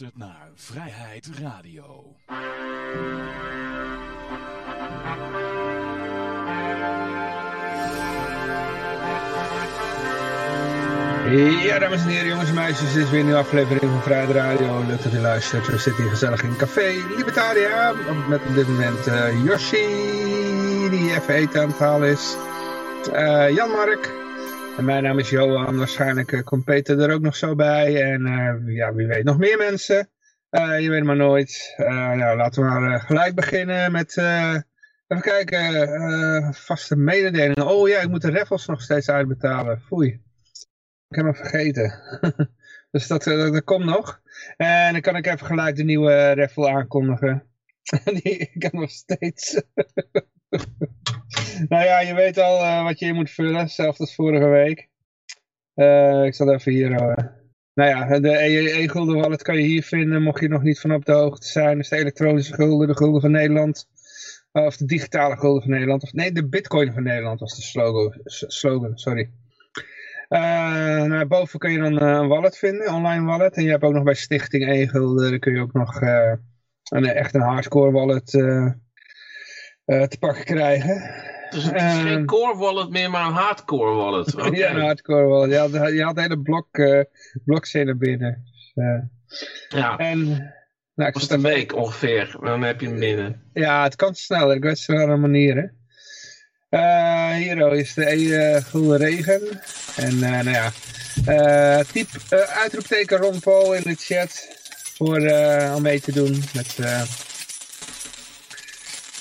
luistert naar Vrijheid Radio. Ja, dames en heren, jongens en meisjes, dit is weer een nieuwe aflevering van Vrijheid Radio. Leuk dat u luistert. We zitten hier gezellig in Café Libertaria. Met op dit moment uh, Yoshi, die even eten aan het is. Uh, Jan-Mark. Mijn naam is Johan. Waarschijnlijk uh, komt Peter er ook nog zo bij. En ja, wie weet nog meer mensen. je weet maar nooit. nou, laten we maar gelijk beginnen met... even kijken, vaste mededelingen. Oh ja, ik moet de raffles nog steeds uitbetalen. Foei. Ik heb hem vergeten. dus dat, dat, dat, komt nog. En dan kan ik even gelijk de nieuwe raffle aankondigen. Die, ik heb nog steeds... nou ja, je weet al uh, wat je in moet vullen. Hetzelfde als vorige week. Uh, ik zal even hier... Uh, nou ja, de e-gulden wallet kan je hier vinden. Mocht je nog niet van op de hoogte zijn. Dus de elektronische gulden, de gulden van Nederland. Of de digitale gulden van Nederland. Of nee, de bitcoin van Nederland was de slogan. sorry. Uh, boven kun je dan een wallet vinden, online wallet. En je hebt ook nog bij Stichting E-gulden, daar kun je ook nog een, echt een hardcore wallet te pakken krijgen. Dus het is geen core wallet meer, maar een hardcore wallet. Okay. ja, een hardcore wallet. Je had, je had de hele blok, blockchain er binnen. Dus, ja. En, nou, was het een week ongeveer, dan heb je hem binnen. Ja, het kan sneller. Ik weet snellere manieren. Uh, hier is de uh, gulden regen. En uh, nou ja, typ uitroepteken Ron Paul in de chat voor om mee te doen met,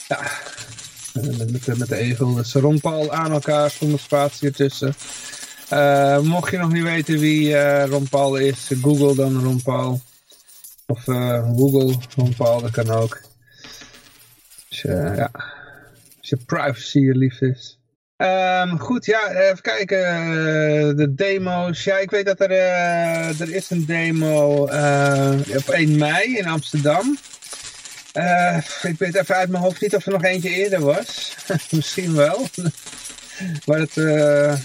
ja, met, met, met de. Dus Ron aan elkaar zonder spatie ertussen. mocht je nog niet weten wie Ron Paul is, Google dan Ron Paul. Of Google Ron Paul, dat kan ook. Dus ja je privacy lief is. Um, goed, ja, even kijken. Uh, de demo's. Ja, ik weet dat er, uh, er is een demo uh, op 1 mei in Amsterdam. Ik weet even uit mijn hoofd niet of er nog eentje eerder was. Misschien wel. maar het,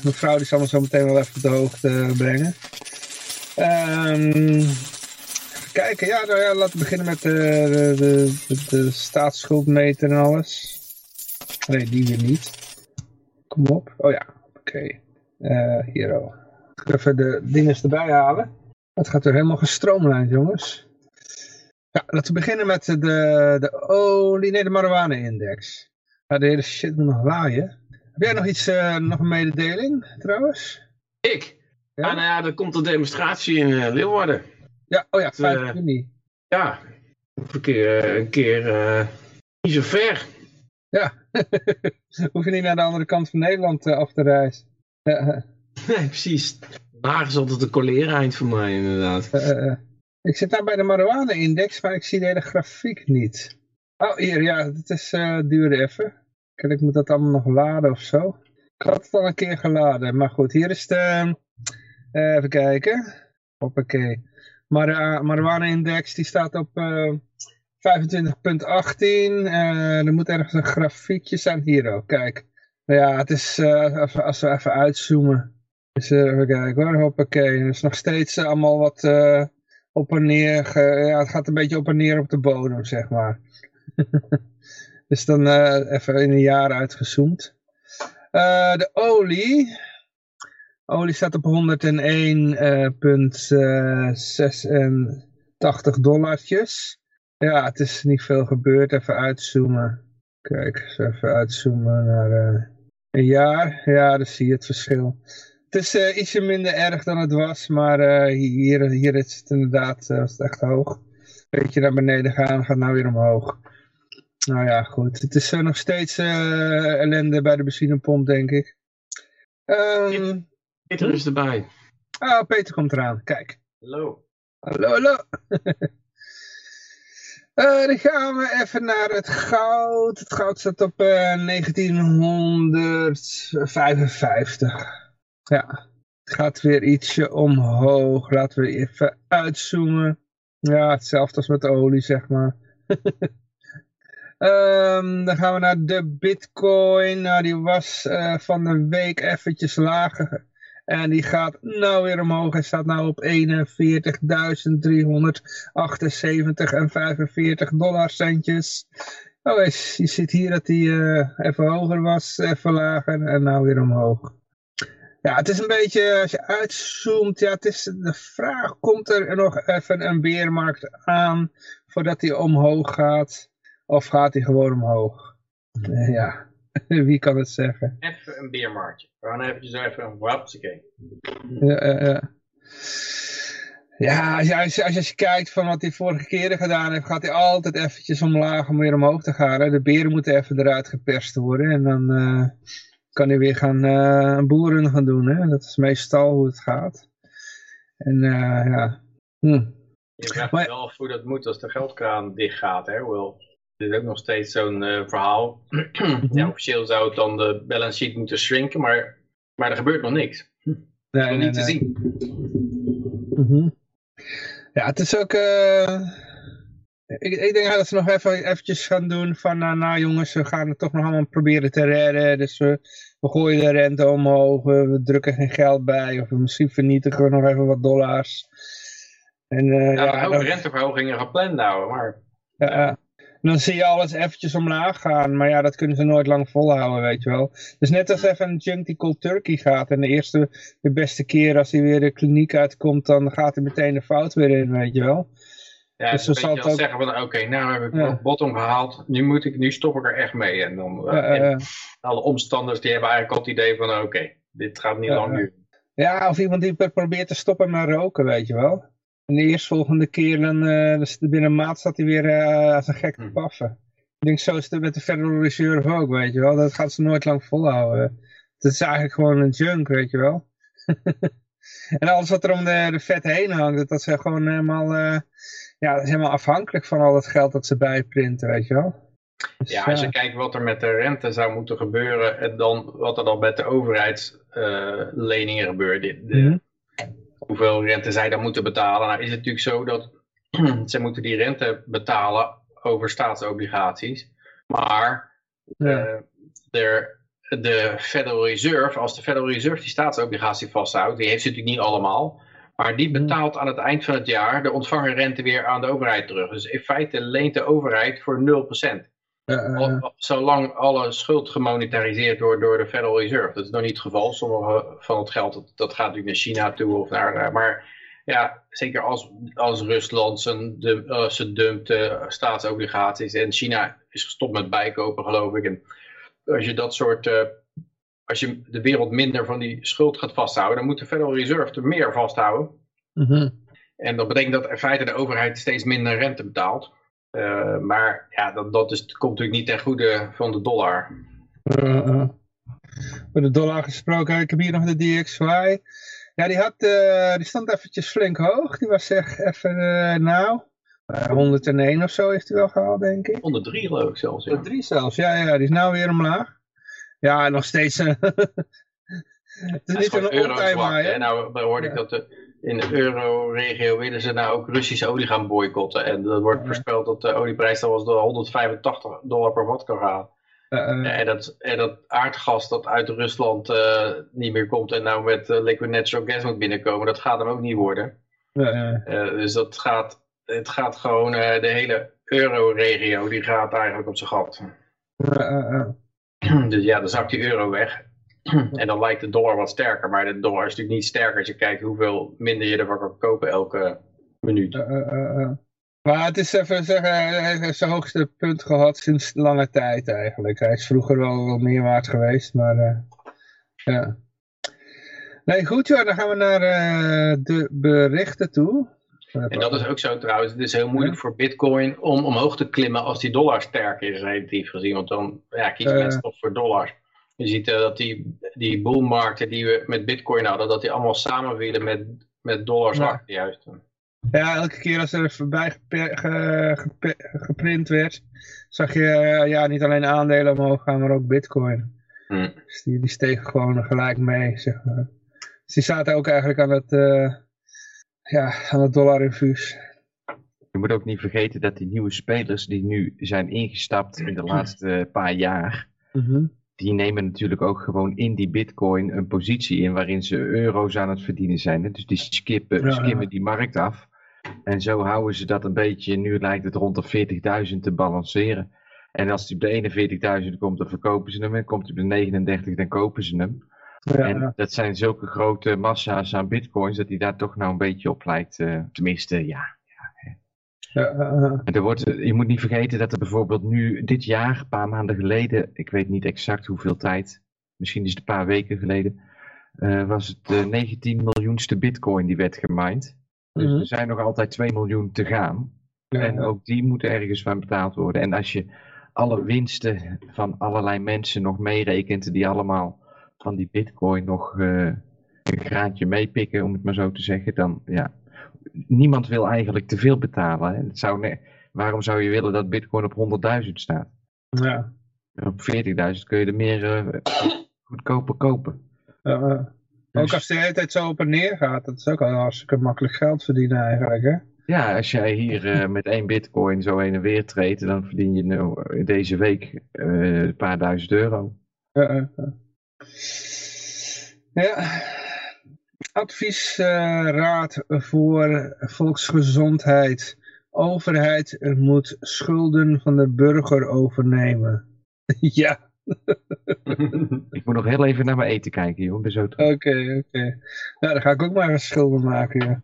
mevrouw die zal me zo meteen wel even op de hoogte brengen. Um, kijken, ja, nou ja, laten we beginnen met de, de, de, de staatsschuldmeter en alles. Nee, die weer niet. Kom op. Oh ja, oké. Okay. Uh, hier al. Even de dingen erbij halen. Het gaat er helemaal gestroomlijnd, jongens. Ja, laten we beginnen met de, de olie, nee, de marijuana-index. De hele shit moet nog laaien. Heb jij nog iets, uh, nog een mededeling, trouwens? Ik? Ja, ah, nou ja, er komt een demonstratie in uh, Leeuwarden. Ja, oh ja, 5 uh, juni. Ja, een keer, een keer niet zo ver. Ja, hoef je niet naar de andere kant van Nederland af te reizen. nee, precies. Haag is altijd een colera-eind voor mij, inderdaad. Ik zit daar bij de marijuana-index, maar ik zie de hele grafiek niet. Oh, hier, ja, dat is, uh, duurde even. Kijk, ik moet dat allemaal nog laden of zo. Ik had het al een keer geladen, maar goed, hier is de... even kijken. Hoppakee. Mar marijuana-index, die staat op... 25.18. Uh, er moet ergens een grafiekje zijn. Hier ook, kijk. Nou ja, het is, als we even uitzoomen. Dus even kijken hoor, hoppakee. Er is nog steeds allemaal wat op en neer. Ge, ja, het gaat een beetje op en neer op de bodem, zeg maar. dus dan even in een jaar uitgezoomd. de olie. Olie staat op 101,86 dollartjes. Ja, het is niet veel gebeurd. Even uitzoomen. Kijk, even uitzoomen naar een jaar. Ja, dan zie je het verschil. Het is uh, ietsje minder erg dan het was, maar uh, hier, hier is het inderdaad was het echt hoog. Beetje naar beneden gaan, gaat nou weer omhoog. Nou ja, goed. Het is nog steeds ellende bij de benzinepomp, denk ik. Um, Peter is erbij. Oh, Peter komt eraan. Kijk. Hallo. Hallo, hallo. Uh, dan gaan we even naar het goud. Het goud staat op uh, 1955. Ja, het gaat weer ietsje omhoog. Laten we even uitzoomen. Ja, hetzelfde als met de olie, zeg maar. um, dan gaan we naar de bitcoin. Nou, die was uh, van de week eventjes lager. En die gaat nou weer omhoog. Hij staat nou op 41.378 en 45 dollar centjes. Oh, je ziet hier dat hij uh, even hoger was, even lager en nou weer omhoog. Ja, het is een beetje, als je uitzoomt, ja, het is de vraag, komt er nog even een beermarkt aan voordat hij omhoog gaat? Of gaat hij gewoon omhoog? Uh, ja, wie kan het zeggen? Even een beermarktje. We gaan eventjes even een wapseke. Ja, uh, ja. Ja, als je, als, je, als je kijkt van wat hij vorige keren gedaan heeft, gaat hij altijd eventjes omlaag om weer omhoog te gaan. Hè? De beren moeten even eruit geperst worden en dan uh, kan hij weer gaan uh, boeren gaan doen. Hè? Dat is meestal hoe het gaat. En uh, ja. Hm. Je vraagt maar, wel af hoe dat moet als de geldkraan dicht gaat. Hè? Wel, dit is ook nog steeds zo'n verhaal. ja, officieel zou het dan de balance sheet moeten shrinken, maar, maar er gebeurt nog niks. Nee, dat is nog niet nee. te zien. Mm -hmm. Ja, het is ook... Ik, ik, denk dat ze nog even eventjes gaan doen van... Uh, nou jongens, we gaan het toch nog allemaal proberen te redden. Dus we, we gooien de rente omhoog. We, drukken geen geld bij. Of misschien vernietigen we nog even wat dollars. En, uh, ja, ja, ook renteverhogingen gepland houden, maar... Ja, dan zie je alles eventjes omlaag gaan. Maar ja, dat kunnen ze nooit lang volhouden, weet je wel. Dus net als even een junk die cold turkey gaat. En de eerste, de beste keer als hij weer de kliniek uitkomt, dan gaat hij meteen de fout weer in, weet je wel. Ja, dus dan zal ook... zeggen van, oké, nou heb ik ja. bottom gehaald, nu, moet ik, nu stop ik er echt mee. En dan, ja, en alle omstanders die hebben eigenlijk al het idee van, oké, dit gaat niet lang duren. Ja, of iemand die probeert te stoppen met roken, weet je wel. En de eerstvolgende keer, dan, uh, dus binnen een maand staat hij weer uh, als een gek te paffen. Ik denk, zo is het met de Federal Reserve ook, weet je wel. Dat gaat ze nooit lang volhouden. Het is eigenlijk gewoon een junk, weet je wel. en alles wat er om de, de vet heen hangt, dat ze gewoon helemaal, uh, ja, dat is helemaal afhankelijk van al dat geld dat ze bijprinten, weet je wel. Dus, ja, als je kijkt wat er met de rente zou moeten gebeuren en dan wat er dan met de overheidsleningen gebeurt. De, de, mm -hmm hoeveel rente zij dan moeten betalen. Nou is het natuurlijk zo dat ze moeten die rente betalen over staatsobligaties. Maar ja. uh, de, de Federal Reserve, als de Federal Reserve die staatsobligatie vasthoudt, die heeft ze natuurlijk niet allemaal. Maar die betaalt aan het eind van het jaar de ontvangen rente weer aan de overheid terug. Dus in feite leent de overheid voor 0%. Uh, Zolang alle schuld gemonetariseerd wordt door de Federal Reserve. Dat is nog niet het geval. Sommige van het geld dat, dat gaat natuurlijk naar China toe. Of naar, maar ja, zeker als, als Rusland zijn, de, uh, zijn dumpt uh, staatsobligaties. En China is gestopt met bijkopen geloof ik. En als je dat soort... als je de wereld minder van die schuld gaat vasthouden. Dan moet de Federal Reserve er meer vasthouden. -hmm. En dat betekent dat in feite de overheid steeds minder rente betaalt. Uh, maar ja, dat, dat is, komt natuurlijk niet ten goede van de dollar. Uh, uh. Voor de dollar gesproken, ik heb hier nog de DXY. Ja, die, had, die stond eventjes flink hoog. Die was zeg even, nou, 101 of zo heeft hij wel gehaald, denk ik. 103 geloof ik zelfs. Ja. 103 zelfs, ja, ja, die is nou weer omlaag. Ja, nog steeds. het is niet een all-time Nou, hoorde ik dat de in de euro-regio willen ze nou ook Russische olie gaan boycotten. En er wordt voorspeld dat de olieprijs dan wel 185 dollar per watt kan gaan. Uh, uh. En, dat, en dat aardgas dat uit Rusland uh, niet meer komt en nou met liquid natural gas moet binnenkomen, dat gaat hem ook niet worden. dus dat gaat, het gaat gewoon, de hele euro-regio, die gaat eigenlijk op zijn gat. Dus ja, dan zakt die euro weg. En dan lijkt de dollar wat sterker, maar de dollar is natuurlijk niet sterker als je kijkt hoeveel minder je ervan kan kopen elke minuut. Uh, uh, uh. Maar het is even zeggen, hij heeft zijn hoogste punt gehad sinds lange tijd eigenlijk. Hij is vroeger wel, wel meer waard geweest, maar ja. Nee, goed joh, dan gaan we naar de berichten toe. En dat is ook zo trouwens, het is heel moeilijk voor bitcoin om omhoog te klimmen als die dollar sterk is relatief gezien. Want dan ja, kiezen mensen toch voor dollars. Je ziet uh, dat die, die boelmarkten die we met bitcoin hadden, dat die allemaal samenvielen met, met dollars ja. juist. Ja, elke keer als er voorbij geprint werd, zag je uh, ja, niet alleen aandelen omhoog gaan, maar ook bitcoin. Hmm. Dus die, die stegen gewoon gelijk mee, zeg maar. Dus die zaten ook eigenlijk aan het, uh, ja, aan het dollarinfuus. Je moet ook niet vergeten dat die nieuwe spelers die nu zijn ingestapt in de laatste paar jaar, mm -hmm die nemen natuurlijk ook gewoon in die bitcoin een positie in waarin ze euro's aan het verdienen zijn. Hè? Dus die skippen, Ja. skimmen die markt af. En zo houden ze dat een beetje, nu lijkt het rond de 40.000 te balanceren. En als die op de 41.000 komt, dan verkopen ze hem. En komt hij op de 39, dan kopen ze hem. Ja, En dat zijn zulke grote massa's aan bitcoins, dat hij daar toch nou een beetje op lijkt. eh, tenminste, ja. ja, ja, En er wordt, je moet niet vergeten dat er bijvoorbeeld nu dit jaar, een paar maanden geleden, ik weet niet exact hoeveel tijd, misschien is het een paar weken geleden, eh, was het de 19 miljoenste bitcoin die werd gemined. Dus Mhm. er zijn nog altijd 2 miljoen te gaan. En ook die moeten ergens van betaald worden. En als je alle winsten van allerlei mensen nog meerekent, die allemaal van die bitcoin nog eh, een graantje meepikken, om het maar zo te zeggen, dan ja, niemand wil eigenlijk te veel betalen. Hè? Het zou ne- Waarom zou je willen dat bitcoin op 100.000 staat? ja. Op 40.000 kun je er meer eh, goedkoper kopen. Ja. Dus- Ook als de hele tijd zo op en neer gaat, dat is ook al hartstikke makkelijk geld verdienen eigenlijk, hè? Ja, als jij hier eh, met één bitcoin zo heen en weer treedt, dan verdien je nou, deze week een paar duizend euro. Ja, ja, ja. Adviesraad voor volksgezondheid. Overheid moet schulden van de burger overnemen. ja, Ik moet nog heel even naar mijn eten kijken, joh. Oké, oké. Nou, dan ga ik ook maar een schulden maken, ja.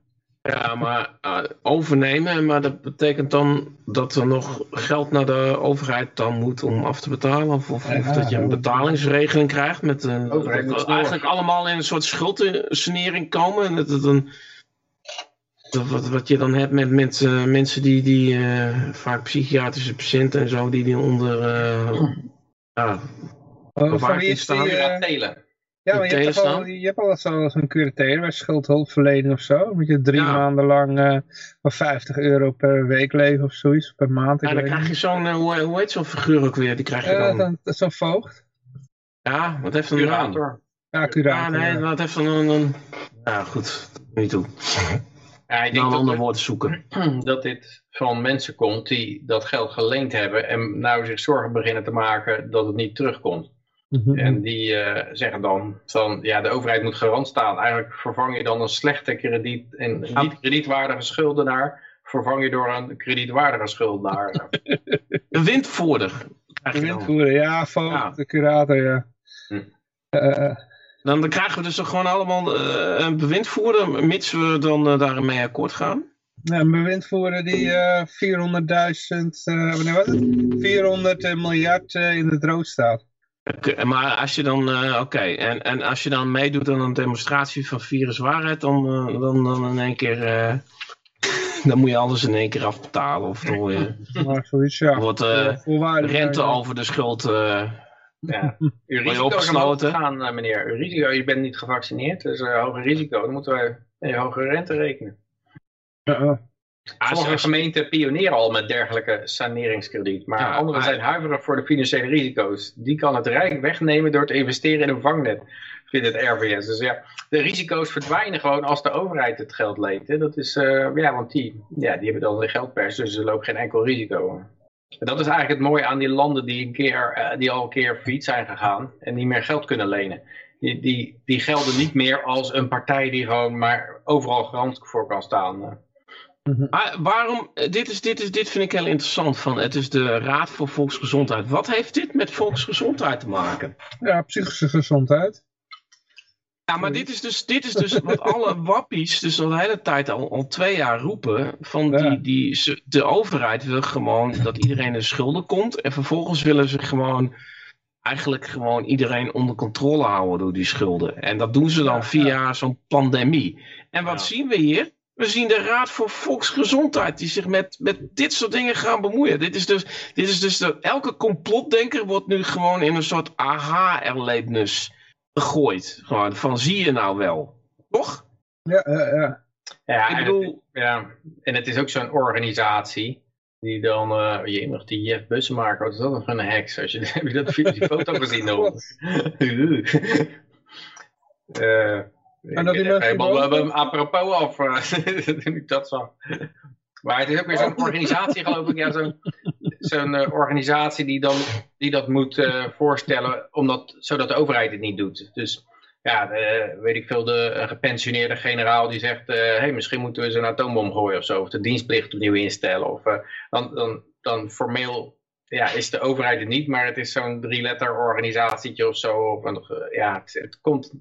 Ja, maar eh, overnemen, maar dat betekent dan dat er nog geld naar de overheid dan moet om af te betalen? Of, of, of Ja, dat je een betalingsregeling krijgt met een, dat eigenlijk allemaal in een soort schuldsanering komen. En dat het een, dat wat, wat je dan hebt met mensen, mensen die, die eh, vaak psychiatrische patiënten en zo, die, die onder uh, ja, Oh, in die, eh. Ja, maar je hebt, toch al, je hebt al zo- zo'n curatele bij schuldhulpverlening of zo. Dan moet je drie Ja. maanden lang eh voor 50 euro per week leven of zoiets, per maand. Ja, dan krijg niet. je zo'n, eh, hoe, hoe heet zo'n figuur ook weer? Die krijg je Ja, dan. dan, zo'n voogd. Ja, wat heeft een? Curator. Ja, Ja, curator. nee, ja. dat heeft dan een, een... Ja, goed. Niet toe. Ja, ik Dan denk een ander woord zoeken. dat dit van mensen komt die dat geld geleend hebben en nou zich zorgen beginnen te maken dat het niet terugkomt. Mhm. En die eh, zeggen dan van ja, de overheid moet garant staan. Eigenlijk vervang je dan een slechte krediet, een niet kredietwaardige schuldenaar, vervang je door een kredietwaardige schuldenaar. Een windvoerder. Dan. windvoerder, ja, Ja. de curator, ja. Hm. Eh, eh, Dan, dan krijgen we dus toch gewoon allemaal een bewindvoerder, mits we dan uh, daarmee akkoord gaan. ja, een bewindvoerder die eh 400.000, eh wanneer was het? 400 miljard in de droog staat. Maar als je dan, uh, oké, en, en als je dan meedoet aan een demonstratie van viruswaarheid, dan, uh, dan, dan in één keer, uh, dan moet je alles in één keer afbetalen. Of dan je, Maar zoiets, ja. wordt rente over de schuld. uh, Ja. Uw je risico is eh, meneer. Uw risico, je bent niet gevaccineerd, dus uh, hoger risico. Dan moeten wij een hogere rente rekenen. Ja. Sommige gemeenten pioneren al met dergelijke saneringskrediet. Maar Ja, anderen zijn huiverig voor de financiële risico's. Die kan het Rijk wegnemen door te investeren in een vangnet, vindt het RVS. Dus ja, de risico's verdwijnen gewoon als de overheid het geld leent. Hè. Dat is, eh, ja, want die, ja, die hebben dan de geldpers, dus er loopt geen enkel risico. En dat is eigenlijk het mooie aan die landen die, een keer, eh, die al een keer failliet zijn gegaan en niet meer geld kunnen lenen. Die, die, die gelden niet meer als een partij die gewoon maar overal garant voor kan staan. Maar waarom, eh, dit, is, dit, is, dit vind ik heel interessant, van, het is de Raad voor Volksgezondheid. Wat heeft dit met volksgezondheid te maken? ja, psychische gezondheid. Ja, maar dit is dus, dit is dus wat alle wappies dus al de hele tijd al, al twee jaar roepen. Van Ja. die, die, de overheid wil gewoon dat iedereen in schulden komt. En vervolgens willen ze gewoon eigenlijk gewoon iedereen onder controle houden door die schulden. En dat doen ze dan via zo'n pandemie. En wat Ja. zien we hier? We zien de Raad voor Volksgezondheid die zich met, met dit soort dingen gaan bemoeien. Dit is dus, dit is dus de, elke complotdenker wordt nu gewoon in een soort aha-erlevenis gegooid. Gewoon van zie je nou wel. Toch? Ja, ja, ja. Ja, Ik en bedoel- het, ja, en het is ook zo'n organisatie die dan, eh je nog die Jeff Bussemaker, wat is dat dan voor een heks? Als je, heb je dat die foto gezien nog? En dat boven- hem apropos af, eh, toen ik dat zag. Maar het is ook weer zo'n organisatie, geloof ik, ja, zo'n zo'n eh, organisatie die, dan, die dat moet eh, voorstellen, omdat, zodat de overheid het niet doet. Dus ja, weet ik veel, de gepensioneerde generaal die zegt, eh hey, misschien moeten we eens een atoombom gooien of zo, of de dienstplicht opnieuw instellen. Of, dan, dan, dan formeel ja, is de overheid het niet, maar het is zo'n drie-letter organisatietje of zo. Of een, ja, het, het komt,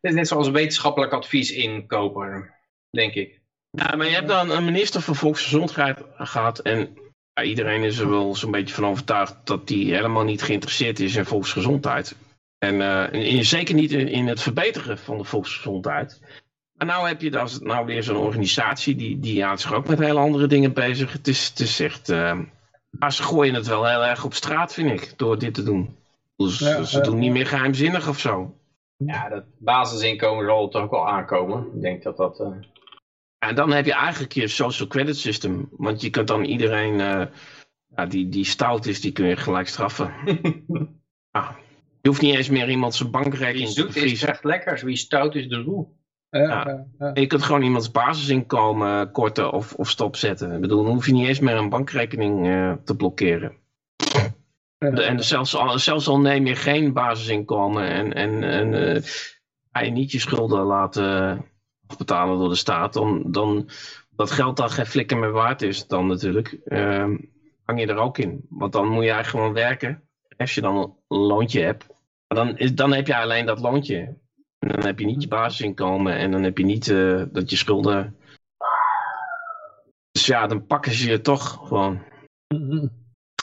is net zoals wetenschappelijk advies inkopen, denk ik. Ja, maar je hebt dan een minister van Volksgezondheid gehad. En ja, iedereen is er wel zo'n beetje van overtuigd dat die helemaal niet geïnteresseerd is in volksgezondheid. En eh, in- zeker niet in, in het verbeteren van de volksgezondheid. Maar nou heb je als het nou weer zo'n organisatie die, die houdt zich ook met hele andere dingen bezig. Het is, het is echt. eh, maar ze gooien het wel heel erg op straat, vind ik, door dit te doen. Dus Ja, ze ja, doen niet ja. meer geheimzinnig of zo. Ja, dat basisinkomen zal toch ook wel aankomen. Ik denk dat dat... eh, En dan heb je eigenlijk je social credit system. Want je kunt dan iedereen eh, ja, die, die stout is, die kun je gelijk straffen. Ah, je hoeft niet eens meer iemand zijn Wie bankrekening te zoet is, vriezen. zegt lekkers. Wie stout is, de roe. Ja, Ja. ja, ja. Je kunt gewoon iemands basisinkomen korten of, of stopzetten. Ik bedoel, dan hoef je niet eens meer een bankrekening eh, te blokkeren. En zelfs al, zelfs al neem je geen basisinkomen en, en, en eh, ga je niet je schulden laten afbetalen door de staat, dan, dan dat geld dan geen flikker meer waard is, dan natuurlijk, ehm, hang je er ook in. Want dan moet je eigenlijk gewoon werken. Als je dan een loontje hebt, dan, is, dan heb je alleen dat loontje. En dan heb je niet je basisinkomen en dan heb je niet eh, dat je schulden. Dus ja, dan pakken ze je toch gewoon.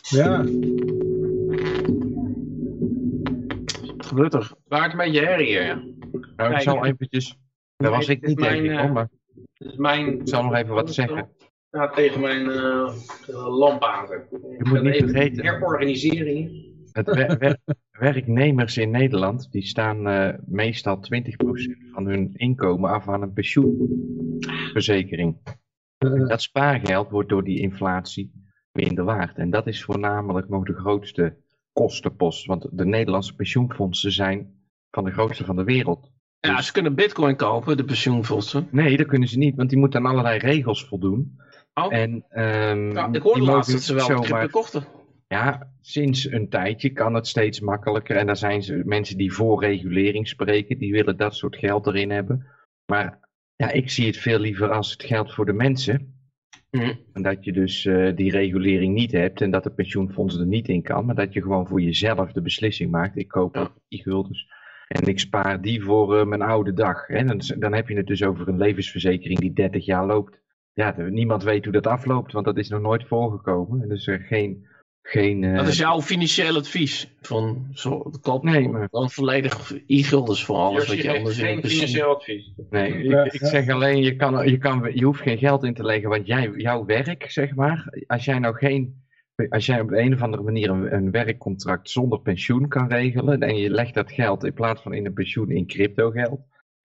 Ja, Er? Waard een beetje herrie hier. ja. Nou, ik zal eventjes... Dat was ik niet, denk mijn, ik, eh, maar is mijn... ik zal nog even wat zeggen. Ja, tegen mijn eh, lamp. Je moet niet vergeten. Herorganiseren hier. Het wer- wer- werknemers in Nederland, die staan eh, meestal 20% van hun inkomen af aan een pensioenverzekering. Dat spaargeld wordt door die inflatie minder waard. En dat is voornamelijk nog de grootste kostenpost. Want de Nederlandse pensioenfondsen zijn van de grootste van de wereld. Ja, Dus- ze kunnen bitcoin kopen, de pensioenfondsen. Nee, dat kunnen ze niet, want die moeten aan allerlei regels voldoen. Oh. En, ehm, ik hoorde laatst dat ze wel crypto kochten. Ja, sinds een tijdje kan het steeds makkelijker. En daar zijn ze mensen die voor regulering spreken, die willen dat soort geld erin hebben. Maar ja, ik zie het veel liever als het geld voor de mensen. Mhm. En dat je dus eh, die regulering niet hebt en dat de pensioenfonds er niet in kan. Maar dat je gewoon voor jezelf de beslissing maakt. Ik koop Ja. ook die guldens. En ik spaar die voor eh, mijn oude dag. Hè? Dan, dan heb je het dus over een levensverzekering die 30 jaar loopt. Ja, niemand weet hoe dat afloopt, want dat is nog nooit voorgekomen. En dus er geen... geen eh, Dat is jouw financieel advies. Van, zo, koop Nee, maar- dan volledig e-gulders voor alles wat je anders in geen financieel advies. Nee, Ja, ik, ik ja. zeg alleen, je, kan, je, kan, je hoeft geen geld in te leggen, want jij, jouw werk, zeg maar, als jij nou geen, als jij op de een of andere manier een, een werkcontract zonder pensioen kan regelen, en je legt dat geld in plaats van in een pensioen in crypto geld,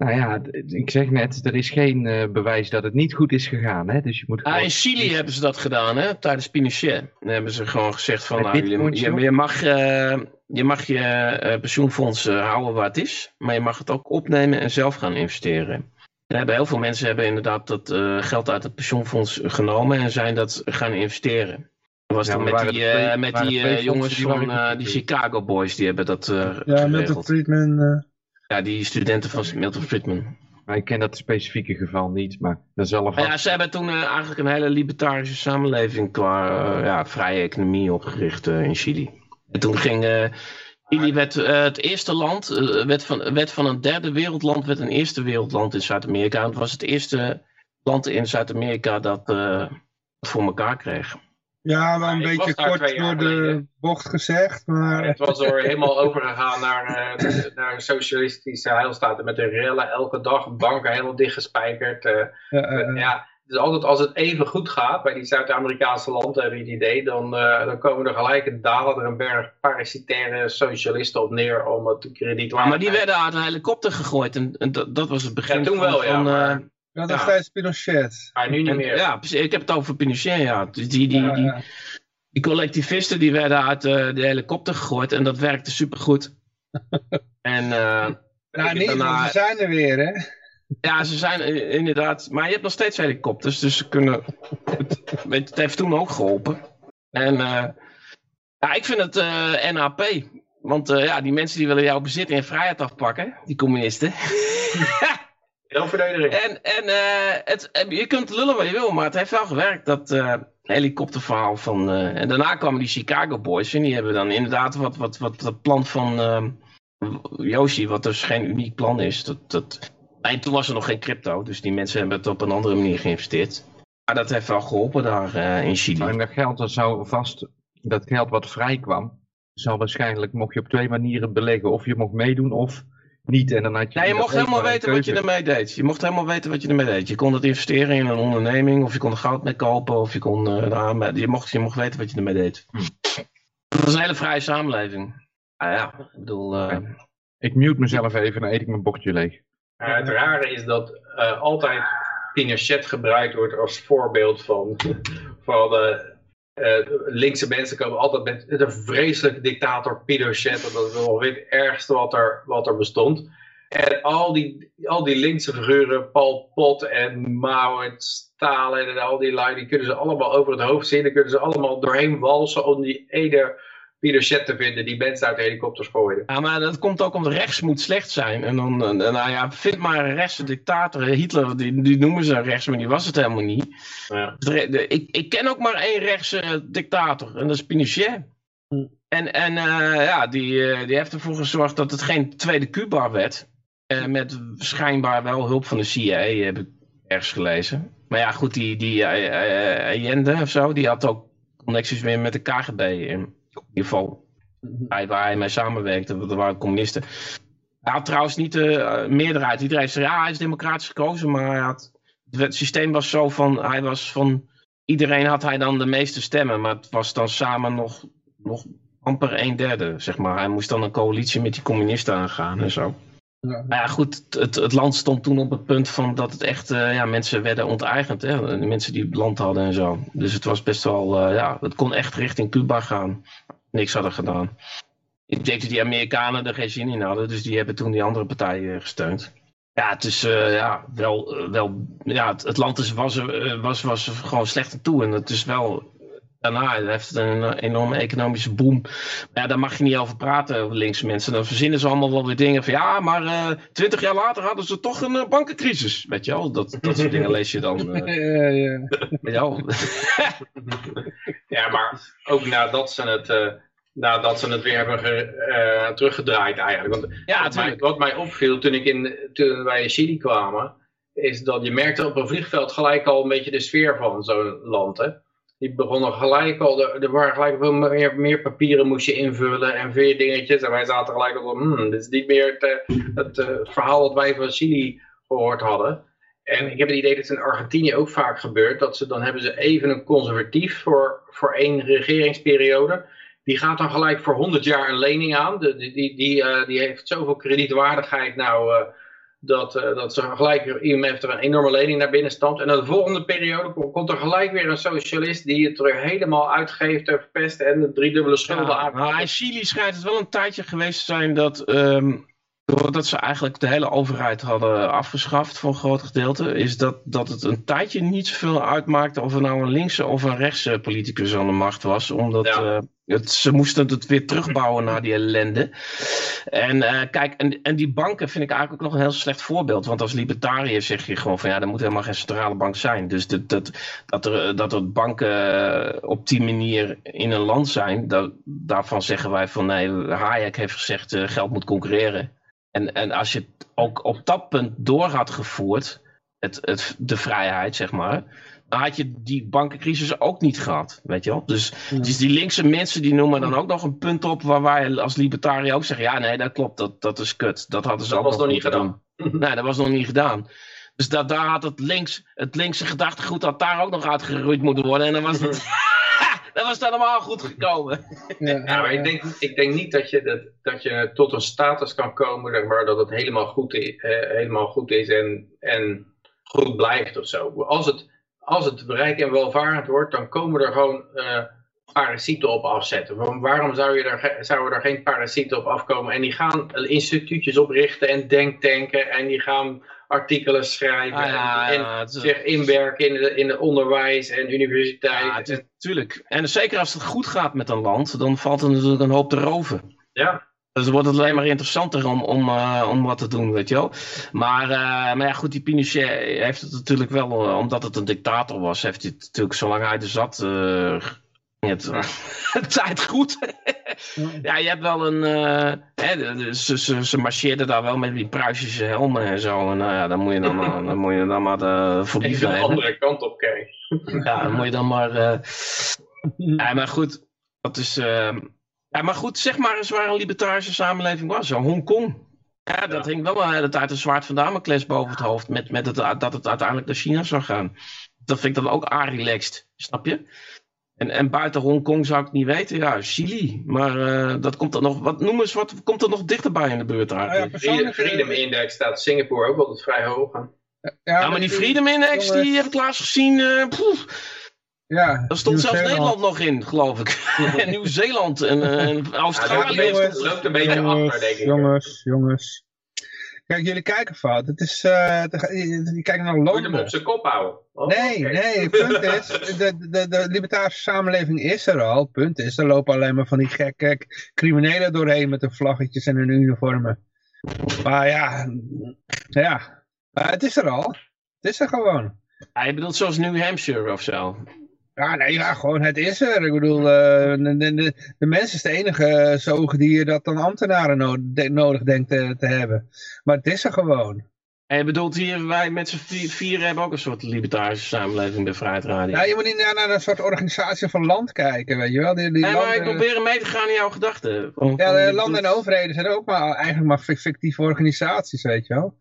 nou ja, ik zeg net, er is geen eh, bewijs dat het niet goed is gegaan, hè, dus je moet Ah, gewoon- in Chili hebben ze dat gedaan, hè? tijdens Pinochet. Dan hebben ze gewoon gezegd van, Met nou, je, bitcoins je, nog? je mag, eh, je, mag je eh, pensioenfonds eh, houden waar het is, maar je mag het ook opnemen en zelf gaan investeren. Er hebben heel veel mensen hebben inderdaad dat eh, geld uit het pensioenfonds genomen en zijn dat gaan investeren. Dat was Ja, dan met die, twee- eh, met die eh, jongens die van eh, die. Chicago Boys, die hebben dat eh ja Milton geregeld. Friedman. Ja, die studenten van Milton Friedman. maar ik ken dat specifieke geval niet, maar er Maar ja, ze hebben toen eh, eigenlijk een hele libertarische samenleving qua eh, ja, vrije economie opgericht eh, in Chili. En toen ging Chili werd het eerste land, werd, van, werd van een derde wereldland, werd een eerste wereldland in Zuid-Amerika. En het was het eerste land in Zuid-Amerika dat het voor elkaar kreeg. Ja, wel een beetje kort door de bocht gezegd, maar... Het was er helemaal overgegaan naar, eh, naar een socialistische heilstaat. Met de rellen elke dag, banken helemaal dichtgespijkerd. eh, ja, eh, eh, ja, dus altijd als het even goed gaat bij die Zuid-Amerikaanse landen, heb je het idee, dan, eh, dan komen er gelijk dalen er een berg parasitaire socialisten op neer om het krediet Maar die werden uit een helikopter gegooid en, en dat, dat was het begin Ja, toen van, wel, ja, van, maar- eh, ja. was tijdens Pinochet. Maar nu niet meer. ja, precies. ik heb het over Pinochet, ja. Dus die, die, die, collectivisten die werden uit eh, de helikopter gegooid en dat werkte supergoed. en eh, Nou, niet, daarna- want ze zijn er weer, hè? ja, ze zijn eh, inderdaad. Maar je hebt nog steeds helikopters, dus ze kunnen. Het, het heeft toen ook geholpen. En uh, ja, ik vind het uh, NAP. Want uh, ja, die mensen die willen jouw bezit en vrijheid afpakken, die communisten. En, en het, je kunt lullen wat je wil, maar het heeft wel gewerkt, dat helikopterverhaal van... en daarna kwamen die Chicago Boys en die hebben dan inderdaad wat, wat, wat dat plan van Yoshi, wat dus geen uniek plan is. Dat, dat... En toen was er nog geen crypto, dus die mensen hebben het op een andere manier geïnvesteerd. Maar dat heeft wel geholpen daar uh, in Chili. En dat geld dat zou vast, dat geld wat vrij kwam, zou waarschijnlijk, mocht je op twee manieren beleggen. Of je mocht meedoen of niet. En dan had je ja, je mocht helemaal weten wat je ermee deed. Je mocht helemaal weten wat je ermee deed. Je kon het investeren in een onderneming, of je kon er goud mee kopen, of je kon, uh, je, mocht, je mocht weten wat je ermee deed. Hm. Dat was een hele vrije samenleving. Ah ja, ik bedoel... Uh... Ik mute mezelf even, dan eet ik mijn bordje leeg. Uh, het rare is dat uh, altijd Pinochet gebruikt wordt als voorbeeld van, van de uh, linkse mensen komen altijd met de vreselijke dictator Pinochet. Dat is wel het ergste wat er, wat er bestond. En al die, al die linkse figuren, Paul Pot en Mao en Stalin en al die lui, die kunnen ze allemaal over het hoofd zien. Dan kunnen ze allemaal doorheen walsen om die ene Pinochet te vinden die mensen uit de helikopters gooide. Ja, maar dat komt ook omdat rechts moet slecht zijn. En dan, nou ja, vind maar een rechtse dictator. Hitler, die, die noemen ze rechts, maar die was het helemaal niet. Ja. Ik, ik ken ook maar één rechtse dictator en dat is Pinochet. Hm. En, en uh, ja, die, uh, die heeft ervoor gezorgd dat het geen tweede Cuba werd. Uh, met schijnbaar wel hulp van de CIA, heb ik ergens gelezen. Maar ja, goed, die, die Allende of zo, die had ook connecties meer met de KGB. In in ieder geval bij waar hij mee samenwerkte, dat waren communisten. Hij had trouwens niet de uh, meerderheid. Iedereen zei, ja, hij is democratisch gekozen, maar hij had, het systeem was zo van, hij was van, iedereen had hij dan de meeste stemmen, maar het was dan samen nog, nog amper een derde, zeg maar. Hij moest dan een coalitie met die communisten aangaan en zo. Ja. Maar ja, goed, het, het, land stond toen op het punt van dat het echt, uh, ja, mensen werden onteigend, hè. De mensen die het land hadden en zo. Dus het was best wel, uh, ja, het kon echt richting Cuba gaan. Niks hadden gedaan. Ik denk dat die Amerikanen er geen zin in hadden, dus die hebben toen die andere partijen gesteund. Ja, het is uh, ja, wel, wel ja, het, het land is, was, was, was gewoon slecht aan toe en het is wel daarna heeft het een enorme economische boom. Maar ja, daar mag je niet over praten, linkse mensen. Dan verzinnen ze allemaal wel weer dingen van ja, maar twintig jaar later hadden ze toch een bankencrisis. Weet je wel, dat, dat soort dingen lees je dan. Uh, ja, ja. Ja, maar ook nadat ze het, nadat ze het weer hebben teruggedraaid eigenlijk. Want ja, wat, mij, wat mij opviel toen, ik in, toen wij in Chili kwamen, is dat je merkte op een vliegveld gelijk al een beetje de sfeer van zo'n land. Hè? die begonnen gelijk al, er waren gelijk veel meer, meer papieren moest je invullen en veel dingetjes. En wij zaten gelijk al, hmm, dit is niet meer het, eh, het, uh, verhaal dat wij van Chili gehoord hadden. En ik heb het idee dat het in Argentinië ook vaak gebeurt, dat ze dan hebben ze even een conservatief voor, voor één regeringsperiode. Die gaat dan gelijk voor 100 jaar een lening aan. De, die, die, die, uh, die heeft zoveel kredietwaardigheid nou dat, uh, dat ze gelijk, IMF er een enorme lening naar binnen stampt. En in de volgende periode komt er gelijk weer een socialist die het er helemaal uitgeeft en verpest en de driedubbele schulden ja, aan. In Chili schijnt het wel een tijdje geweest te zijn dat, um, doordat ze eigenlijk de hele overheid hadden afgeschaft voor een groot gedeelte, is dat, dat het een tijdje niet zoveel uitmaakte of er nou een linkse of een rechtse politicus aan de macht was. Omdat ja. uh, het, ze moesten het weer terugbouwen naar die ellende. En uh, kijk, en, en die banken vind ik eigenlijk ook nog een heel slecht voorbeeld. Want als libertariër zeg je gewoon van ja, er moet helemaal geen centrale bank zijn. Dus dat, dat, dat, er, dat er banken op die manier in een land zijn, dat, daarvan zeggen wij van nee, Hayek heeft gezegd uh, geld moet concurreren. En, en als je het ook op dat punt door had gevoerd, het, het, de vrijheid zeg maar had je die bankencrisis ook niet gehad, weet je wel. Dus, dus die linkse mensen die noemen dan ook nog een punt op waar wij als libertariër ook zeggen, ja nee, dat klopt, dat, dat is kut. Dat hadden ze dat ook was nog niet gedaan. Nee, dat was nog niet gedaan. Dus dat, daar had het, links, het linkse gedachtegoed had daar ook nog uitgeroeid moeten worden. En dan was het, dan was het allemaal goed gekomen. Ja, maar ik denk, ik denk niet dat je, dat, dat je tot een status kan komen zeg maar, dat het helemaal goed is, eh, helemaal goed is en, en goed blijft of zo. Als het, als het rijk en welvarend wordt, dan komen er gewoon uh, parasieten op afzetten. Waarom zou je er, zouden er geen parasieten op afkomen? En die gaan instituutjes oprichten en denktanken en die gaan artikelen schrijven. Ah, ja, en ja, het is- zich inwerken in de, in de onderwijs en universiteit. Ja, het is- En- tuurlijk. En zeker als het goed gaat met een land, dan valt er natuurlijk een hoop te roven. ja. Dus wordt het alleen maar interessanter om, om, eh, om wat te doen, weet je wel. Maar, eh, maar ja, goed, die Pinochet heeft het natuurlijk wel, eh, omdat het een dictator was, heeft hij het natuurlijk zolang hij er zat, eh, het tijd goed. ja, je hebt wel een, eh, hè, de- de- ze, ze, ze marcheerden daar wel met die Pruisische helmen en zo. En nou ja, dan moet je dan, eh, dan, moet je dan maar eh, voor En lief de andere kant op kijken. Ja, dan moet je dan maar. eh, Ja, maar goed, dat is. ehm, Ja, maar goed, zeg maar eens waar een libertarische samenleving was. Zo Hongkong. Ja, dat hing wel een hele tijd een zwaard van Damocles boven het hoofd. Met, met het, dat het uiteindelijk naar China zou gaan. Dat vind ik dan ook relaxed, snap je? En, en buiten Hongkong zou ik niet weten. Ja, Chili. Maar eh, dat komt er nog. Wat noem eens, wat komt er nog dichterbij in de buurt Nou ja, eigenlijk? persoonlijk, eh, Freedom Index staat Singapore ook altijd vrij hoog aan. Ja, maar die Freedom Index, die heb ik laatst gezien. eh, poef, Ja, Daar stond zelfs. Nederland nog in, geloof ik. en Nieuw-Zeeland en, eh, en Ja, Australië. loopt, loopt een beetje achter, denk ik. Jongens, jongens. Kijk, jullie kijken fout. Het is, eh, die kijken naar Moet hem Londen. op zijn kop houden. Oh, Nee, nee, het punt is, de, de, de libertarische samenleving is er al. Het punt is, er lopen alleen maar van die gekke criminelen doorheen met hun vlaggetjes en hun uniformen. Maar ja, ja, maar het is er al. Het is er gewoon. Ja, je bedoelt zoals New Hampshire of zo. Ja, nee, ja, gewoon het is er. Ik bedoel, eh, de, de, de, de mens is de enige zoogdier dat dan ambtenaren no- de- nodig denkt te, te hebben. Maar het is er gewoon. En je bedoelt hier, wij met z'n vier, vieren hebben ook een soort libertarische samenleving bij Vrijheid Radio. Ja, je moet niet naar, naar een soort organisatie van land kijken, weet je wel. Die, die Nee, maar ik probeer mee te gaan in jouw gedachten. Ja, landen en overheden zijn ook maar, eigenlijk maar fic- fictieve organisaties, weet je wel.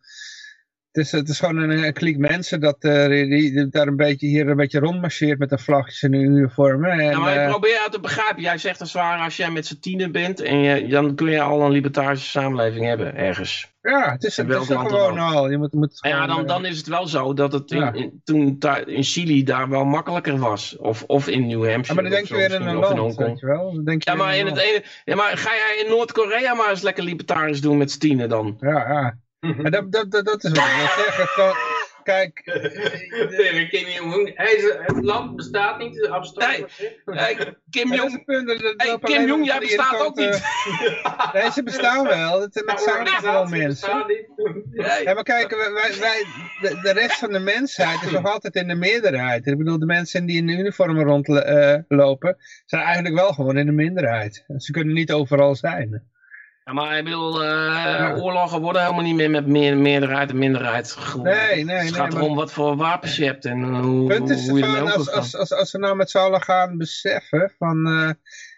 Het is, het is gewoon een, een kliek mensen dat eh, die, die daar een beetje, hier een beetje rondmarcheert met de vlaggetjes en de uniformen. En, Ja, maar ik eh, probeer uit te begrijpen. Jij zegt als het ware, als jij met z'n tienen bent, en je, dan kun je al een libertarische samenleving hebben, ergens. ja, het is, het is gewoon dan al. Je moet, moet ja, gewoon, dan, eh, dan is het wel zo dat het in, Ja. in- toen in Chili daar wel makkelijker was. Of, of in New Hampshire. ja, maar dan denk je weer in een land, Hongkong. weet je wel. Dan denk je Ja, maar in het ene. Ja, maar ga jij in Noord-Korea maar eens lekker libertarisch doen met z'n tienen dan? Ja, ja. Maar dat, dat, dat, dat is wat ik wil zeggen. Gewoon, kijk, Tegen Kim Jong-un. Het land bestaat niet, het is abstract. Nee. Kim Jong, hey, Kim Jong, jij bestaat ook niet. Nee, ze bestaan wel. Het, zijn ook wel organisatie mensen. bestaat niet. Nee. Ja, maar kijk, wij, wij, wij- de, de rest van de mensheid is nog altijd in de meerderheid. Ik bedoel, de mensen die in de uniformen rondlopen, zijn eigenlijk wel gewoon in de minderheid. Ze kunnen niet overal zijn. Ja, maar ik bedoel, eh, oorlogen worden helemaal niet meer met meer, meerderheid en minderheid gewonnen. Nee, nee, Het nee, gaat maar- erom wat voor wapens je hebt en eh, hoe, Het punt is hoe je ermee als, als, als, als we nou met z'n allen gaan beseffen van... eh,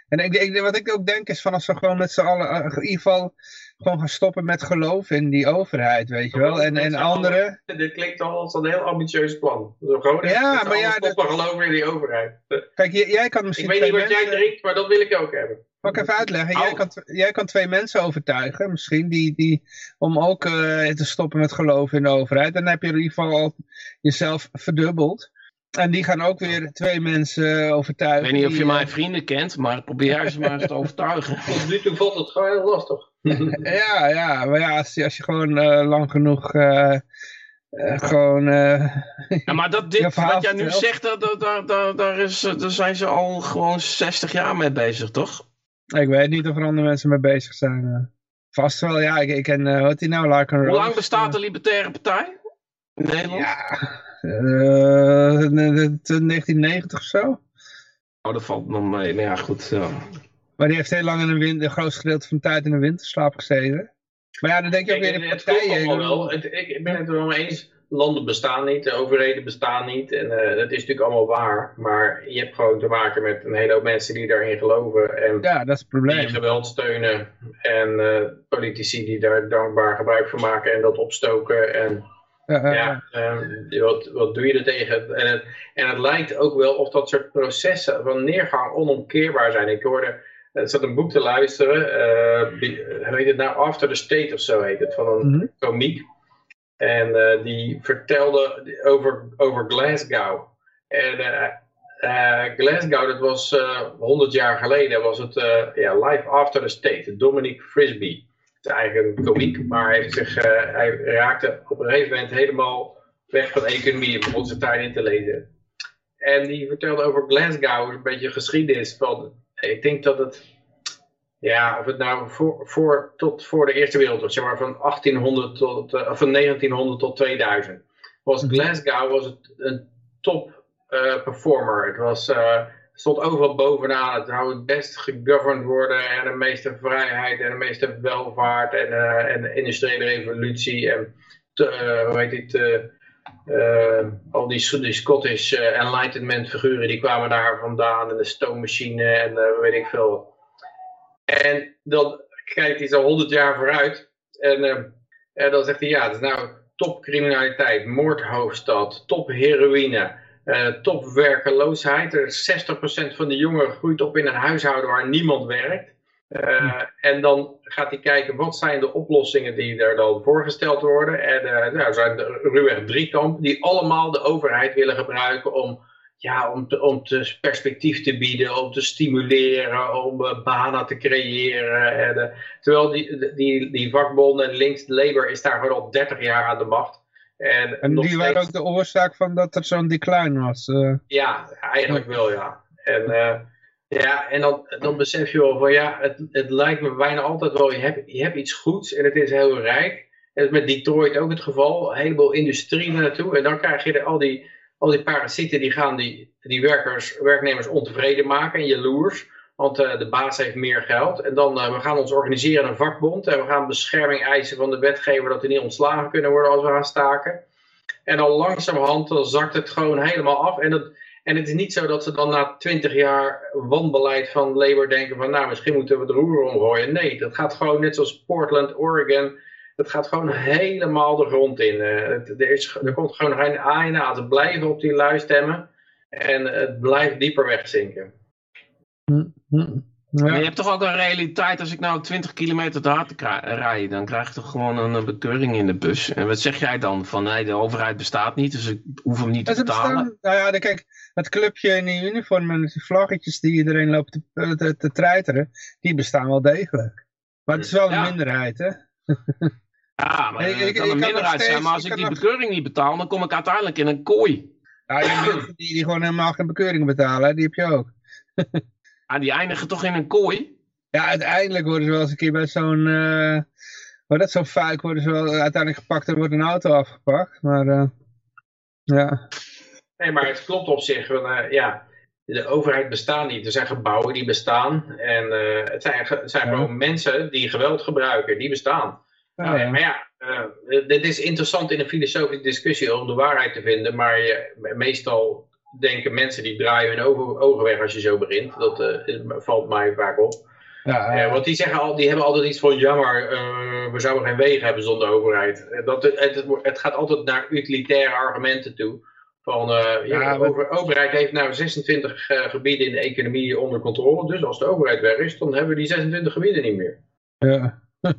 en ik, ik, wat ik ook denk is van als we gewoon met z'n allen in ieder geval gewoon gaan stoppen met geloof in die overheid, weet je wel. En, en anderen... Dit klinkt al als een heel ambitieus plan. Zo gewoon Ja, maar ja, stoppen geloven in die overheid. Kijk, j- jij kan Ik misschien weet niet wat jij drinkt, maar dat wil ik ook hebben. Mag ik even uitleggen? Jij kan, jij kan twee mensen overtuigen, misschien, die, die, om ook eh, te stoppen met geloven in de overheid. Dan heb je in ieder geval al jezelf verdubbeld. En die gaan ook weer twee mensen Ik overtuigen. weet niet of je die, mijn vrienden kent, maar probeer jij ze maar eens te overtuigen. Tot nu toe valt het gewoon heel lastig. Eh, ja, ja, maar ja, als je, als je gewoon eh, lang genoeg eh, eh, gewoon... Ja, maar dat dit, wat jij nu zegt, daar, daar, daar, daar, is, daar zijn ze al gewoon 60 jaar mee bezig, toch? ik weet niet of er andere mensen mee bezig zijn. vast wel, ja. Ik, ik ken, uh, wat die nou, Larkin Hoe lang bestaat de Libertaire Partij in Nederland? Ja, eh, 1990 of zo. Oh, dat valt nog mee. Maar ja, goed. Ja. Maar die heeft heel lang in een, win- een groot gedeelte van de tijd in een winterslaap gezeten. Maar ja, dan denk je ook weer klopt partijen. ik wel. Het, ik, ben het er wel mee eens. Landen bestaan niet, de overheden bestaan niet. En eh, dat is natuurlijk allemaal waar. Maar je hebt gewoon te maken met een hele hoop mensen die daarin geloven. En Ja, dat is het die probleem. geweld steunen. En eh, politici die daar dankbaar gebruik van maken en dat opstoken. En Ja, ehm, wat, wat doe je er tegen? En het, en het lijkt ook wel of dat soort processen van neergang onomkeerbaar zijn. Ik hoorde, er zat een boek te luisteren, eh, die- hoe heet het nou, After the State of zo heet het, van een Mhm. komiek. En eh, die vertelde over, over Glasgow. En eh, eh, Glasgow, dat was eh 100 jaar geleden, was het eh, ja, Life After the State, Dominic Frisby. is eigenlijk een komiek, maar hij, heeft zich, eh, hij raakte op een gegeven moment helemaal weg van economie. Begon zijn tijd in te lezen. En die vertelde over Glasgow, een beetje geschiedenis van, ik denk dat het, ja, of het nou voor, voor, tot voor de Eerste Wereldoorlog, zeg maar van 1800 tot, uh, van 1900 tot 2000, was Glasgow was het een top uh, performer. Het was, uh, stond overal bovenaan. Het zou het best gegoverned worden en de meeste vrijheid en de meeste welvaart en, en de industriële revolutie en hoe heet het, uh, al die, Scottish uh, Enlightenment figuren die kwamen daar vandaan en de stoommachine en uh, weet ik veel. En dan kijkt hij zo 100 jaar vooruit en, en dan zegt hij ja, het is nou topcriminaliteit, moordhoofdstad, top heroïne, top werkeloosheid. Er is 60% van de jongeren groeit op in een huishouden waar niemand werkt. Uh, en dan gaat hij kijken wat zijn de oplossingen die er dan voorgesteld worden. En uh, nou, er zijn ruwweg drie kampen die allemaal de overheid willen gebruiken om, ja, om, te, om te perspectief te bieden, om te stimuleren, om uh, banen te creëren. En, terwijl die, die, die vakbonden links, Labour is daar gewoon al 30 jaar aan de macht. En, en die waren ook de oorzaak van dat er zo'n decline was. Ja, eigenlijk wel ja. En ja, en dan, dan besef je wel van ja, het, het lijkt me bijna altijd wel, je hebt, je hebt iets goeds en het is heel rijk. En dat is met Detroit ook het geval, een heleboel industrie naartoe. En dan krijg je er al die, al die parasieten die gaan die, die werkers, werknemers ontevreden maken en jaloers. Want uh, de baas heeft meer geld. En dan uh, we gaan ons organiseren in een vakbond. En we gaan bescherming eisen van de wetgever dat er niet ontslagen kunnen worden als we gaan staken. En dan langzamerhand dan zakt het gewoon helemaal af. En dat, en het is niet zo dat ze dan na twintig jaar wanbeleid van Labour denken van nou misschien moeten we het roer omgooien. Nee, dat gaat gewoon net zoals Portland, Oregon. Dat gaat gewoon helemaal de grond in. Uh, er, is, er komt gewoon geen einde aan. Ze blijven op die lui stemmen. En het blijft dieper wegzinken. Hm, hm. Ja. Maar je hebt toch ook een realiteit, als ik nou 20 kilometer te hard rijd, dan krijg je toch gewoon een bekeuring in de bus. En wat zeg jij dan? Van nee, de overheid bestaat niet, dus ik hoef hem niet te betalen. Bestaan, nou ja, kijk, het clubje in die uniform en die vlaggetjes die iedereen loopt te, te, te, treiteren, die bestaan wel degelijk. Maar het is wel een minderheid, hè? Ja, maar het kan een minderheid zijn, maar als ik, die bekeuring niet betaal, dan kom ik uiteindelijk in een kooi. Ja, je mensen die, die gewoon helemaal geen bekeuring betalen, die heb je ook. Ah, die eindigen toch in een kooi? Ja, uiteindelijk worden ze wel eens een keer bij zo'n... Uh, dat zo'n fuik worden ze wel uiteindelijk gepakt en wordt een auto afgepakt. Maar uh, ja. Nee, maar het klopt op zich. Uh, ja, de overheid bestaat niet. Er zijn gebouwen die bestaan. En uh, het zijn, het zijn ja. gewoon mensen die geweld gebruiken. Die bestaan. Ja, ja. Maar ja, uh, dit is interessant in een filosofische discussie om de waarheid te vinden. Maar je, meestal denken mensen die draaien hun ogen, ogen weg als je zo begint. Dat uh, valt mij vaak op. Ja, uh, want die, zeggen al, die hebben altijd iets van, ja maar uh, we zouden geen wegen hebben zonder overheid. Dat, het, het, gaat altijd naar utilitaire argumenten toe. Van, ja, de over, overheid heeft nou 26 gebieden in de economie onder controle. Dus als de overheid weg is, dan hebben we die 26 gebieden niet meer. Ja.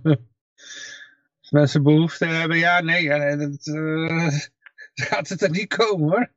als mensen behoefte hebben, ja nee, dat, gaat het er niet komen hoor.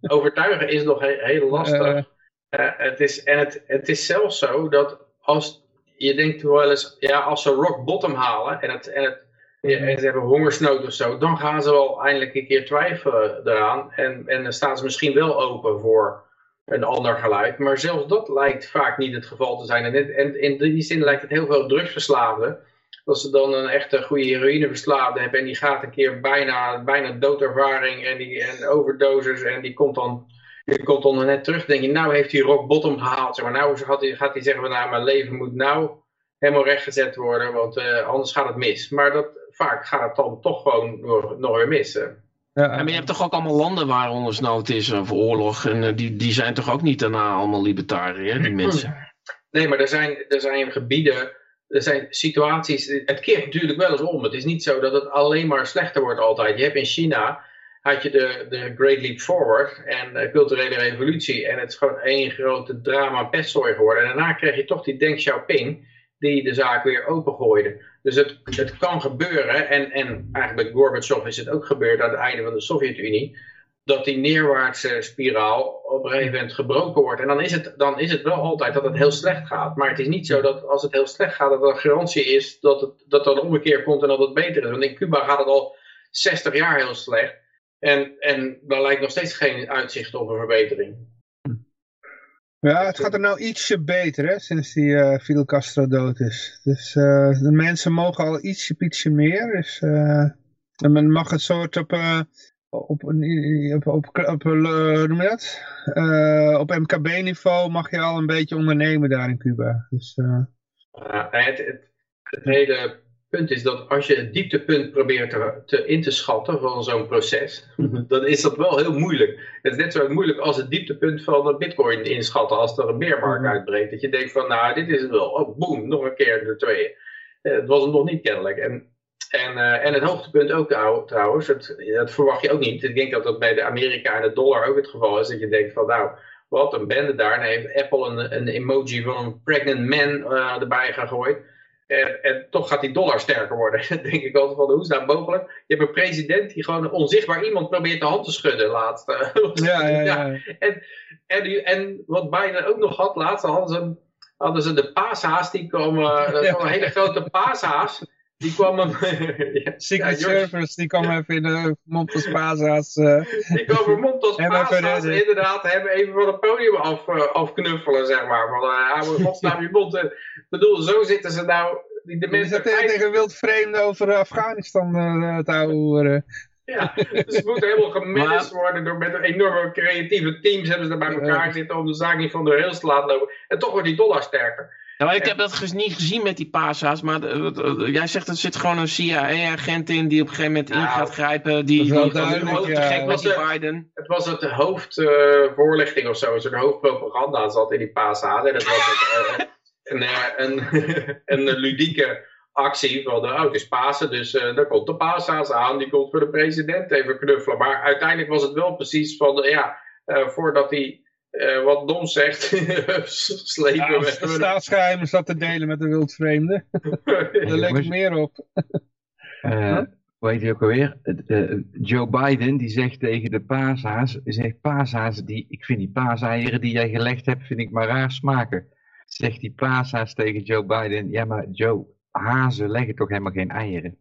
Overtuigen is nog heel, heel lastig. Uh, het is, en het, het is zelfs zo dat als je denkt wel eens, ja, als ze rock bottom halen en, het, en, het, en ze hebben hongersnood of zo, dan gaan ze wel eindelijk een keer twijfelen eraan. En, en dan staan ze misschien wel open voor een ander geluid. Maar zelfs dat lijkt vaak niet het geval te zijn. En, en in die zin lijkt het heel veel drugsverslaafden dat ze dan een echte goede heroïneverslaafde hebben en die gaat een keer bijna, bijna doodervaring en, die, en overdoses en die komt dan, die komt dan net terug. denk je, nou heeft hij rock bottom gehaald. Zeg maar, nou gaat hij, gaat hij zeggen, van, nou mijn leven moet nou helemaal rechtgezet worden, want uh, anders gaat het mis. Maar dat, vaak gaat het dan toch gewoon nog, nog weer mis. Ja, maar je hebt toch ook allemaal landen waar hongersnood is of oorlog. En uh, die, die zijn toch ook niet daarna allemaal libertariër, die mensen? Nee, maar er zijn, er zijn gebieden er zijn situaties, het keert natuurlijk wel eens om. Het is niet zo dat het alleen maar slechter wordt altijd. Je hebt in China, had je de, de Great Leap Forward en de culturele revolutie. En het is gewoon één grote drama pestzooi geworden. En daarna kreeg je toch die Deng Xiaoping, die de zaak weer opengooide. Dus het, het kan gebeuren, en, en eigenlijk bij Gorbachev is het ook gebeurd aan het einde van de Sovjet-Unie. Dat die neerwaartse spiraal op een gegeven moment gebroken wordt. En dan is, het, dan is het wel altijd dat het heel slecht gaat. Maar het is niet zo dat als het heel slecht gaat, dat er een garantie is dat, het, dat er een komt en dat het beter is. Want in Cuba gaat het al 60 jaar heel slecht. En, en daar lijkt nog steeds geen uitzicht op een verbetering. Ja, het gaat er nou ietsje beter, hè, sinds die eh, Fidel Castro dood is. Dus eh, de mensen mogen al ietsje, ietsje meer. Dus, eh, en men mag het soort op, op, een- op, op, op, op, eh, hoe noem je dat? Eh, op MKB-niveau mag je al een beetje ondernemen daar in Cuba. Dus, eh, Ja, het, het, het hele punt is dat als je het dieptepunt probeert te, te in te schatten van zo'n proces, dan is dat wel heel moeilijk. Het is net zo moeilijk als het dieptepunt van bitcoin inschatten als er een beermarkt Mhm. uitbreekt. Dat je denkt van, nou, dit is het wel. Oh, boem, nog een keer de tweeën. Eh, het was het nog niet kennelijk. En, en, eh, en het hoogtepunt ook trouw- trouwens, het, dat verwacht je ook niet. Ik denk dat dat bij de Amerika en de dollar ook het geval is. Dat je denkt van, nou, wat een bende daar. En heeft Apple een, een emoji van een pregnant man eh, erbij gegooid. En, en toch gaat die dollar sterker worden. Dan denk ik altijd van, hoe is dat mogelijk? Je hebt een president die gewoon een onzichtbaar iemand probeert de hand te schudden laatst. ja, ja, ja. En, die, en wat Biden ook nog had, laatst hadden ze, hadden ze de paashaas, die kwam, dat was een hele grote paashaas. Die kwam hem, ja, Secret ja, Service, die kwam even in de Montes Paza's. eh die kwam paashaas, redden. inderdaad, hem even van het podium af, eh, afknuffelen, zeg maar. Van, uh, hou in godsnaam je mond. Eh, Ik bedoel, zo zitten ze nou, die, de mensen... tegen, tegen wild vreemden over Afghanistan eh, te houden. Ja, dus het moet helemaal gemanaged worden door met enorme creatieve teams hebben ze er bij elkaar Ja. zitten om de zaak niet van de rails te laten lopen. En toch wordt die dollar sterker. Ja, maar ik heb dat niet gezien met die pasa's, maar eh, eh, jij zegt er zit gewoon een CIA-agent in die op een gegeven moment in Nou, gaat grijpen. Die, die duidelijk, ja. gek met die Was, eh, Biden. Het was het hoofdvoorlichting of zo, een soort hoofdpropaganda zat in die PASA. En dat was het, eh, een, eh, een, een, ludieke actie van, oh het is Pasen, dus eh daar komt de pasa's aan, die komt voor de president even knuffelen. Maar uiteindelijk was het wel precies van, eh, ja, eh, voordat hij eh, wat dom zegt, slepen Ja, zat te delen met de wildvreemden. Daar jongens. meer op. Eh, hoe heet hij ook alweer? Eh, Joe Biden die zegt tegen de paashaas, zegt paashaas, die, ik vind die paaseieren die jij gelegd hebt, vind ik maar raar smaken. Zegt die paashaas tegen Joe Biden, ja maar Joe, hazen leggen toch helemaal geen eieren?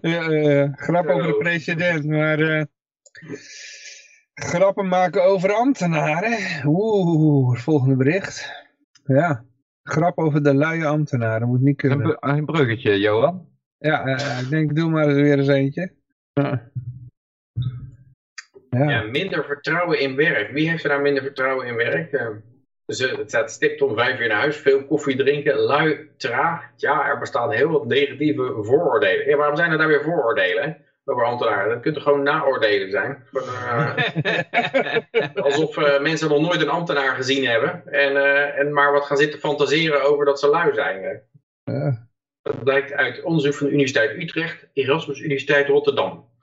Ja, eh, grap over de president, maar eh, grappen maken over ambtenaren. Oeh, het volgende bericht. Ja, grap over de luie ambtenaren moet niet Een, kunnen. een bruggetje, Johan. Ja, eh, ik denk doe maar weer eens eentje. Ja. Ja, Ja. minder vertrouwen in werk. Wie heeft er nou minder vertrouwen in werk? Dus eh, het staat stipt om vijf uur naar huis, veel koffie drinken, lui, traag. Ja, er bestaan heel wat negatieve vooroordelen. Ja, waarom zijn er daar weer vooroordelen over ambtenaren? Dat kunnen gewoon naoordelen zijn. Eh, alsof eh, mensen nog nooit een ambtenaar gezien hebben. En, en maar wat gaan zitten fantaseren over dat ze lui zijn. Ja. Dat blijkt uit onderzoek van de Universiteit Utrecht, Erasmus Universiteit Rotterdam.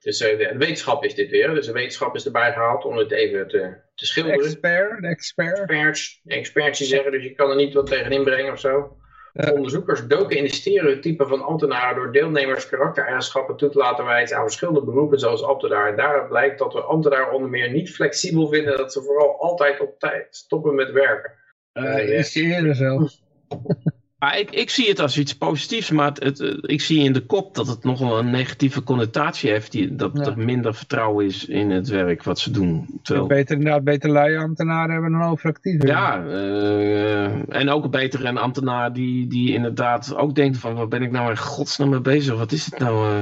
Dus de, de wetenschap is dit weer. Dus de wetenschap is erbij gehaald om het even te, te De expert, de expert. Experts, expertjes zeggen, dus je kan er niet wat tegen inbrengen of zo. Ja. Onderzoekers doken in de stereotypen van ambtenaren door deelnemers karaktereigenschappen toe te laten wijzen aan verschillende beroepen zoals ambtenaar. Daaruit blijkt dat we ambtenaren onder meer niet flexibel vinden dat ze vooral altijd op tijd stoppen met werken. Uh, is je eerder Maar ik, ik zie het als iets positiefs, maar het, het, eh, ik zie in de kop dat het nogal een negatieve connotatie heeft. Die, dat Ja. er minder vertrouwen is in het werk wat ze doen. Terwijl, Beter, inderdaad, beter luie ambtenaren hebben dan overactieve. ja, eh, en ook beter een ambtenaar die, die inderdaad ook denkt van, waar ben ik nou in godsnaam mee bezig? Wat is het nou? eh?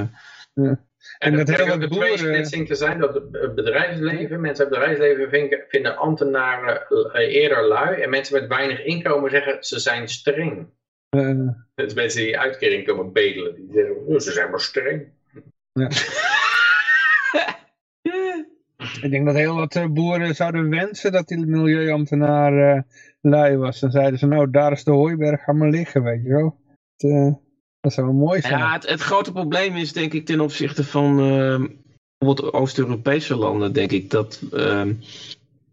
En, En dat wat de boeren- splitsing te zijn dat het bedrijfsleven, mensen uit het bedrijfsleven vinden, vinden ambtenaren eerder lui en mensen met weinig inkomen zeggen ze zijn streng. Eh, Dat is mensen die uitkering komen bedelen, die zeggen oh, ze zijn maar streng. ik denk dat heel wat eh, boeren zouden wensen dat die milieuambtenaar eh, lui was. Dan zeiden ze, nou, daar is de hooiberg, ga maar liggen, weet je wel. Het, eh, dat zou wel mooi zijn. Ja, het, het grote probleem is denk ik ten opzichte van eh, bijvoorbeeld Oost-Europese landen, denk ik, dat ehm,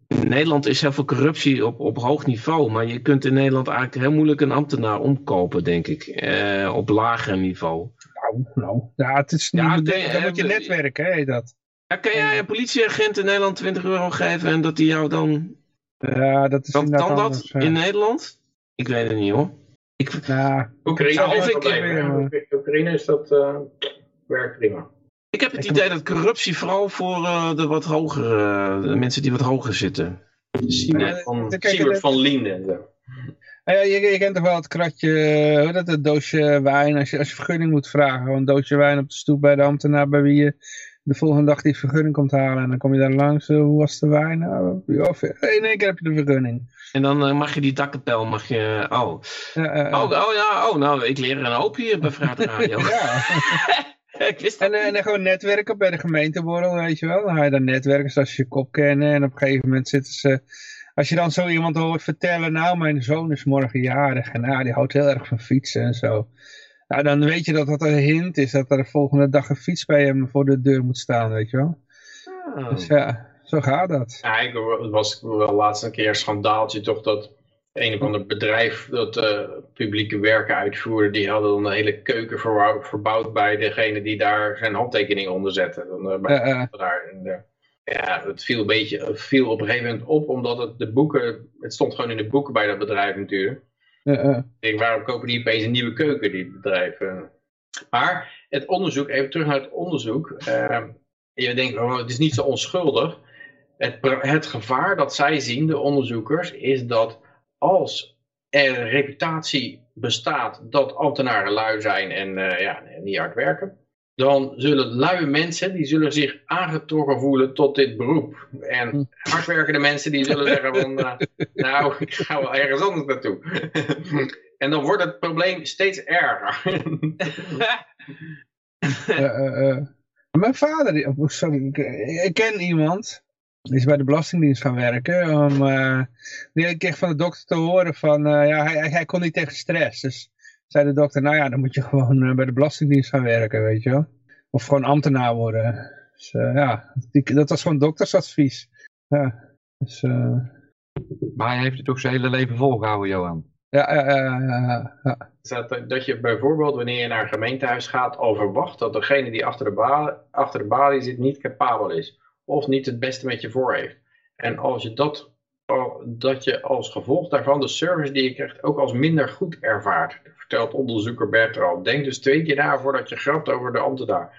In Nederland is heel veel corruptie op, op hoog niveau, maar je kunt in Nederland eigenlijk heel moeilijk een ambtenaar omkopen, denk ik. Eh, op lager niveau. Nou, nou. Ja, het is niet, Ja, dan moet je eh, netwerken, hè, heet dat. Ja, kan jij een politieagent in Nederland 20 euro geven en dat die jou dan... Ja, dat is Kan, inderdaad kan dat anders, ja. in Nederland? Ik weet het niet hoor. Ik, Nou, Oekraïne, zou is ik-. Oekraïne is dat eh, werkt prima. Ik heb het Ik- idee dat corruptie vooral voor eh, de wat hogere, de mensen die wat hoger zitten. Siebert van, kijk, Siebert dat- van Liende en zo. Nou ja, je, je kent toch wel het kratje, hoe heet dat, het doosje wijn, als je, als je vergunning moet vragen. Gewoon een doosje wijn op de stoep bij de ambtenaar bij wie je de volgende dag die vergunning komt halen. En dan kom je daar langs, eh, hoe was de wijn? Nou, ja, in één keer heb je de vergunning. En dan eh, mag je die dakkapel, mag je... Oh. Ja, eh, Oh, oh ja, oh nou, ik leer er een hoop hier bij Vraat Radio. ja. ik wist En, eh, en gewoon netwerken bij de gemeenteborrel, weet je wel. Dan ga je dan netwerken zoals je je kop kennen. En op een gegeven moment zitten ze... Als je dan zo iemand hoort vertellen, nou mijn zoon is morgen jarig. En nou, die houdt heel erg van fietsen en zo. Nou, dan weet je dat dat een hint is dat er de volgende dag een fiets bij hem voor de deur moet staan, weet je wel. Oh. Dus ja, zo gaat dat. Ja, ik, het was wel laatst een keer een schandaaltje toch dat een of ander bedrijf dat eh, publieke werken uitvoerde, die hadden dan een hele keuken verbouwd, verbouwd bij degene die daar zijn handtekening onder zette. Dan, eh, bij Ja, ja. daar. En, eh, ja, het viel, een beetje, viel op een gegeven moment op, omdat het de boeken, het stond gewoon in de boeken bij dat bedrijf natuurlijk. Ik denk, waarom kopen die opeens een nieuwe keuken, die bedrijven? Maar het onderzoek, even terug naar het onderzoek. je denkt, oh, het is niet zo onschuldig. Het, het gevaar dat zij zien, de onderzoekers, is dat als er een reputatie bestaat dat ambtenaren lui zijn en eh, ja, niet hard werken, dan zullen luie mensen, die zullen zich aangetrokken voelen tot dit beroep. En hardwerkende mensen, die zullen zeggen van, eh, nou, ik ga wel ergens anders naartoe. en dan wordt het probleem steeds erger. Eh. Mijn vader, oh, sorry, ik, ik ken iemand, is bij de Belastingdienst gaan werken. Om, eh, die kreeg van de dokter te horen van, eh, ja, hij, hij, kon niet tegen stress. Dus zei de dokter, nou ja, dan moet je gewoon eh, bij de Belastingdienst gaan werken, weet je wel. Of gewoon ambtenaar worden. Dus eh, ja, die, dat was gewoon doktersadvies. Ja, dus, eh, Maar hij heeft het toch zijn hele leven volgehouden, Johan. ja, ja, ja, ja, ja. dat, dat je bijvoorbeeld wanneer je naar een gemeentehuis gaat al verwacht dat degene die achter de, balie, achter de balie zit niet capabel is. Of niet het beste met je voor heeft. En als je dat, dat je als gevolg daarvan de service die je krijgt ook als minder goed ervaart. Vertelt onderzoeker Bertrand. Denk dus twee keer na voordat je grapt over de ambtenaar.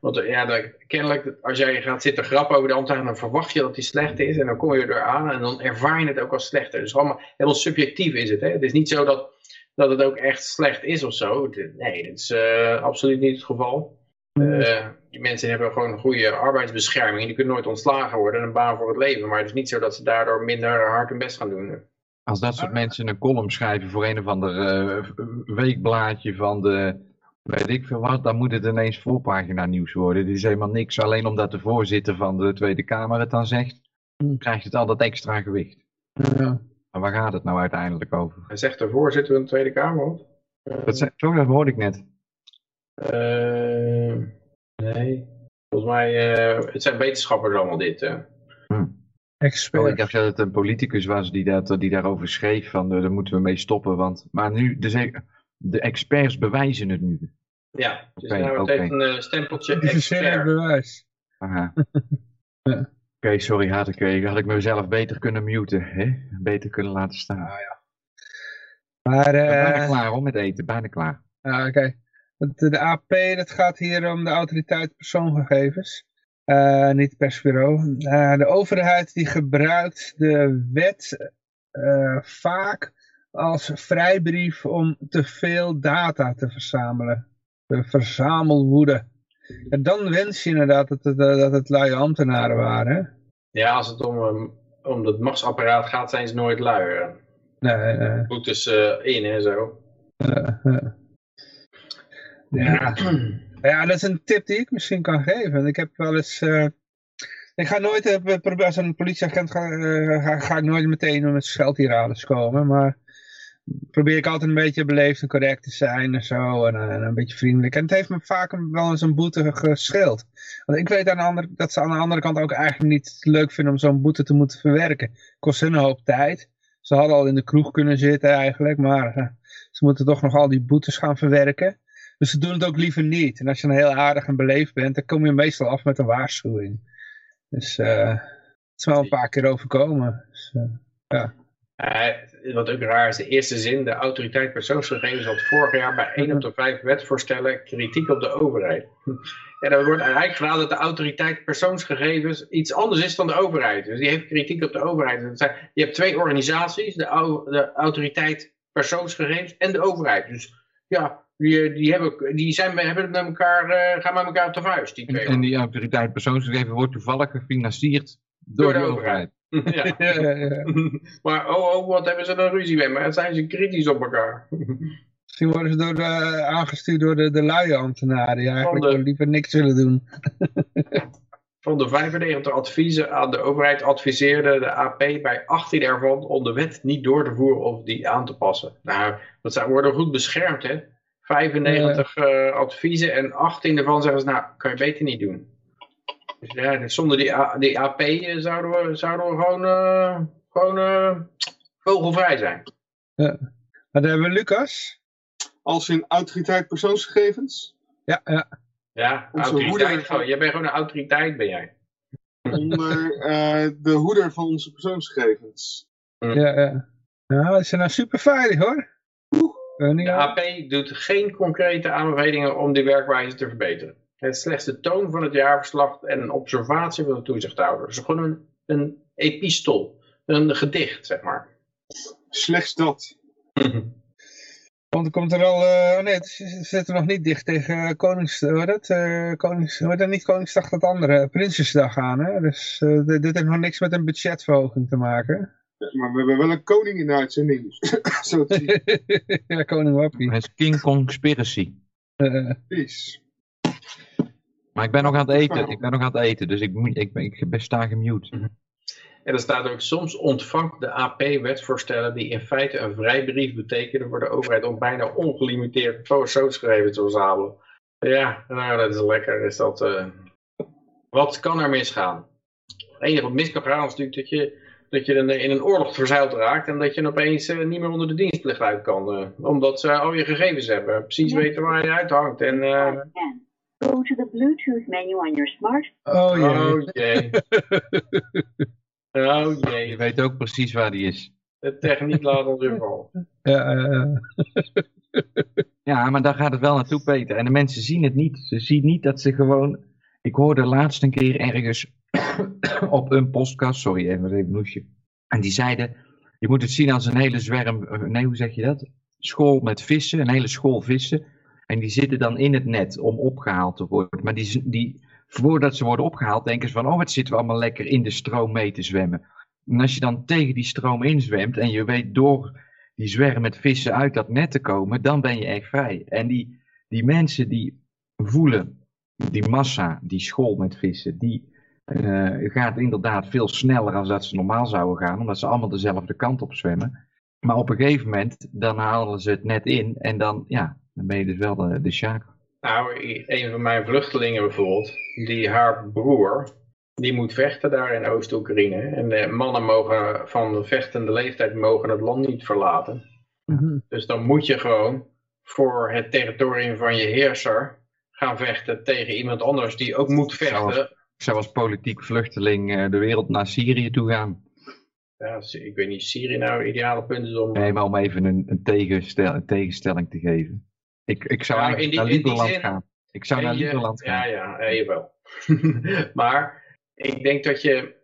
Want ja, dat- kennelijk, als jij gaat zitten grappen over de ambtenaar, dan verwacht je dat die slecht is. En dan kom je er aan en dan ervaar je het ook als slechter. Dus allemaal heel subjectief is het. Hè? Het is niet zo dat, dat het ook echt slecht is of zo. Nee, dat is eh, absoluut niet het geval. Eh, die mensen hebben gewoon een goede arbeidsbescherming. Die kunnen nooit ontslagen worden en een baan voor het leven. Maar het is niet zo dat ze daardoor minder hard hun best gaan doen. Als dat soort mensen een column schrijven voor een of ander eh, weekblaadje van de, weet ik veel wat, dan moet het ineens voorpagina nieuws worden. Dit is helemaal niks. Alleen omdat de voorzitter van de Tweede Kamer het dan zegt, Hmm. krijgt het altijd extra gewicht. ja. Maar waar gaat het nou uiteindelijk over? Hij zegt de voorzitter van de Tweede Kamer. Wat? Dat, zei- sorry, dat hoorde ik net. Eh, nee. Volgens mij, eh, het zijn wetenschappers allemaal dit. eh. Oh, ik dacht dat het een politicus was die, dat, die daarover schreef, van eh, daar moeten we mee stoppen. Want, maar nu, de, de experts bewijzen het nu. Ja, dus Oké, nou, het heeft een eh, stempeltje expert. bewijs. Aha. Ja. Oké, sorry, had ik, had ik mezelf beter kunnen muten. Hè? Beter kunnen laten staan. Maar, Ik ben bijna klaar hoor met eten, bijna klaar. Ja, oké. De, de AP, dat gaat hier om de autoriteit persoongegevens. Eh, niet het persbureau. Eh, de overheid die gebruikt de wet eh, vaak als vrijbrief om te veel data te verzamelen. De verzamelwoede. En dan wens je inderdaad dat het, dat het luie ambtenaren waren. Ja, als het om, ehm, om het machtsapparaat gaat, zijn ze nooit lui. Nee, nee. Boetes in en zo. Ja. ja, dat is een tip die ik misschien kan geven. Ik heb wel eens... eh, ik ga nooit, eh, als een politieagent ga, eh, ga, ga ik nooit meteen met scheldtirades komen. Maar probeer ik altijd een beetje beleefd en correct te zijn en zo. En, en een beetje vriendelijk. En het heeft me vaak wel eens een boete gescheeld. Want ik weet aan de andere, dat ze aan de andere kant ook eigenlijk niet leuk vinden om zo'n boete te moeten verwerken. Kost hun een hoop tijd. Ze hadden al in de kroeg kunnen zitten eigenlijk, maar ze moeten toch nog al die boetes gaan verwerken. Dus ze doen het ook liever niet. En als je dan heel aardig en beleefd bent, dan kom je meestal af met een waarschuwing. Dus eh, het is wel een paar keer overkomen. Dus, eh, Eh, wat ook raar is, de eerste zin, de autoriteit persoonsgegevens had vorig jaar bij 1 op de 5 wetsvoorstellen kritiek op de overheid. En dan wordt eigenlijk gedaan dat de autoriteit persoonsgegevens iets anders is dan de overheid. Dus die heeft kritiek op de overheid. Je hebt twee organisaties, de, de autoriteit persoonsgegevens en de overheid. Dus ja, die, die, hebben, die zijn, hebben met elkaar, eh, gaan met elkaar op de vuist, die En, twee. en die autoriteit persoonsgegevens wordt toevallig gefinancierd door, Door de de overheid. ja. ja, ja, ja. Maar oh, oh, wat hebben ze een ruzie mee? Maar zijn ze kritisch op elkaar? Misschien worden ze door de, aangestuurd door de, de luie ambtenaren die eigenlijk de- liever niks willen doen. Van de 95 adviezen aan de overheid adviseerde de AP bij 18 ervan om de wet niet door te voeren of die aan te passen. Nou, dat zijn, worden goed beschermd, hè? 95 eh, adviezen en 18 ervan zeggen ze, nou, kan je beter niet doen. Dus ja, dus zonder die, A- die AP zouden we, zouden we gewoon, eh, gewoon eh, vogelvrij zijn. Maar dan hebben we Lucas. Als in autoriteit persoonsgegevens. Ja, ja. Ja, Onze autoriteit hoeder-. Jij bent gewoon een autoriteit, ben jij. Onder eh, de hoeder van onze persoonsgegevens. ja, ja. Nou, ze zijn nou super veilig hoor. Eh, De AP doet geen concrete aanbevelingen om die werkwijze te verbeteren. Het is slechts de toon van het jaarverslag en een observatie van de toezichthouder. Het is gewoon een, een epistol, een gedicht, zeg maar. Slechts dat. Want komt er al, eh, oh nee, ze zitten nog niet dicht tegen eh, Konings, heet het? Eh, Konings, dat niet Koningsdag, dat andere, Prinsjesdag aan hè. Dus eh, dit, dit heeft nog niks met een budgetverhoging te maken. Maar we hebben wel een koning in de uitzending. Zo te zien. ja, Koning Wappie. Het is King Conspiracy. Eh, Precies. Maar ik ben nog aan het eten. Ik ben nog aan het eten, dus ik, ik, ben, ik ben sta gemute. En er staat ook, soms ontvangt de AP wetsvoorstellen die in feite een vrijbrief betekenen voor de overheid om bijna ongelimiteerd persoonsgegevens te verzamelen. Ja, nou dat is lekker. Is dat, eh, Wat kan er misgaan? Het enige wat mis kan gaan is natuurlijk dat je, dat je in een- in een oorlog verzeild raakt en dat je opeens eh, niet meer onder de dienstplicht uit kan. eh, omdat ze al je gegevens hebben, precies weten waar je uithangt. En, eh, Go to the Bluetooth menu on your smart. oh jee. oh jee. Oh Je jee, weet ook precies waar die is. de techniek laat ons weer vallen. Ja, eh, Ja, maar daar gaat het wel naartoe, Peter. En de mensen zien het niet. Ze zien niet dat ze gewoon... Ik hoorde laatst een keer ergens op een podcast... Sorry, even een noesje. En die zeiden... Je moet het zien als een hele zwerm... eh, Nee, hoe zeg je dat? School met vissen. Een hele school vissen. En die zitten dan in het net om opgehaald te worden. Maar die, die, voordat ze worden opgehaald denken ze van... Oh, het zitten we allemaal lekker in de stroom mee te zwemmen. En als je dan tegen die stroom inzwemt... En je weet door die zwerm met vissen uit dat net te komen, dan ben je echt vrij. En die, die mensen die voelen, die massa, die school met vissen, die eh, gaat inderdaad veel sneller dan dat ze normaal zouden gaan, omdat ze allemaal dezelfde kant op zwemmen. Maar op een gegeven moment, dan halen ze het net in en dan, ja, dan ben je dus wel de, de sjaak. Nou, een van mijn vluchtelingen bijvoorbeeld, die haar broer, die moet vechten daar in Oost-Oekraïne. En de mannen mogen van de vechtende leeftijd mogen het land niet verlaten. mhm. Dus dan moet je gewoon voor het territorium van je heerser gaan vechten tegen iemand anders die ook moet vechten. Ik zou als politiek vluchteling eh, de wereld naar Syrië toe gaan. Ja, ik weet niet, Syrië nou het ideale punt is om... Nee, maar om even een, een, tegenstel, een tegenstelling te geven. Ik, ik zou Nou, eigenlijk die- naar Lieberland zin- gaan. Ik zou naar je- Lieberland gaan. Ja, ja, eh, jawel. maar ik denk dat je,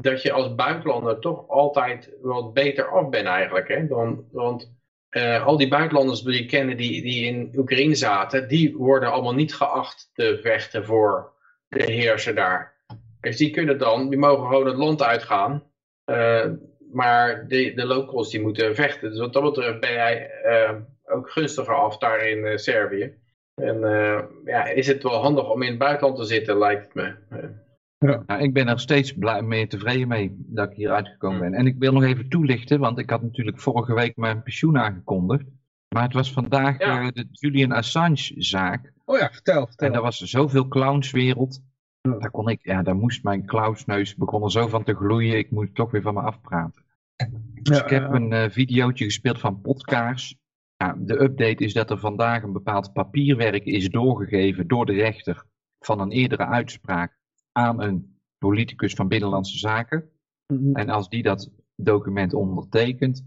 dat je als buitenlander toch altijd wat beter af bent eigenlijk. Hè? Dan, want eh, al die buitenlanders die je kennen die, die in Oekraïne zaten, die worden allemaal niet geacht te vechten voor de heerser daar. Dus die kunnen dan, die mogen gewoon het land uitgaan. Eh, maar de, de locals die moeten vechten. Dus wat dat betreft ben jij eh, ook gunstiger af daar in eh, Servië. En eh, ja, is het wel handig om in het buitenland te zitten, lijkt het me. Ja. Nou, ik ben er steeds blij mee tevreden mee dat ik hier uitgekomen ben. En ik wil nog even toelichten, want ik had natuurlijk vorige week mijn pensioen aangekondigd. Maar het was vandaag Ja. de Julian Assange-zaak. Oh ja, vertel, vertel. En daar was zoveel clownswereld. Ja. Daar, kon ik, ja, daar moest mijn clownsneus begon er zo van te gloeien. Ik moest toch weer van me afpraten. Dus Ja, ik heb een eh videootje gespeeld van Podkaars. Ja, de update is dat er vandaag een bepaald papierwerk is doorgegeven door de rechter van een eerdere uitspraak aan een politicus van Binnenlandse Zaken. Mhm. En als die dat document ondertekent,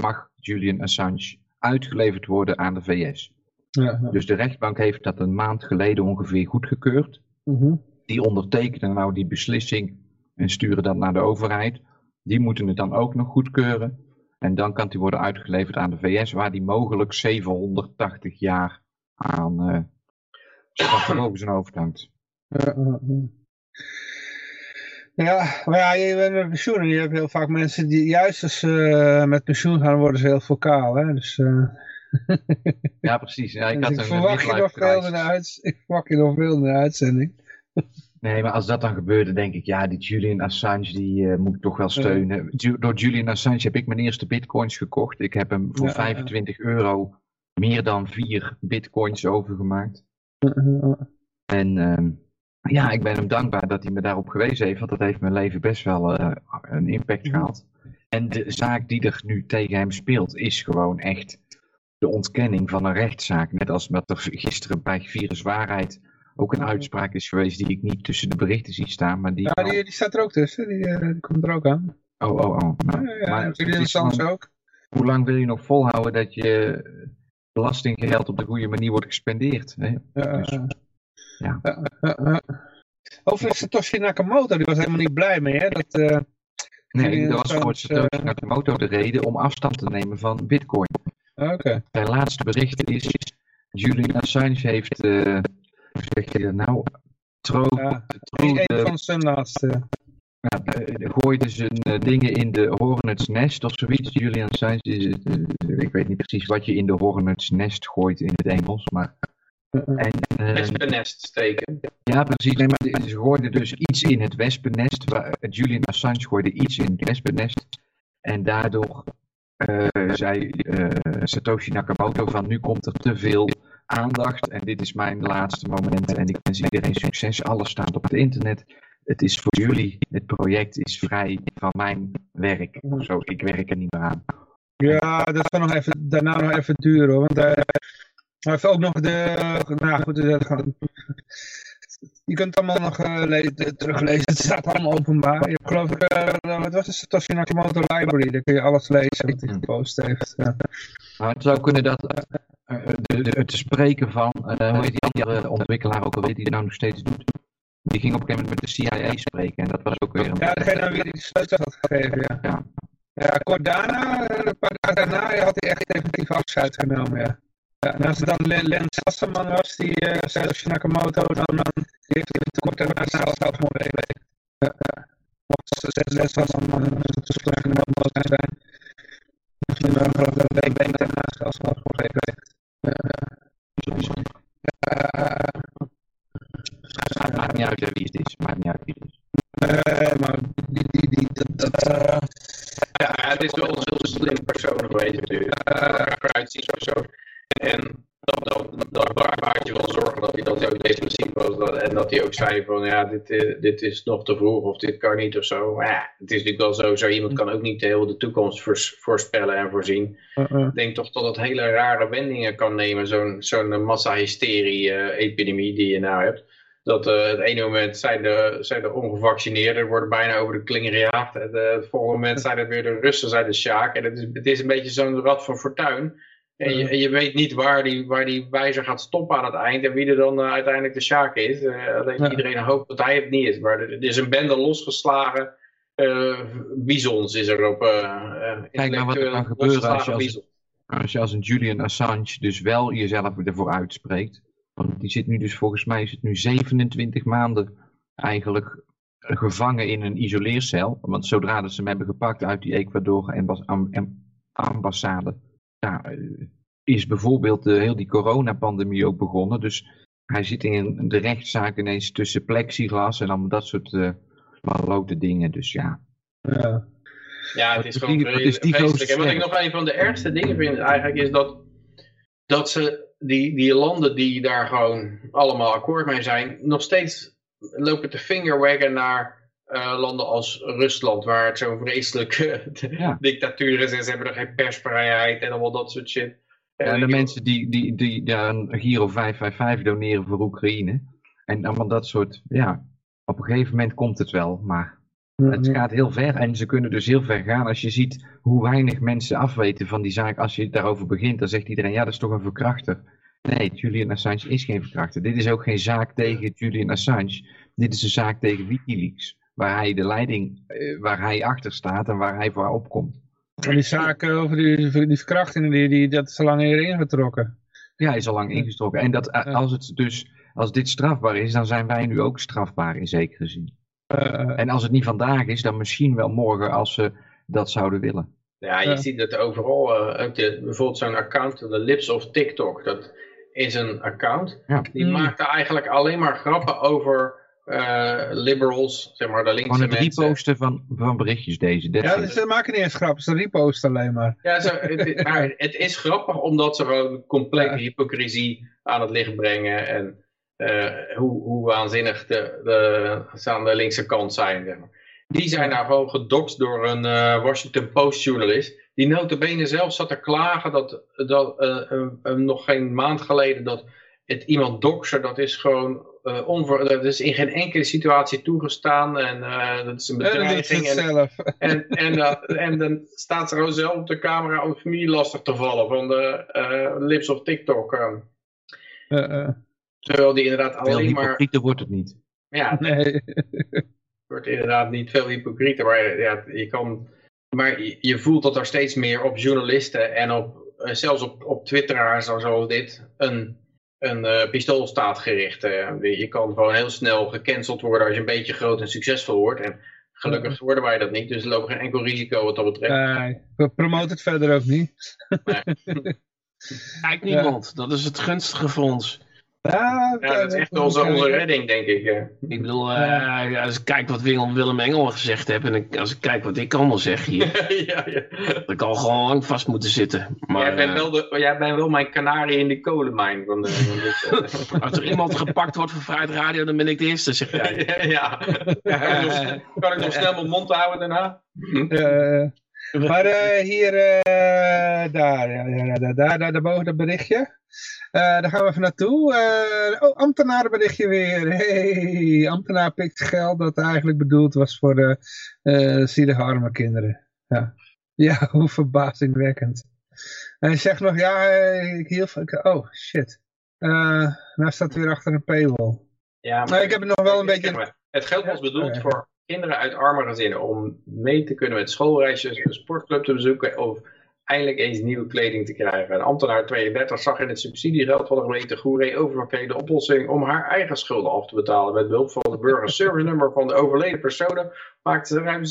mag Julian Assange uitgeleverd worden aan de VS. Ja. Dus de rechtbank heeft dat een maand geleden ongeveer goedgekeurd. Mhm. Die ondertekenen nou die beslissing en sturen dat naar de overheid. Die moeten het dan ook nog goedkeuren. En dan kan die worden uitgeleverd aan de VS, waar die mogelijk 780 jaar aan eh straf boven zijn hoofd hangt. Ja, maar ja, je bent met pensioen en je hebt heel vaak mensen die juist als ze met pensioen gaan worden ze heel vocaal. Hè? Dus, eh, Ja, precies. Ja, ik dus had ik verwacht je nog veel in de, crisis. uit, ik verwacht je nog veel in de uitzending. Nee, maar als dat dan gebeurde, denk ik, ja, die Julian Assange, die eh, moet ik toch wel steunen. Door Julian Assange heb ik mijn eerste bitcoins gekocht. Ik heb hem voor Ja, ja, ja. 25 euro meer dan vier bitcoins overgemaakt. En ehm, ja, ik ben hem dankbaar dat hij me daarop gewezen heeft, want dat heeft mijn leven best wel eh, een impact gehad. En de zaak die er nu tegen hem speelt, is gewoon echt de ontkenning van een rechtszaak. Net als wat er gisteren bij Virus Waarheid ook een Mhm. uitspraak is geweest die ik niet tussen de berichten zie staan, maar die... Ja, die, die staat er ook tussen, die, eh, die komt er ook aan. Oh, oh, oh. Nou, Ja, ja, maar ja, is ook. hoe lang wil je nog volhouden dat je belastinggeld op de goede manier wordt gespendeerd? Hè? Ja, Dus, ja. ja. Ja, ja, ja. Over Satoshi Nakamoto, die was helemaal niet blij mee, hè? Dat, eh, Nee, dat was voor Satoshi Nakamoto de reden om afstand te nemen van bitcoin. Oké. Zijn laatste bericht is, Julian Assange heeft, eh, hoe zeg je dat nou, tro, Ja. Een de, van zijn laatste. ja, eh, gooide zijn eh, dingen in de hornets nest of zoiets. Julian Assange is, het, eh, ik weet niet precies wat je in de hornets nest gooit in het Engels, maar... En, eh, Wespennest steken. Ja, precies. Nee, maar ze gooiden dus iets in het wespennest. waar- eh, Julian Assange gooide iets in het wespennest. En daardoor eh, zei eh, Satoshi Nakamoto van nu komt er te veel aandacht. En dit is mijn laatste moment. En ik wens iedereen succes. Alles staat op het internet. Het is voor jullie. Het project is vrij van mijn werk. Zo, ik werk er niet meer aan. Ja, dat zal nog even, daarna nog even duren hoor. Want eh, hij heeft ook nog de. Nou goed, dat gaan. Je kunt het allemaal nog de- teruglezen. Het staat allemaal openbaar. Je hebt geloof ik, eh, wat was het? Satoshi Nakamoto Library. Daar kun je alles lezen wat hij gepost heeft. Ja. Maar het zou kunnen dat eh, de, de- het spreken van, hoe heet die andere ontwikkelaar ook alweer die het nou nog steeds doet. Die ging op een gegeven moment met de CIA spreken en dat was ook weer een... Ja, degene aan wie hij de sleutel had gegeven, ja. Ja. Ja, kort daarna, eh, een paar dagen daarna, had hij echt definitief afscheid genomen, ja. En als het dan Len, Len Sassaman was, die uh, Satoshi Nakamoto, dan, dan die heeft hij kort daarna zelf zelfmoord gepleegd. Ja, ja. Mocht Len Sassaman een Satoshi Nakamoto zijn, heeft hij dan geloof ik een week, week daarna zelfmoord. Ja, ja. Het maakt niet uit wie het is, maakt niet uit wie het is. Eh, maar die, die, die, dat, dat eh, Ja, het is wel een heel slim persoon geweest natuurlijk. Uh, persoon. En dan maak je wel zorgen dat hij dat zo depressief was. Dat, en dat hij ook zei van ja, dit, eh, dit is nog te vroeg of dit kan niet of zo. Maar ja, het is natuurlijk wel zo, zo iemand kan ook niet de hele toekomst voors- voorspellen en voorzien. uh, uh. Ik denk toch dat het hele rare wendingen kan nemen, zo'n zo'n massa-hysterie-epidemie die je nou hebt. Dat eh, het ene moment zijn de, zijn de ongevaccineerden, worden bijna over de kling gejaagd. En eh, het volgende moment zijn het weer de Russen, zijn de Sjaak. En het is, het is een beetje zo'n rad van fortuin. En je, en je weet niet waar die, waar die wijzer gaat stoppen aan het eind en wie er dan eh, uiteindelijk de Sjaak is. Eh, alleen Ja. iedereen hoopt dat hij het niet is. Maar er, is een bende losgeslagen. eh bizons is er op. eh eh, Kijk maar wat er kan gebeuren als je als- bizons. Als je als een Julian Assange dus wel jezelf ervoor uitspreekt. Want die zit nu dus volgens mij is het nu 27 maanden eigenlijk gevangen in een isoleercel. Want zodra dat ze hem hebben gepakt uit die Ecuador em- ambassade. Ja, eh, is bijvoorbeeld eh, heel die coronapandemie ook begonnen. Dus hij zit in de rechtszaak ineens tussen plexiglas en allemaal dat soort uh, malote dingen. Dus ja. Ja. Ja, het is Wat gewoon die- is die vreselijk. En wat ik nog een van de ergste dingen vind eigenlijk is dat, dat ze die, die landen die daar gewoon allemaal akkoord mee zijn, nog steeds lopen te fingerwaggen naar eh, landen als Rusland, waar het zo'n vreselijke Ja. dictatuur is en ze hebben er geen persvrijheid en allemaal dat soort shit. Ja, en de mensen die, die, die daar een Giro 555 doneren voor Oekraïne. En allemaal dat soort, ja, op een gegeven moment komt het wel, maar het gaat heel ver. En ze kunnen dus heel ver gaan als je ziet hoe weinig mensen afweten van die zaak. Als je daarover begint, dan zegt iedereen, ja, dat is toch een verkrachter. Nee, Julian Assange is geen verkrachter. Dit is ook geen zaak tegen Julian Assange. Dit is een zaak tegen Wikileaks. Waar hij de leiding, eh, waar hij achter staat en waar hij voor opkomt. En die zaken over die, die verkrachtingen, die, die, dat is al lang eerder ingetrokken. Ja, hij is al lang ingestoken. En dat, eh, als, het dus, als dit strafbaar is, dan zijn wij nu ook strafbaar in zekere zin. Eh, En als het niet vandaag is, dan misschien wel morgen als ze dat zouden willen. Ja, je ziet het overal. eh, ook de, bijvoorbeeld zo'n account, de Lips of TikTok. Dat is een account. Ja. Die Mm. maakt eigenlijk alleen maar grappen over liberals, zeg maar de linkse Gewoon het mensen. reposten van, van berichtjes deze. ja, dus ze maken niet eens grappen, ze reposten alleen maar. Ja, zo, het, maar het is grappig omdat ze gewoon complete Ja. hypocrisie aan het licht brengen. En eh, hoe, hoe waanzinnig de, de, ze aan de linkse kant zijn. Zeg maar. Die zijn nou gewoon gedoxt door een eh, Washington Post journalist. Die notabene zelf zat te klagen dat, dat eh, nog geen maand geleden dat het iemand doxen, dat is gewoon eh, onver, dat is in geen enkele situatie toegestaan. En eh, dat is een bedreiging. En, en, en, dat- en dan staat ze zelf op de camera om familie lastig te vallen van de eh, lips of TikTok. eh. Eh, eh, terwijl die inderdaad Veel alleen maar... hypocrieter wordt het niet. Ja, het nee. wordt inderdaad niet veel hypocrieter. Maar ja, je kan... Maar je, voelt dat er steeds meer op journalisten en op, eh, zelfs op, op twitteraars zoals dit een, een eh, pistool staat gericht. eh. je kan gewoon heel snel gecanceld worden als je een beetje groot en succesvol wordt. En gelukkig worden wij dat niet, dus er loopt geen enkel risico wat dat betreft. Nee, we promoten het verder ook niet. Kijk niemand, dat is het gunstige voor ons. Ja, Ja, dat is echt onze, onze redding, denk ik. Ik bedoel, eh, ja, als ik kijk wat Willem, Willem Engel gezegd heeft en ik, als ik kijk wat ik allemaal zeg hier, ja, ja. dat ik al gewoon lang vast moeten zitten. Maar jij, bent eh, wel de, jij bent wel mijn kanarie in de kolenmijn. Van de, van dit, als er iemand gepakt wordt voor Vrijheid Radio, dan ben ik de eerste, zeg jij. ja, ja. Kan, ik nog, snel- kan ik nog snel mijn mond houden daarna? Eh, maar eh, hier, eh, daar, ja, daar, daar, daar, daarboven dat berichtje. Eh, daar gaan we even naartoe. Oh, ambtenarenberichtje weer. Hey, ambtenaar pikt geld dat eigenlijk bedoeld was voor de arme kinderen. Ja. ja, hoe verbazingwekkend. En hij zegt nog, ja, ik ik- Oh, shit. Nou staat hij weer achter een paywall. Ja, Nou, ik heb het nog wel een beetje... maar, Het geld was bedoeld Ja. voor kinderen uit arme gezinnen om mee te kunnen met schoolreisjes, een sportclub te bezoeken of eindelijk eens nieuwe kleding te krijgen. Een ambtenaar 32 zag in het subsidiegeld van de gemeente Goeree de oplossing om haar eigen schulden af te betalen. Met behulp van het burgerservice nummer van de overleden personen maakte ze ruim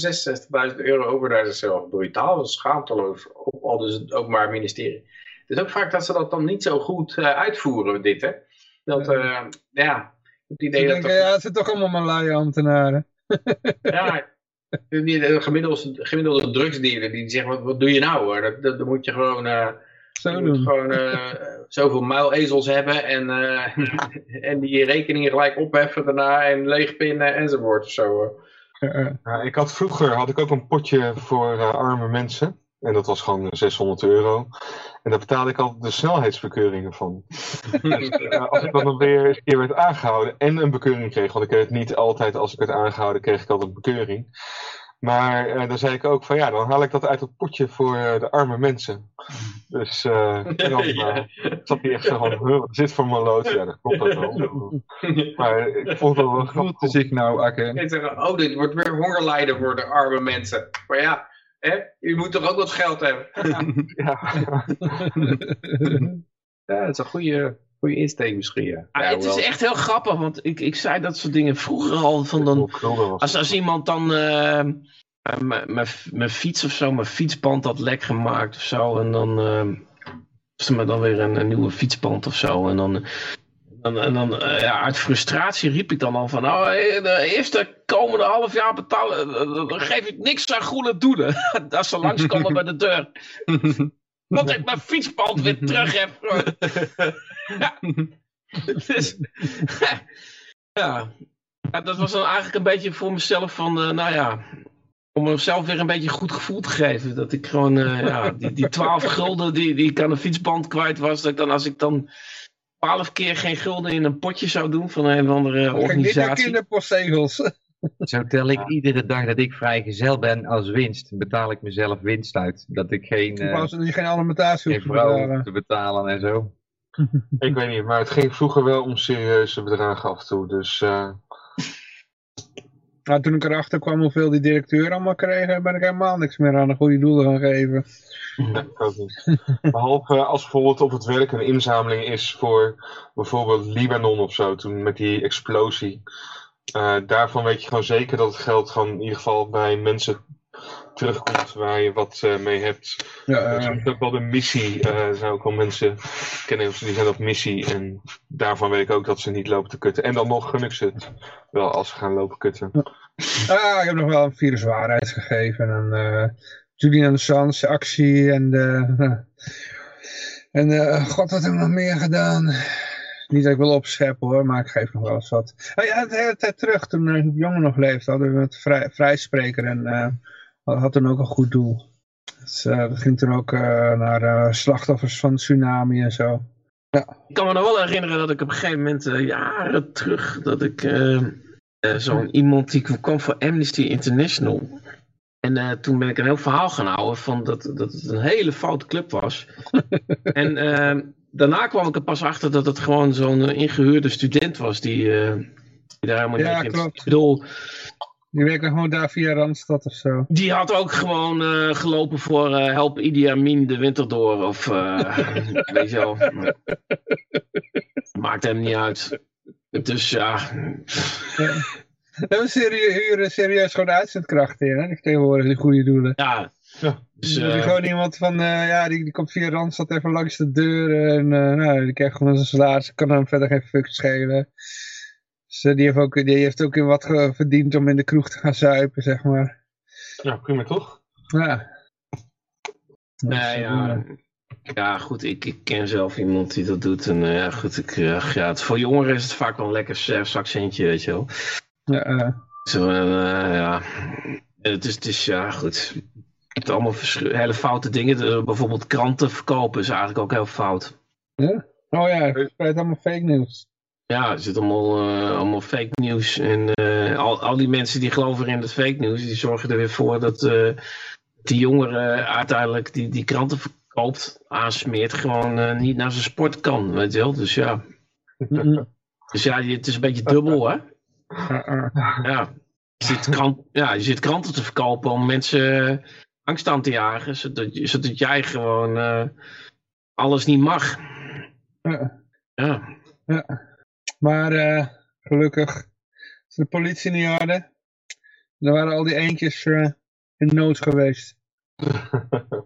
66.000 euro over naar zichzelf. Brutaal schaamteloos, op al dus het openbaar ministerie. Het is ook vaak dat ze dat dan niet zo goed eh, uitvoeren, dit hè. Dat, eh, ja, het Ze idee dat denken, er- ja, het zijn toch allemaal lui ambtenaren. Ja, die, de gemiddelde, gemiddelde drugsdealer die zegt, wat, wat doe je nou hoor? Dat, dat, dat moet je gewoon, eh, Zo je moet doen. gewoon eh, zoveel muilezels hebben en, eh, en die rekeningen gelijk opheffen daarna en leegpinnen enzovoort of zo. Ik had vroeger had ik ook een potje voor eh, arme mensen. En dat was gewoon 600 euro. En daar betaalde ik altijd de snelheidsbekeuringen van. Dus, eh, als ik dan weer eens een keer werd aangehouden en een bekeuring kreeg. Want ik kreeg het niet altijd als ik werd aangehouden, kreeg ik altijd een bekeuring. Maar eh, dan zei ik ook van ja, dan haal ik dat uit het potje voor eh, de arme mensen. Dus eh, en dan zat hij echt zo van, "Huh, wat is dit voor mijn lood? Ja, dat klopt dat wel. Maar ik vond dat wel grappig. hij zich nou, Akke? Zeggen, oh dit wordt weer hongerlijden voor de arme mensen. Maar ja, hè, u moet toch ook wat geld hebben? Ja. Ja, dat is een goede, goede insteek misschien, ja. Ah, Ja, het is echt heel grappig, want ik, ik zei dat soort dingen vroeger al. Van dan, als, als iemand dan mijn- mijn mijn fiets of zo, mijn fietsband had lek gemaakt of zo. En dan uh, ze me dan weer een, een nieuwe fietsband of zo. En dan, En, en dan, eh, ja, uit frustratie riep ik dan al van, nou, eh, de eerste komende half jaar betalen, eh, dan geef ik niks aan goede doelen. Als ze langskomen bij de deur. Tot ik mijn fietsband weer terug heb. ja. Dus, ja. ja, dat was dan eigenlijk een beetje voor mezelf van, nou ja, om mezelf weer een beetje een goed gevoel te geven. Dat ik gewoon, ja, die, die 12 gulden die, die ik aan de fietsband kwijt was, dat ik dan als ik dan 12 keer geen gulden in een potje zou doen van een of andere Kijk, dit organisatie. kinderpostzegels. Zo tel ik iedere dag dat ik vrijgezel ben als winst. Betaal ik mezelf winst uit. Dat ik geen, eh, Pas dat je geen alimentatie geen hoeft te vrouw hoef betalen. te betalen en zo. Ik weet niet, maar het ging vroeger wel om serieuze bedragen af en toe. Dus eh, Nou, toen ik erachter kwam hoeveel die directeur allemaal kregen, ben ik helemaal niks meer aan de goede doelen gaan geven. Nee, ik ook niet. Behalve als bijvoorbeeld op het werk een inzameling is voor bijvoorbeeld Libanon of zo, toen met die explosie. Eh, daarvan weet je gewoon zeker dat het geld gewoon in ieder geval bij mensen terugkomt waar je wat eh, mee hebt. Ja, eh, is ook wel de missie. eh, er zijn ook wel mensen kennen die zijn op missie. En daarvan weet ik ook dat ze niet lopen te kutten. En dan nog gun ik ze het wel als ze gaan lopen kutten. ah, ik heb nog wel een viruswaarheid gegeven eh Julian Assange actie en de, en eh, god wat heb ik nog meer gedaan. Niet dat ik wil opscheppen hoor, maar ik geef nog wel eens wat. Oh ja, de hele tijd terug, toen uh, jongen nog leefde, hadden we het vrij, vrijspreker en eh, had toen ook een goed doel. Dus, eh, dat ging toen ook eh, naar eh, slachtoffers van tsunami en zo. Ik kan me nog wel herinneren dat ik op een gegeven moment, eh, jaren terug, dat ik eh, eh, zo'n iemand die kwam voor Amnesty International. En eh, toen ben ik een heel verhaal gaan houden van dat, dat het een hele foute club was. en eh, daarna kwam ik er pas achter dat het gewoon zo'n eh, ingehuurde student was die, eh, die daar helemaal Ja, niet in-. Ik bedoel, Die werken gewoon daar via Randstad of zo. die had ook gewoon gelopen voor help Idi Amin de winter door. Of eh, weet je wel. Maakt hem niet uit. Dus ja, We hebben serieus, huren serieus gewoon uitzendkrachten in, hè? Die tegenwoordig die goede doelen. ja. Ja. Dus, Dus eh, gewoon iemand van, eh, ja, die, die komt via Randstad even langs de deur en eh, nou, die krijgt gewoon zijn salaris, kan hem verder geen fuck schelen. Dus die, heeft ook, die heeft ook in wat verdiend om in de kroeg te gaan zuipen, zeg maar. Ja, prima toch? Ja. nee, ja. ja, goed, ik, ik ken zelf iemand die dat doet. En ja, goed, ik, ja, het, voor jongeren is het vaak wel een lekker zakcentje, weet je wel. Ja, eh, Zo, eh, ja. Het is, het is, ja, goed. Het allemaal hele foute dingen. Bijvoorbeeld kranten verkopen is eigenlijk ook heel fout. oh ja, hij verspreidt allemaal fake news. Ja, er zit allemaal, eh, allemaal fake nieuws. En eh, al, al die mensen die geloven in het fake nieuws, die zorgen er weer voor dat eh, die jongeren uiteindelijk die, die kranten verkoopt, aansmeert, gewoon eh, niet naar zijn sport kan. Weet je wel? Dus ja, dus ja het is een beetje dubbel, hè? Ja. Je zit, krant, ja, je zit kranten te verkopen om mensen eh, angst aan te jagen, zodat, zodat jij gewoon eh, alles niet mag. Ja. Ja. Maar eh, gelukkig, als de politie niet hadden, dan waren al die eentjes in nood geweest.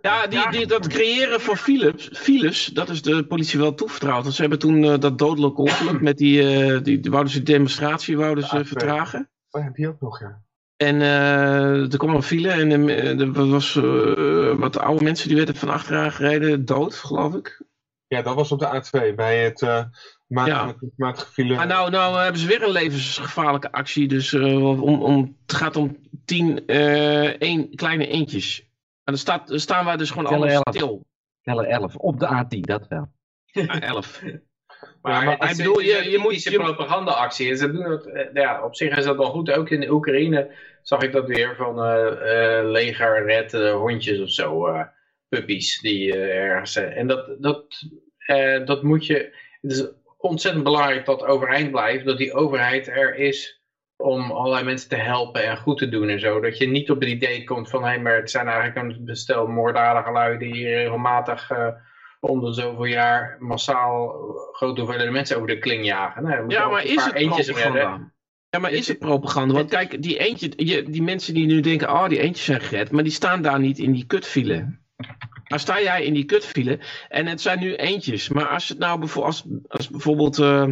Ja, die, die, dat creëren van Philips, Philips, dat is de politie wel toevertrouwd. Want ze hebben toen eh, dat dodelijk ongeluk met die, eh, die, die wouden ze demonstratie wouden ze Ja, vertragen. Oh ja, die ook nog, ja. En eh, er kwam een file en er was wat oude mensen die werden van achteraan gereden, dood, geloof ik. Ja, dat was op de A2 bij het file. Maar nou, nou hebben ze weer een levensgevaarlijke actie. Dus uh, om, om, het gaat om tien uh, een, kleine eentjes. En dan, staat, staan wij dus gewoon 11. stil. Tellen 11. Op de A10, dat wel. Ja, 11. Maar, Ja, maar het ik is- bedoel, je- een je moet- je- propagandaactie. En ze doen het, eh, ja, op zich is dat wel goed. Ook in de Oekraïne zag ik dat weer van eh eh leger red hondjes of zo. eh puppies die ergens. eh, en dat, dat, eh, dat moet je. Het is ontzettend belangrijk dat overeind blijft. Dat die overheid er is om allerlei mensen te helpen en goed te doen en zo. Dat je niet op het idee komt van, hé, maar het zijn eigenlijk een bestel moorddadige lui die hier regelmatig eh om de zoveel jaar massaal grote hoeveelheden mensen over de kling jagen. Je Ja, maar is het propaganda? Ja, maar is het propaganda? Want kijk, die, eentje, je- die mensen die nu denken, oh, die eentjes zijn gered, maar die staan daar niet in die kutfile. Dan sta jij in die kutfile en het zijn nu eentjes. Maar als het nou bijvo- als, als bijvoorbeeld eh,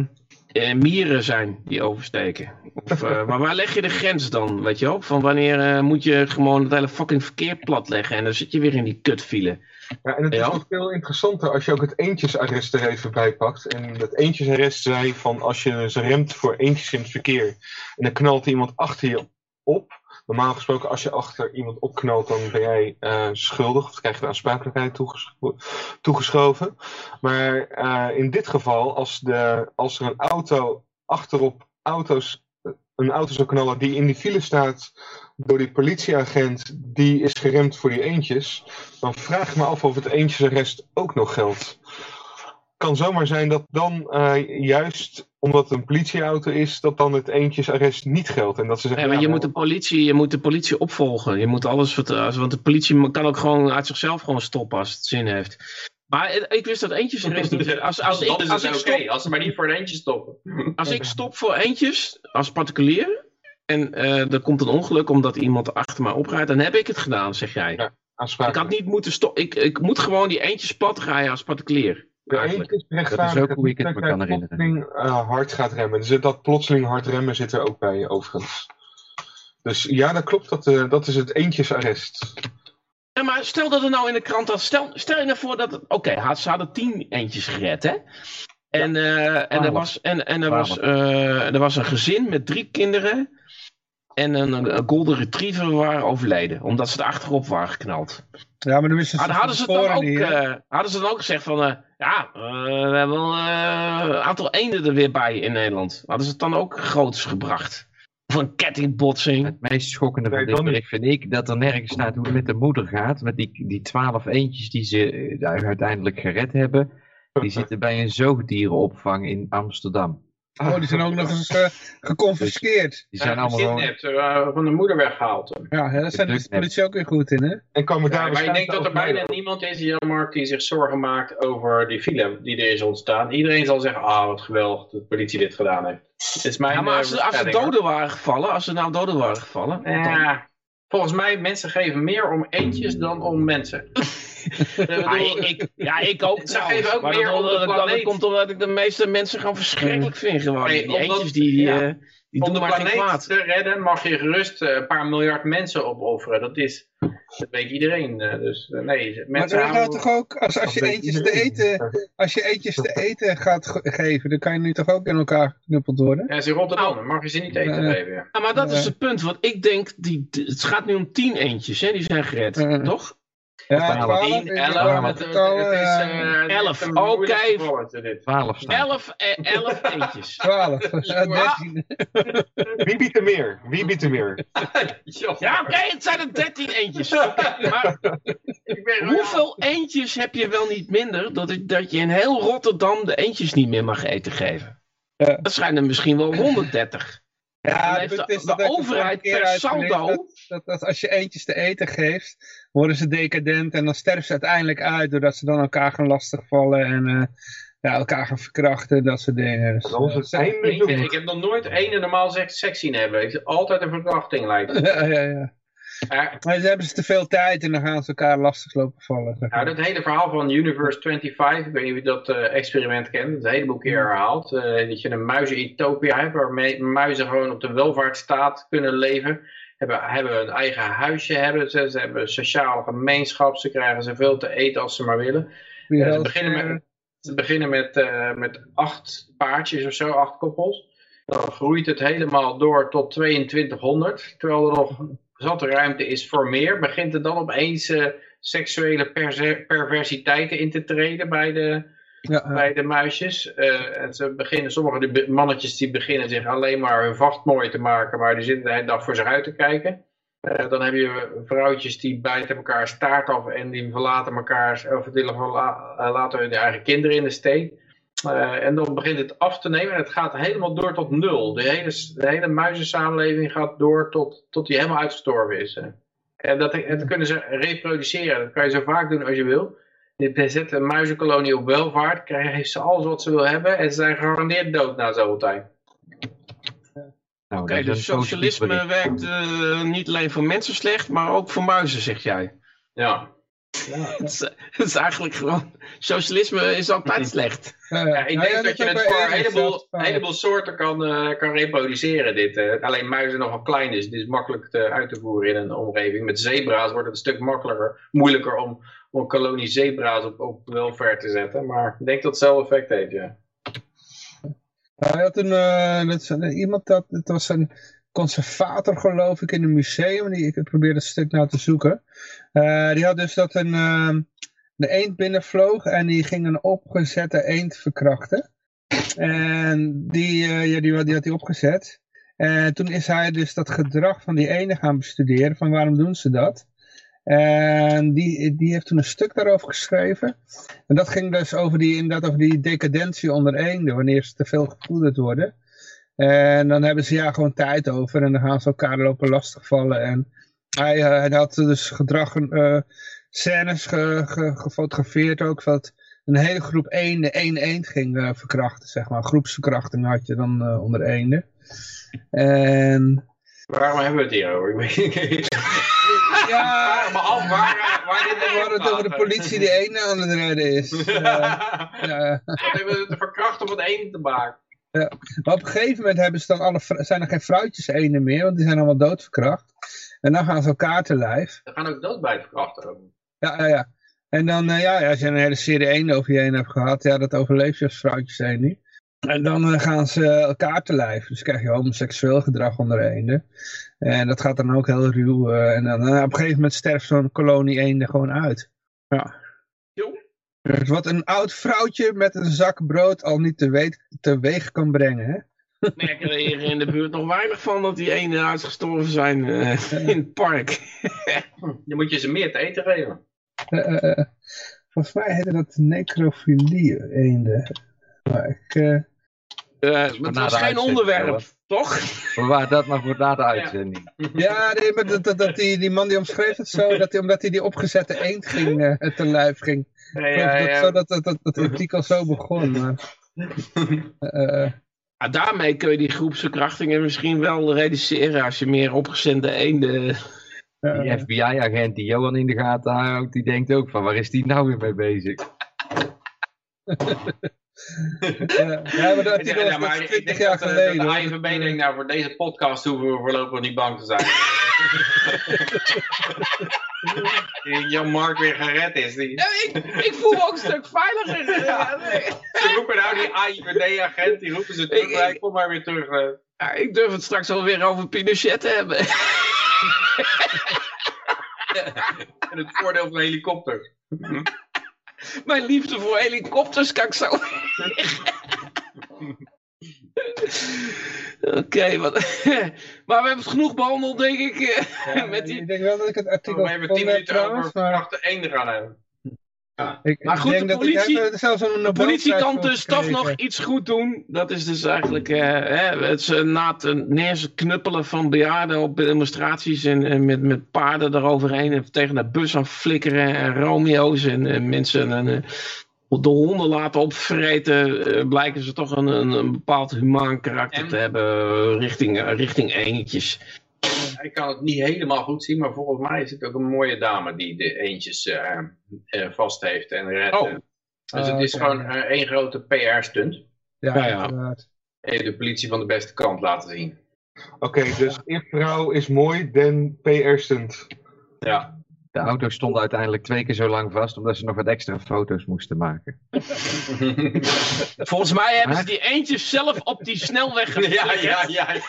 eh, mieren zijn die oversteken. Of, eh, maar waar leg je de grens dan, weet je wel? Van wanneer eh, moet je gewoon het hele fucking verkeer platleggen en dan zit je weer in die kutfile. Ja, en het is Ja. nog veel interessanter als je ook het eentjesarrest er even bij pakt. En het eentjesarrest zei van als je dus remt voor eentjes in het verkeer en dan knalt iemand achter je op. Normaal gesproken als je achter iemand opknalt dan ben jij eh, schuldig of krijg je de aansprakelijkheid toegescho- toegeschoven. Maar eh, in dit geval als, de, als er een auto achterop auto's, een auto zou knallen die in die file staat door die politieagent die is geremd voor die eentjes, dan vraag ik me af of het eentjesarrest ook nog geldt. Kan zomaar zijn dat dan eh, juist omdat het een politieauto is, dat dan het eentjesarrest niet geldt. En dat ze zeggen, Nee, maar ja, je, moet de politie, je moet de politie opvolgen. Je moet alles vertrouwen. Want de politie kan ook gewoon uit zichzelf gewoon stoppen als het zin heeft. Maar eh, ik wist dat eentjes is niet. Als, als, ik, als, ik stop, als ze maar niet voor een eentje stoppen. als ik stop voor eentjes als particulier. En eh, er komt een ongeluk omdat iemand achter mij oprijdt. Dan heb ik het gedaan, zeg jij. Ja, ik had niet moeten stoppen. Ik, ik moet gewoon die eentjes plat rijden als particulier. De eentjes rechtvaardigen Dat is ook hoe ik het me dat kan herinneren. plotseling eh, hard gaat remmen. Dus dat plotseling hard remmen zit er ook bij, overigens. Dus ja, dat klopt. Dat, eh, dat is het eentjesarrest. Ja, maar stel dat er nou in de krant had. Stel, stel je nou voor dat. Oké, had- ze hadden tien eentjes gered, hè? En, eh, en, er, was, en, en er, was, eh, er was een gezin met drie kinderen. En een, een golden retriever waren overleden. Omdat ze er achterop waren geknald. Ja, maar dan wisten ze Hadden, hadden, ze dan ook, hadden ze dan ook gezegd van. Ja, eh, we hebben wel eh, een aantal eenden er weer bij in Nederland. Hadden ze het dan ook groots gebracht? Of een kettingbotsing? Het meest schokkende van dit bericht vind ik dat er nergens staat hoe het met de moeder gaat. Met die, die twaalf eentjes die ze eh, uiteindelijk gered hebben. Die zitten bij een zoogdierenopvang in Amsterdam. Oh, die zijn ook nog eens eh, geconfiskeerd. Die zijn Ja, allemaal gewoon... gekidnapt, eh, van de moeder weggehaald. Ja, hè, daar zijn de politie ook weer goed in, hè? En komen daar Ja, maar ik denk dat er bijna niemand is, Jan Mark, die zich zorgen maakt over die file die er is ontstaan. Iedereen zal zeggen, ah wat geweldig dat de politie dit gedaan heeft. Dit is mijn Ja, maar als als voorspelling, hoor. doden waren gevallen, als er nou doden waren gevallen, dan- Ja, volgens mij, mensen geven meer om eentjes dan om mensen. Ik Ja, bedoel, ik, ik- ja, ik ook trouwens. ook maar meer dat, dat- dat- dat komt omdat ik de meeste mensen gewoon verschrikkelijk vind. Gewoon. Nee, die eentjes die, die, ja. eh, die om doen de maar geen planeet kwaad. te redden mag je gerust eh, een paar miljard mensen opofferen. Dat is, dat weet iedereen. eh, dus nee, Maar mensen dat gaat houden- toch ook, als, als, je Dat eentjes te eten, als je eentjes te eten gaat ge- geven, dan kan je nu toch ook in elkaar geknuppeld worden? Ja, ze Rotterdam, dan mag je ze niet eten geven. Ja. Ja, maar dat is het punt. Want ik denk, die, het gaat nu om tien eentjes, hè, die zijn gered. Toch? Ja, Twaalf. twaalf, 10, ik 11, weet niet het, wat het, getallen, het is eh, eh, Oké. gevalletje, dit. Twaalf staan. Elf, eh, elf eentjes. Twaalf, ja, dertien. Wie biedt er meer? Wie biedt er meer? Ja, oké, het zijn er dertien eentjes. Oké, maar Ik ben hoeveel eentjes heb je wel niet minder dat, het- dat je in heel Rotterdam de eentjes niet meer mag eten geven? Ja. Dat zijn er misschien wel 130. Dan Ja, de- overheid per saldo- Dat, dat, dat als je eentjes te eten geeft, worden ze decadent en dan sterven ze uiteindelijk uit doordat ze dan elkaar gaan lastigvallen en eh, ja, elkaar gaan verkrachten, dat soort dingen. Dus, Dat is eh, het Ik, heb nog nooit één normaal seks seks zien hebben. Ik zie altijd een verkrachting lijkt. ja, ja, ja. Ja, Maar ze hebben ze te veel tijd en dan gaan ze elkaar lastig lopen vallen. zeg maar. Nou, dat hele verhaal van Universe 25, ik weet niet of je dat eh, experiment kent, dat is een heleboel keer herhaald. eh, dat je een muizen-utopia hebt, waarmee muizen gewoon op de welvaartsstaat kunnen leven. Hebben, hebben een eigen huisje, hebben ze, ze hebben een sociale gemeenschap, ze krijgen zoveel te eten als ze maar willen. Wie Ja, ze beginnen eh, met, ze beginnen met, eh, met acht paardjes of zo, acht koppels. Dan groeit het helemaal door tot 2200. Terwijl er nog zat ruimte is voor meer. Begint er dan opeens eh, seksuele perversiteiten in te treden bij de, bij de muisjes. Eh, en ze beginnen, sommige de mannetjes die beginnen zich alleen maar hun vacht mooi te maken. Maar die zitten de hele dag voor zich uit te kijken. Eh, dan heb je vrouwtjes die bijten elkaar staart af en die verlaten elkaar, of verla- eh, laten hun eigen kinderen in de steek. En dan begint het af te nemen en het gaat helemaal door tot nul. De hele, de hele muizensamenleving gaat door tot, tot die helemaal uitgestorven is. En dat, en dat kunnen ze reproduceren. Dat kan je zo vaak doen als je wil. Je zet een muizenkolonie op welvaart, krijgen ze alles wat ze wil hebben en ze zijn gegarandeerd dood na zoveel tijd. Nou, Oké, dus socialisme werkt eh, niet alleen voor mensen slecht, maar ook voor muizen, zeg jij. Ja. Het is, het is eigenlijk gewoon... Socialisme is altijd slecht. Ja, Ja, ik Nou denk ja, dat je het voor een heleboel, soorten kan, eh, kan reproduceren. Dit, eh. Alleen muizen nogal klein is. Het is makkelijk te, uit te voeren in een omgeving. Met zebra's wordt het een stuk makkelijker, moeilijker om, om een kolonie op, op welfare te zetten. Maar ik denk dat het hetzelfde effect heeft, ja. Hij had een, eh, dat iemand dat, het was een conservator geloof ik in een museum, die, ik probeer het stuk nou te zoeken. Eh, die had dus dat een, eh, de eend binnenvloog en die ging een opgezette eend verkrachten. En die, eh, ja, die, die had hij opgezet. En toen is hij dus dat gedrag van die eenden gaan bestuderen, van waarom doen ze dat. En die, die heeft toen een stuk daarover geschreven. En dat ging dus over die, inderdaad over die decadentie onder eenden, wanneer ze te veel gevoederd worden. En dan hebben ze ja gewoon tijd over en dan gaan ze elkaar lopen lastigvallen. En hij, eh, hij had dus gedrag, eh scènes ge- ge- gefotografeerd ook, dat een hele groep eenden één eend ging eh, verkrachten, zeg maar. Groepsverkrachting had je dan onder eenden. En Waarom hebben we het hier over? Ja, me af waar, waar dit we hadden het over de politie die eenden aan het redden is. Ja. Wat hebben we te verkrachten om het één te maken? Maar op een gegeven moment hebben ze dan alle, zijn er geen fruitjes eenden meer, want die zijn allemaal doodverkracht. En dan gaan ze elkaar te lijf. Er gaan ook dood bij verkrachten. Ja, ja, ja. En dan, eh, ja, ja, als je een hele serie eenden over je heen hebt gehad, ja, dat overleef je als fruitjes eend niet. En dan eh, gaan ze elkaar te lijf. Dus krijg je homoseksueel gedrag onder eenden. En dat gaat dan ook heel ruw. eh, en dan eh, op een gegeven moment sterft zo'n kolonie eenden gewoon uit. Ja. Dus wat een oud vrouwtje met een zak brood al niet teweeg, teweeg kan brengen, hè? merken er hier in de buurt nog weinig van dat die ene uitgestorven zijn eh, in het park. Dan moet je ze meer te eten geven. Eh, eh, eh, volgens mij heette dat necrofilie eenden. Maar ik, eh, Eh, het na was geen uitzending, onderwerp, hoor. toch? Bewaar dat maar voor na de uitzending. ja, nee, maar dat, dat, dat die, die man die omschreef het zo, dat hij, omdat hij die opgezette eend ging, eh, te lijf ging. Ja, dat, ja. zo dat, dat, dat, dat artikel zo begon. Maar, eh, eh, Ah, daarmee kun je die groepsverkrachtingen misschien wel reduceren als je meer opgezende eenden... eh, Die FBI-agent die Johan in de gaten houdt, die denkt ook van waar is die nou weer mee bezig? ja, ja, maar dat artikel Ja, was maar dat ik 20 denk jaar dat, de- geleden. dat de hoor. IVB denkt, nou voor deze podcast hoeven we voorlopig niet bang te zijn. Jan Mark weer gered is. Die, Ja, ik, ik voel me ook een stuk veiliger. Ja, nee. ze roepen nou die AIVD-agent, die roepen ze terug. Ik- ik- "Nee, kom maar weer terug. eh." Ja, ik durf het straks alweer over Pinochet te hebben. En het voordeel van een helikopter. Mijn liefde voor helikopters kan ik zo. Oké, wat... maar we hebben het genoeg behandeld, denk ik. eh, Ja, met die... Ik denk wel dat ik het We artikel hebben tien gevonden heb minuten over verkrachte eenden gaan hebben. Ik, Maar ik goed, denk de dat politie- ik heb zelfs een De politie Nobelprijs kan dus toch nog iets goed doen. Dat is dus eigenlijk eh, hè, het is, eh, na het neerknuppelen van bejaarden op demonstraties en, en met, met paarden eroverheen en tegen de bus aan flikkeren en Romeo's en, en mensen en, eh, de honden laten opvreten, eh, blijken ze toch een, een, een bepaald humaan karakter En? te hebben eh, richting, eh, richting eendjes. Ik kan het niet helemaal goed zien, maar volgens mij is het ook een mooie dame die de eendjes eh, eh, vast heeft en redt. Oh. Dus het is gewoon eh, één grote PR-stunt. Ja, Ja, ja. inderdaad. Even de politie van de beste kant laten zien. Oké, dus if vrouw is mooi, dan PR-stunt. Ja. De auto's stonden uiteindelijk twee keer zo lang vast, omdat ze nog wat extra foto's moesten maken. Volgens mij hebben ze die eendjes zelf op die snelweg ja, geflikkerd. ja, ja. Ze,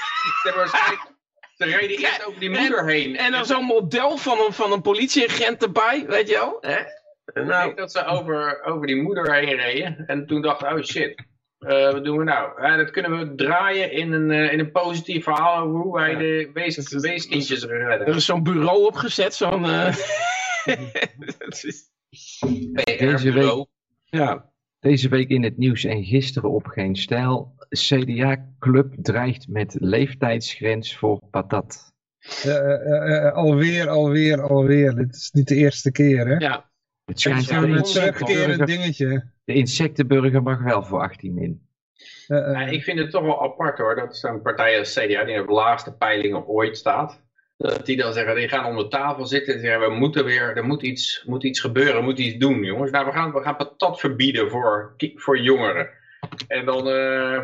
hebben waarschijnlijk- ze reden eerst over die moeder heen. En dan zo'n model van een, van een politieagent erbij, weet je wel? Hè? Ik Nou, denk dat ze over, over die moeder heen reden. En toen dachten oh shit, eh, wat doen we nou? Eh, dat kunnen we draaien in een, eh, in een positief verhaal over hoe wij Ja. de wees, weeskindjes er redden. is zo'n bureau opgezet, zo'n... eh, Deze week, ja. Deze week in het nieuws en gisteren op Geen Stijl. CDA-club dreigt met leeftijdsgrens voor patat. Eh, eh, eh, alweer, alweer, alweer. Dit is niet de eerste keer, hè? ja. Het schijnt onzin, terugkerend insectenburger, dingetje. de insectenburger mag wel voor 18 min. Eh, eh, ik vind het toch wel apart hoor, dat zo'n partij als CDA, die op de laagste peilingen ooit staat, Dat die dan zeggen, die gaan om de tafel zitten en zeggen, we moeten weer, er moet iets, moet iets gebeuren, we moeten iets doen, jongens. Nou, we gaan, we gaan patat verbieden voor, voor jongeren. En dan, eh,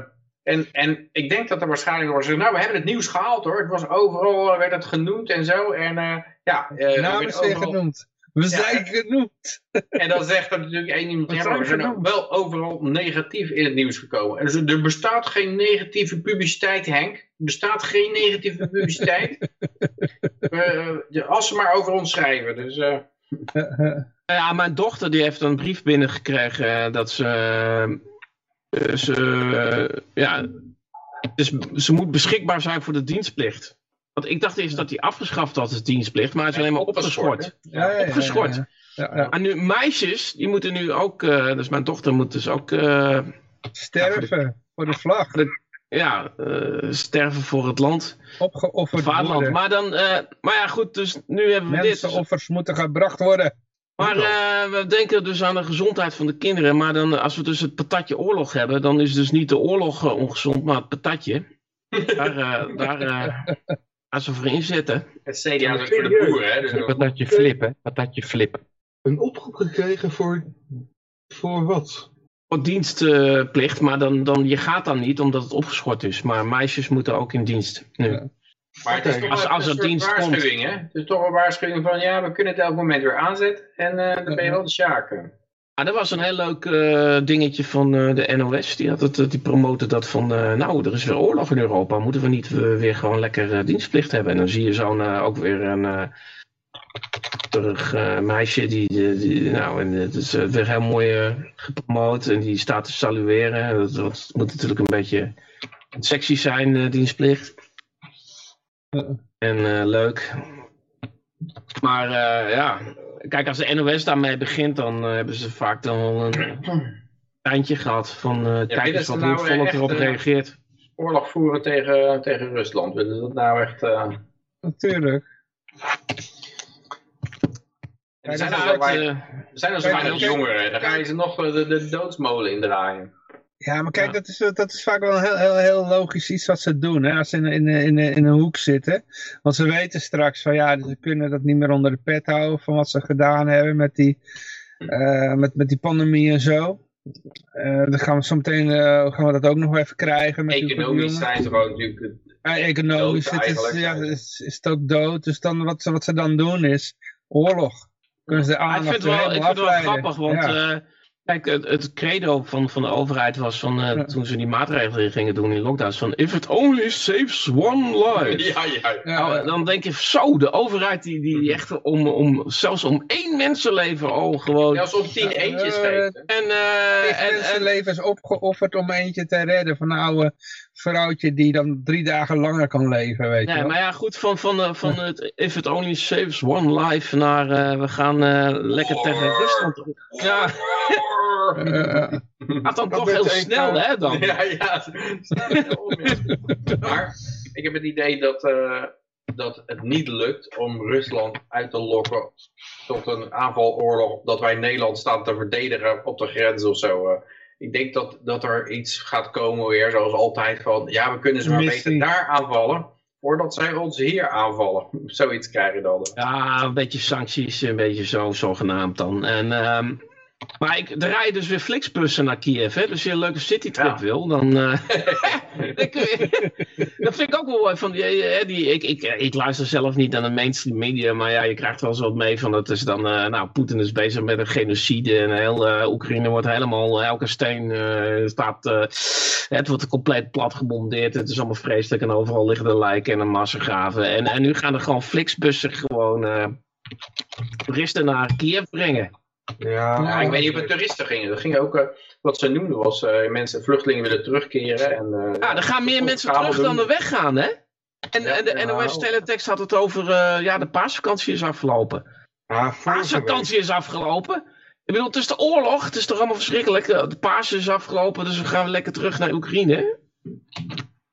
en, en ik denk dat er waarschijnlijk wordt gezegd, nou, we hebben het nieuws gehaald hoor. Het was overal, eh, werd het genoemd en zo. En eh, ja, er Namen werd zijn genoemd. We zijn en- genoemd. en dan zegt er natuurlijk één iemand, ja, we zijn genoemd? wel overal negatief in het nieuws gekomen. En dus er bestaat geen negatieve publiciteit, Henk. Er bestaat geen negatieve publiciteit. Eh, de- als ze maar over ons schrijven. Dus, eh, Ja, mijn dochter die heeft een brief binnengekregen eh, dat ze, eh, ze, eh, ja, dus ze moet beschikbaar zijn voor de dienstplicht. Want ik dacht eerst dat die afgeschaft was, de dienstplicht, maar hij is alleen maar opgeschort. Ja. Ja, ja, Opgeschort. Ja. En nu meisjes, die moeten nu ook, dus mijn dochter moet dus ook, eh, Sterven voor de vlag. ja, eh, sterven voor het land, Opgeofferd vaderland. worden. Maar dan, maar ja goed, dus nu hebben we dit. Dus- Mensenoffers moeten gebracht worden. Maar we denken dus aan de gezondheid van de kinderen. Maar dan, als we dus het patatje oorlog hebben, dan is dus niet de oorlog ongezond, maar het patatje. Daar, daar gaan ze voor inzetten. Het CDA is voor de boeren. Hè? Dus, Wat dat je flip, hè? Wat dat je flip. Een oproep gekregen voor, voor wat? Voor dienstplicht, maar dan, dan, je gaat dan niet omdat het opgeschort is. Maar meisjes moeten ook in dienst. Nu. Ja. maar het is toch Als- als een soort dienst komt. waarschuwing. Hè? Het is toch een waarschuwing van, ja, we kunnen het elk moment weer aanzetten. En eh, dan ben je wel de sjaken. Ah, dat was een heel leuk eh, dingetje van eh, de NOS. Die, had het, eh, die promoten dat van, nou, er is weer oorlog in Europa. Moeten we niet weer gewoon lekker dienstplicht hebben? En dan zie je zo'n ook weer een terug meisje die, die, die- nou, en het is weer heel mooi gepromoot. En die staat te salueren. Dat, dat moet natuurlijk een beetje sexy zijn, dienstplicht. En leuk. Maar ja, kijk, als de NOS daarmee begint, dan eh, hebben ze vaak dan wel een eindje gehad van eh eens ze wat nou hoe het erop eh, reageert. Oorlog voeren tegen, tegen Rusland. Willen ze dat nou echt... eh, Natuurlijk. Er zijn, Ja, er, weinig- eh, er zijn er zo weinig jongeren. Ga je ze nog de, de doodsmolen indraaien. Ja, maar kijk, Ja. Dat, is, dat is vaak wel een heel, heel, heel logisch iets wat ze doen. Hè? Als ze in, in, in, in een hoek zitten. Want ze weten straks van ja, ze kunnen dat niet meer onder de pet houden van wat ze gedaan hebben met die, eh, met, met die pandemie en zo. Eh, dan gaan we zo meteen eh, gaan we dat ook nog even krijgen. Met Economisch zijn ze gewoon natuurlijk... Ja, economisch het is, ja, is, is het ook dood. Dus dan, wat, ze, wat ze dan doen is oorlog. Kunnen ze de maar ik vind het wel, ik helemaal vind het wel grappig, want Ja. Eh, kijk, het, het credo van, van de overheid was van, eh, Ja. toen ze die maatregelen gingen doen in lockdowns, van if it only saves one life. Ja, ja. Ja, Nou, dan denk je, zo, de overheid die, die, die echt om, om, zelfs om één mensenleven al gewoon... Ja, als op tien eentjes eh, geeft. hè. En, eh, Heeft en, mensen en, leven is opgeofferd om eentje te redden van een oude vrouwtje die dan drie dagen langer kan leven, weet je Nee, wel. maar ja, goed, van, van, eh, van het If It Only Saves One Life naar eh, we gaan eh, lekker tegen Rusland. Ja, Eh, eh, gaat dan toch heel snel, eh, hè, dan? Ja, ja. onmiddellijk. maar ik heb het idee dat, eh, dat het niet lukt om Rusland uit te lokken tot een aanvaloorlog. Dat wij Nederland staan te verdedigen op de grens of zo. Ik denk dat, dat er iets gaat komen weer, zoals altijd, van ja, we kunnen ze maar beter daar aanvallen. Voordat zij ons hier aanvallen. Zoiets krijg je dan. Ja, een beetje sancties, een beetje zo, zogenaamd dan. En, ehm, maar ik, er rijden dus weer Flixbussen naar Kiev, hè. Dus als je een leuke citytrip Ja. wil, dan... eh, dat vind ik ook wel mooi. Van die, eh, die, ik, ik, ik luister zelf niet naar de mainstream media, maar ja, je krijgt wel eens wat mee van dat is dan... eh, nou, Poetin is bezig met een genocide en heel eh, Oekraïne wordt helemaal... Elke steen eh, staat... eh, het wordt compleet plat gebombardeerd. Het is allemaal vreselijk en overal liggen er lijken en een massagraven. En, en nu gaan er gewoon Flixbussen gewoon... eh, toeristen naar Kiev brengen. Ja, Ja, ik weet niet of het toeristen gingen. Dat ging ook, eh, wat ze noemden was, eh, mensen, vluchtelingen willen terugkeren. En, eh, Ja, er gaan meer mensen we terug dan doen. er weggaan, hè? En, Ja, en de ja. NOS Teletext had het over, eh, ja, de paasvakantie is afgelopen. ja. Paasvakantie is afgelopen. Ik bedoel, het is de oorlog, het is toch allemaal verschrikkelijk. De paas is afgelopen, dus we gaan lekker terug naar Oekraïne.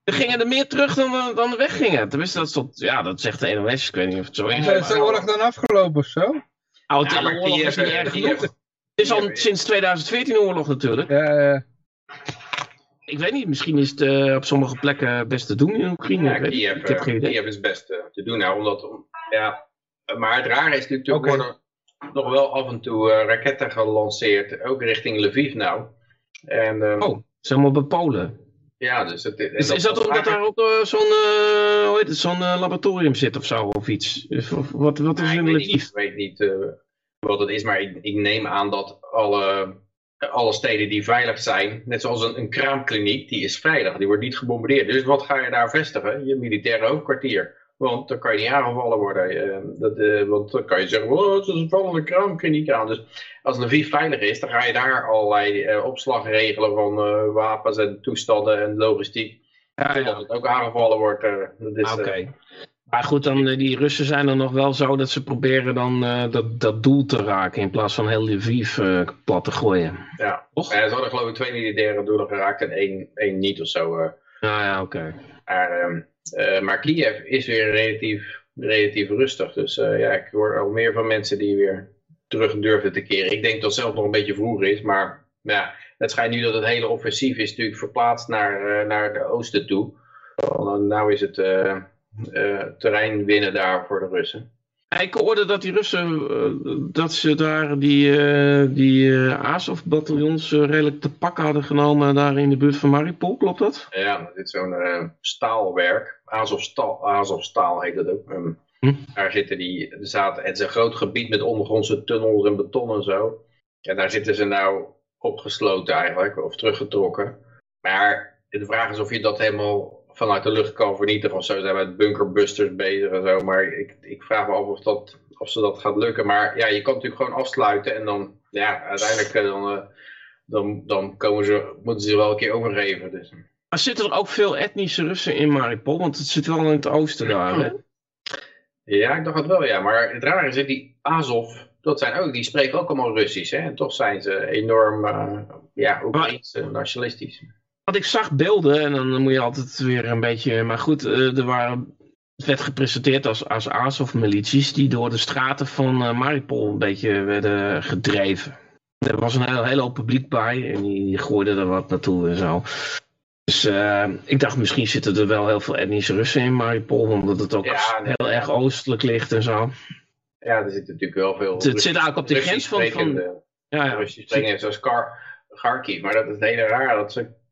Er gingen er meer terug dan, er- dan er weggingen. Tenminste, dat, stond, ja, dat zegt de NOS. Ik weet niet of het zo is. Is is de oorlog dan afgelopen of zo? Ja, maar oorlog Kiev, is niet eh, erg genoeg. Het is al sinds 2014 oorlog natuurlijk. Ja, eh, Ik weet niet, misschien is het eh, op sommige plekken best te doen in Oekraïne. Ja, Kiev, ik heb eh, geen idee. Kiev is best eh, te doen. Nou, omdat, om- ja, maar het rare is natuurlijk, worden nog wel af en toe eh, raketten gelanceerd, ook richting Lviv nou. En, ehm, Oh, zeg maar bij Polen. Ja, dus het, Is, is dat omdat daar ook eh, zo'n hoe heet het, zo'n eh, laboratorium zit of zo, of iets? Dus Wat, wat, is Ja, in ik weet niet, Lviv? ik weet niet eh, wat het is, maar ik, ik neem aan dat alle, alle steden die veilig zijn, net zoals een, een kraamkliniek, die is veilig, die wordt niet gebombardeerd. Dus wat ga je daar vestigen? Je militaire hoofdkwartier. Want dan kan je niet aangevallen worden. eh, dat, eh, want dan kan je zeggen, oh, het is een vallende kraamkliniek aan. Dus als Lviv veilig is, dan ga je daar allerlei eh, opslag regelen van eh, wapens en toestanden en logistiek. Ja, ja. het ook aangevallen wordt. Ah, Oké. Maar goed, dan, die Russen zijn er nog wel zo dat ze proberen dan dat, dat doel te raken in plaats van heel Lviv eh, plat te gooien. ja. Toch? Ja, ze hadden geloof ik twee militairen doelen geraakt en één, één niet of zo. eh. Ja, ja, oké. maar, eh, maar Kiev is weer relatief, relatief rustig. Dus eh, ja, ik hoor al meer van mensen die weer terug durven te keren. Ik denk dat het zelf nog een beetje vroeg is, maar ja, het schijnt nu dat het hele offensief is natuurlijk verplaatst naar, eh, naar de oosten toe. Want nou is het terrein winnen daar voor de Russen. Ik hoorde dat die Russen, eh, dat ze daar die, eh, die eh, Azov-bataljons redelijk te pakken hadden genomen daar in de buurt van Mariupol, klopt dat? Ja, dit is zo'n staalwerk. Azovstaal heet het ook. Ehm, Hm. Daar zitten die, er zaten, het is een groot gebied met ondergrondse tunnels en beton en zo. En daar zitten ze nou opgesloten eigenlijk, of teruggetrokken. Maar de vraag is of je dat helemaal vanuit de lucht kan vernietigen of zo. Ze zijn met bunkerbusters bezig en zo. Maar ik, ik vraag me af of, dat, of ze dat gaat lukken. Maar ja, je kan natuurlijk gewoon afsluiten en dan, ja, uiteindelijk eh, dan, eh, dan, dan komen ze, moeten ze wel een keer overgeven. Dus. Maar zitten er ook veel etnische Russen in Mariupol? Want het zit wel in het oosten daar, hè? Ja, ik dacht het wel, ja. Maar het rare is, dat die Azov, dat zijn ook, die spreken ook allemaal Russisch, hè. En toch zijn ze enorm, eh ja, Oekraïns nationalistisch. Want ik zag beelden en dan moet je altijd weer een beetje... Maar goed, eh, er waren, het werd gepresenteerd als, als Azov-milities die door de straten van eh, Mariupol een beetje werden gedreven. Er was een heel, hele hoop publiek bij en die, gooiden er wat naartoe en zo. Dus eh, ik dacht misschien zitten er wel heel veel etnische Russen in Mariupol, omdat het ook Ja, nee, heel ja. erg oostelijk ligt en zo. Ja, er zitten natuurlijk wel veel Het, het zit eigenlijk op de grens van... van ja, ja. Russisch-sprekende, zoals Kar, Kharkiv. Maar dat is het hele raar, dat ze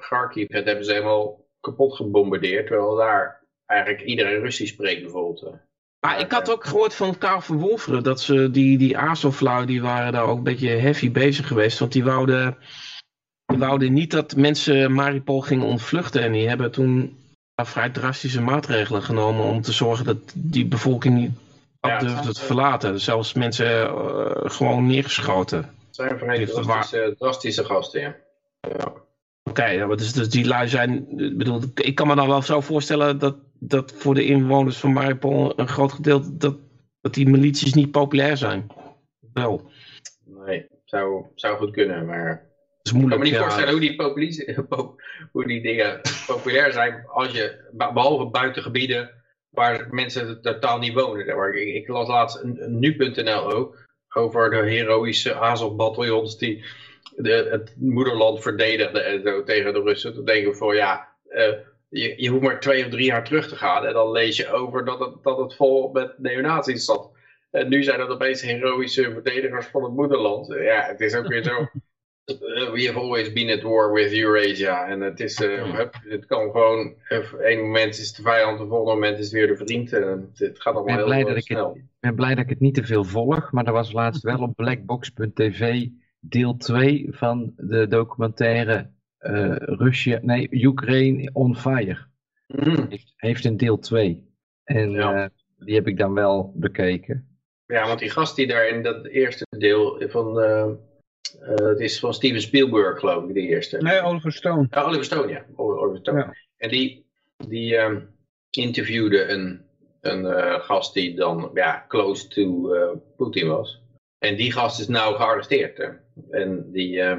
Kharkiv, dat hebben ze helemaal kapot gebombardeerd, terwijl daar eigenlijk iedereen Russisch spreekt bijvoorbeeld. Maar ik had ook gehoord van Karel van Wolferen dat ze die, die Azovlui, die waren daar ook een beetje heavy bezig geweest. Want die wouden, die wouden niet dat mensen Mariupol gingen ontvluchten. En die hebben toen vrij drastische maatregelen genomen om te zorgen dat die bevolking niet Ja, ja, durfde het te verlaten. Zelfs mensen eh, gewoon neergeschoten. Het zijn vrij drastische, drastische gasten, ja. Oké, maar dus, dus die lui zijn, ik bedoel, ik kan me dan wel zo voorstellen dat, dat voor de inwoners van Mariupol een groot gedeelte, dat, dat die milities niet populair zijn. Wel, Nee, zou, zou goed kunnen, maar... is Ik kan moeilijk. me niet ja. voorstellen hoe die, populis- pop- hoe die dingen populair zijn als je, be- behalve buiten gebieden waar mensen totaal niet wonen. Ik, ik las laatst nu.nl ook over de heroïsche Azov-bataljons die de, het moederland verdedigden en zo tegen de Russen. Toen denk ik van ja, eh, je, je hoeft maar twee of drie jaar terug te gaan en dan lees je over dat het, dat het vol met neonazies zat. En nu zijn dat opeens heroïsche verdedigers van het moederland. Ja, het is ook weer zo. Uh, we have always been at war with Eurasia. En het is, uh, hup, het kan gewoon, één moment is de vijand, het volgende moment is het weer de vriend. En het, gaat allemaal heel, heel snel. Ik ben blij dat ik het niet te veel volg, maar er was laatst wel op blackbox.tv deel 2 van de documentaire eh Russia, nee, Ukraine on Fire. Mm. Heeft, heeft een deel 2. En Ja. eh, die heb ik dan wel bekeken. Ja, want die gast die daar in dat eerste deel van, uh, uh, het is van Steven Spielberg geloof ik, die eerste. Nee, Oliver Stone. Ja, Oliver Stone, ja. Oliver Stone. Ja. En die, die um, interviewde een, een uh, gast die dan ja, close to uh, Putin was. En die gast is nou gearresteerd. Hè. En die, uh,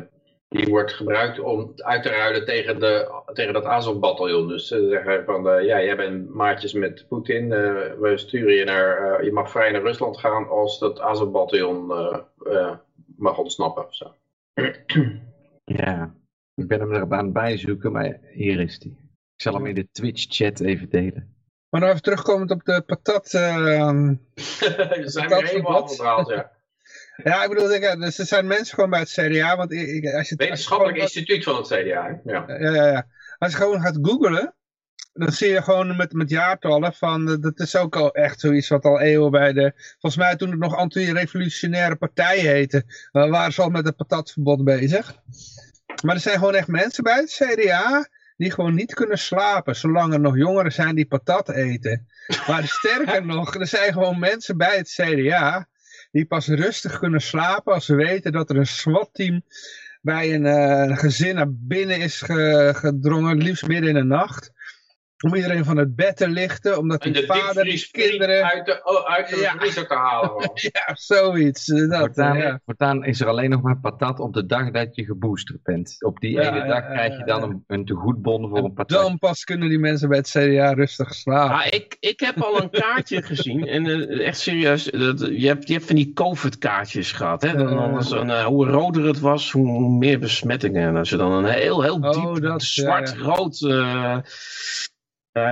die wordt gebruikt om uit te ruilen tegen, de, tegen dat Azov-bataljon. Dus ze zeggen van, uh, ja, jij bent maatjes met Poetin. Uh, we sturen je naar, uh, je mag vrij naar Rusland gaan als dat Azov-bataljon uh, mag ontsnappen of zo. Ja. Ik ben hem er aan het bijzoeken, maar hier is hij. Ik zal hem in de Twitch-chat even delen. Maar nog even terugkomend op de patat. ehm, We zijn weer helemaal afgedraald, ja. Ja, ik bedoel, ik, dus er zijn mensen gewoon bij het CDA. Want ik, als je, Wetenschappelijk als je instituut van het CDA. Ja. ja, ja, ja. Als je gewoon gaat googlen, dan zie je gewoon met, met jaartallen van, eh, dat is ook al echt zoiets wat al eeuwen bij de, volgens mij toen het nog anti-revolutionaire partij heette, uh, waren ze al met het patatverbod bezig. Maar er zijn gewoon echt mensen bij het CDA die gewoon niet kunnen slapen, zolang er nog jongeren zijn die patat eten. Maar sterker nog, er zijn gewoon mensen bij het CDA die pas rustig kunnen slapen als ze weten dat er een SWAT-team bij een eh, gezin naar binnen is ge- gedrongen, liefst midden in de nacht. Om iedereen van het bed te lichten, omdat die de vader die kinderen... uit de, oh, uit de Ja. vriezer te halen. Ja, zoiets. eh, Dat, Voortaan, eh, ja. voortaan is er alleen nog maar patat op de dag dat je geboosterd bent. Op die Ja, ene dag ja, krijg je dan ja. een, een tegoedbon voor een patat. Dan pas kunnen die mensen bij het CDA rustig slapen. Ah, ik, ik heb al een kaartje gezien. En eh, echt serieus. Dat, je, hebt, je hebt van die COVID-kaartjes gehad. Hè? Dan, Eh. dan is een, eh, hoe roder het was, hoe, meer besmettingen. En als je dan een heel, heel Oh, diep dat, zwart-rood eh, eh,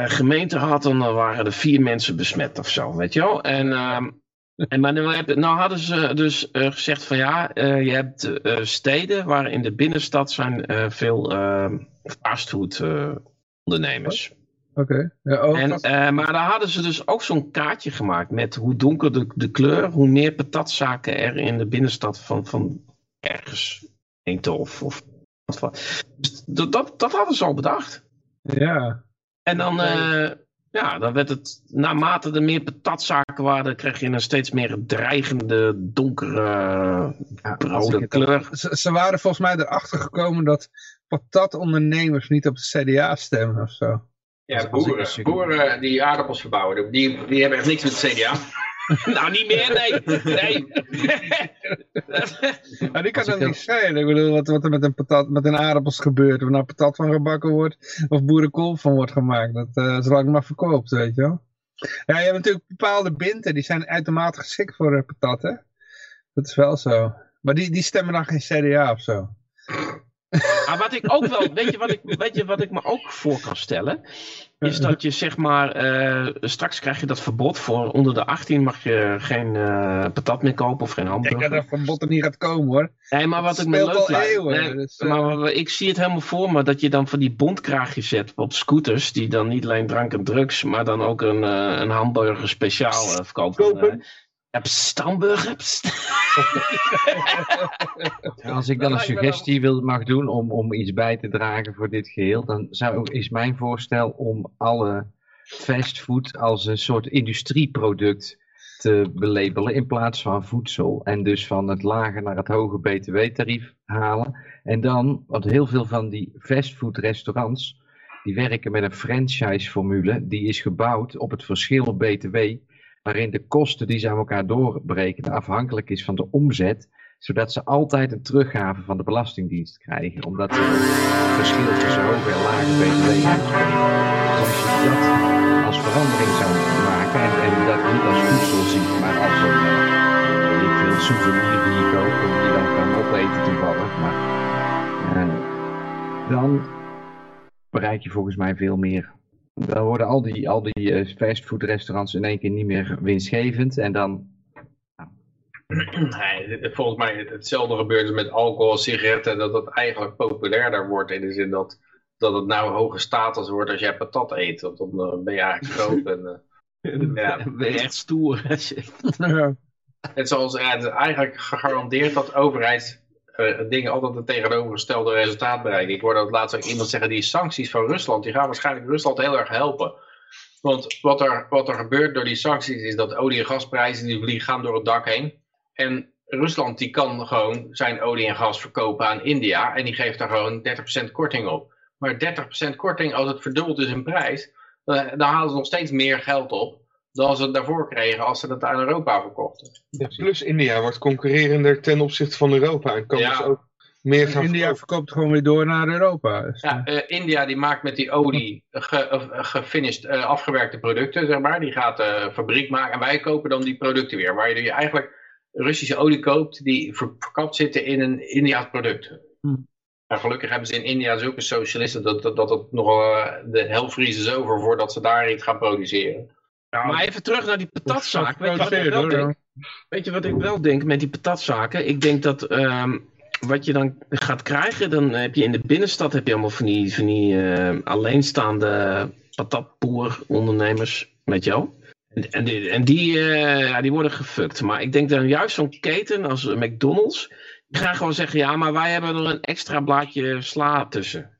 gemeente had, dan waren er vier mensen besmet of zo. Weet je wel? En. ehm, en maar nu, heb- nou hadden ze dus eh, gezegd van ja, eh, je hebt eh, steden waar in de binnenstad zijn eh, veel eh, fastfood eh, ondernemers. Oké. Ja, oh, En, eh, maar daar hadden ze dus ook zo'n kaartje gemaakt met hoe donker de, de kleur, hoe meer patatzaken er in de binnenstad van, van ergens gemeente of, of wat. Dus dat, dat, dat hadden ze al bedacht. ja. En dan, eh, ja, dan werd het, naarmate er meer patatzaken waren, kreeg je een steeds meer dreigende, donkere, Ja, rode kleur. Ze, ze waren volgens mij erachter gekomen dat patatondernemers niet op het CDA stemmen of zo. Ja, boeren, boeren die aardappels verbouwen, die, die hebben echt niks met het CDA. nou, niet meer, nee. nee. Ja, die kan dat niet zijn. Ik bedoel, wat, wat er met een, patat, met een aardappels gebeurt. Of er nou patat van gebakken wordt. Of boerenkool van wordt gemaakt. Dat, eh zolang het maar verkoopt, weet je wel. Ja, je hebt natuurlijk bepaalde binten. Die zijn uitermate geschikt voor eh, patat, hè. Dat is wel zo. Maar die, die stemmen dan geen CDA of zo. Maar wat ik ook wel, weet je wat ik, weet je wat ik me ook voor kan stellen? Is dat je zeg maar, eh, straks krijg je dat verbod voor onder de 18 mag je geen eh, patat meer kopen of geen Ik denk dat hamburger. dat verbod er niet gaat komen, hoor. Nee, maar wat ik me leuk lijkt. eeuwen, nee, dus, eh. maar ik zie het helemaal voor me dat je dan van die bondkraagjes zet op scooters. Die dan niet alleen drank en drugs, maar dan ook een, een hamburger speciaal eh, verkoopt. Kopen. Ja. Ja, Als ik dan een suggestie wil, mag doen om, om iets bij te dragen voor dit geheel, dan zou, is mijn voorstel om alle fastfood als een soort industrieproduct te belabelen in plaats van voedsel. En dus van het lage naar het hoge btw-tarief halen. En dan, want heel veel van die fastfood restaurants, die werken met een franchise-formule, die is gebouwd op het verschil btw, waarin de kosten die ze aan elkaar doorberekenen afhankelijk is van de omzet zodat ze altijd een teruggave van de Belastingdienst krijgen. Omdat een verschil tussen hoge en lage btw is. Als je dat als verandering zou maken en, dat niet als voedsel ziet, maar als een veel, souvenir die je koopt en die dan kan opeten toevallig. Eh, dan bereik je volgens mij veel meer. Dan worden al die, al die eh, fastfoodrestaurants in één keer niet meer winstgevend en dan Nee, volgens mij hetzelfde gebeurt met alcohol, sigaretten, dat het eigenlijk populairder wordt in de zin dat, dat het nou hoge status wordt als jij patat eet. Want dan eh, ben je eigenlijk groot. En, eh, ja. Ben je echt stoer. het is eigenlijk gegarandeerd dat overheid dingen altijd het tegenovergestelde resultaat bereiken. Ik hoorde dat laatst ook iemand zeggen, die sancties van Rusland, die gaan waarschijnlijk Rusland heel erg helpen. Want wat er, wat er gebeurt door die sancties is dat olie- en gasprijzen die vliegen gaan door het dak heen. En Rusland die kan gewoon zijn olie en gas verkopen aan India en die geeft daar gewoon 30% korting op. Maar 30% korting, als het verdubbeld is in prijs, eh, dan halen ze nog steeds meer geld op dan ze daarvoor kregen als ze dat aan Europa verkochten. Ja, plus India wordt concurrerender ten opzichte van Europa. En kan Ja. dus ook meer gaan India verkopen. verkoopt gewoon weer door naar Europa. Dus, Ja, eh, India die maakt met die olie ge, eh, gefinished, eh, afgewerkte producten, zeg maar. Die gaat de fabriek maken en wij kopen dan die producten weer. Waar je dus eigenlijk Russische olie koopt die ver- verkapt zitten in een Indiaas product. Hm. Nou, gelukkig hebben ze in India zulke socialisten dat, dat, dat het nog de helvries is over voordat ze daar iets gaan produceren. Maar even terug naar die patatzaak. Weet je, wat ik wel denk? Weet je wat ik wel denk met die patatzaken? Ik denk dat ehm, wat je dan gaat krijgen, dan heb je in de binnenstad heb je allemaal van die, van die eh, alleenstaande patatboerondernemers, weet je wel. En, en die, en die, eh, ja, die worden gefukt. Maar ik denk dan juist zo'n keten als McDonald's, die gaan gewoon zeggen, ja, maar wij hebben er een extra blaadje sla tussen.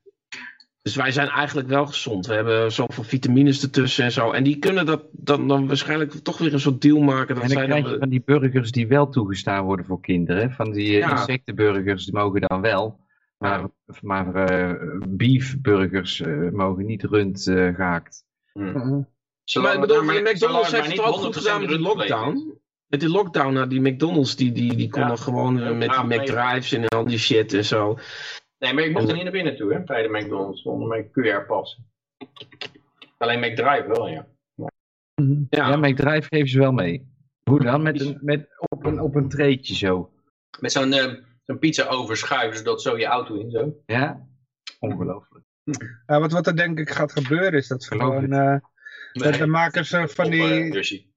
Dus wij zijn eigenlijk wel gezond. We hebben zoveel vitamines ertussen en zo. En die kunnen dat dan, dan waarschijnlijk toch weer een soort deal maken. Dat En dan zij krijg dan, je van die burgers die wel toegestaan worden voor kinderen. Van die eh, Ja. insectenburgers, die mogen dan wel. Maar, maar eh, beefburgers eh, mogen niet rund eh, gehaakt. Zolang maar ik het bedoel, maar- die McDonald's heeft het ook goed gedaan met die 100% lockdown. Met die lockdown, nou, die McDonald's, die, die, die konden Ja. gewoon met Ja, die. McDrives en al die shit en zo. Nee, maar ik mocht er niet naar binnen toe, hè, bij de McDonald's, zonder mijn QR-pas. Alleen McDrive wel, ja. Ja, Ja, drijf geven ze wel mee. Hoe dan? Met een, met, op, een, op een treetje zo. Met zo'n eh, zo'n pizza overschuiven, zodat zo je auto in, zo. Ja? Ongelooflijk. Ja, wat, wat er denk ik gaat gebeuren is dat gewoon... het. eh, dat de makers eh, van Op, die...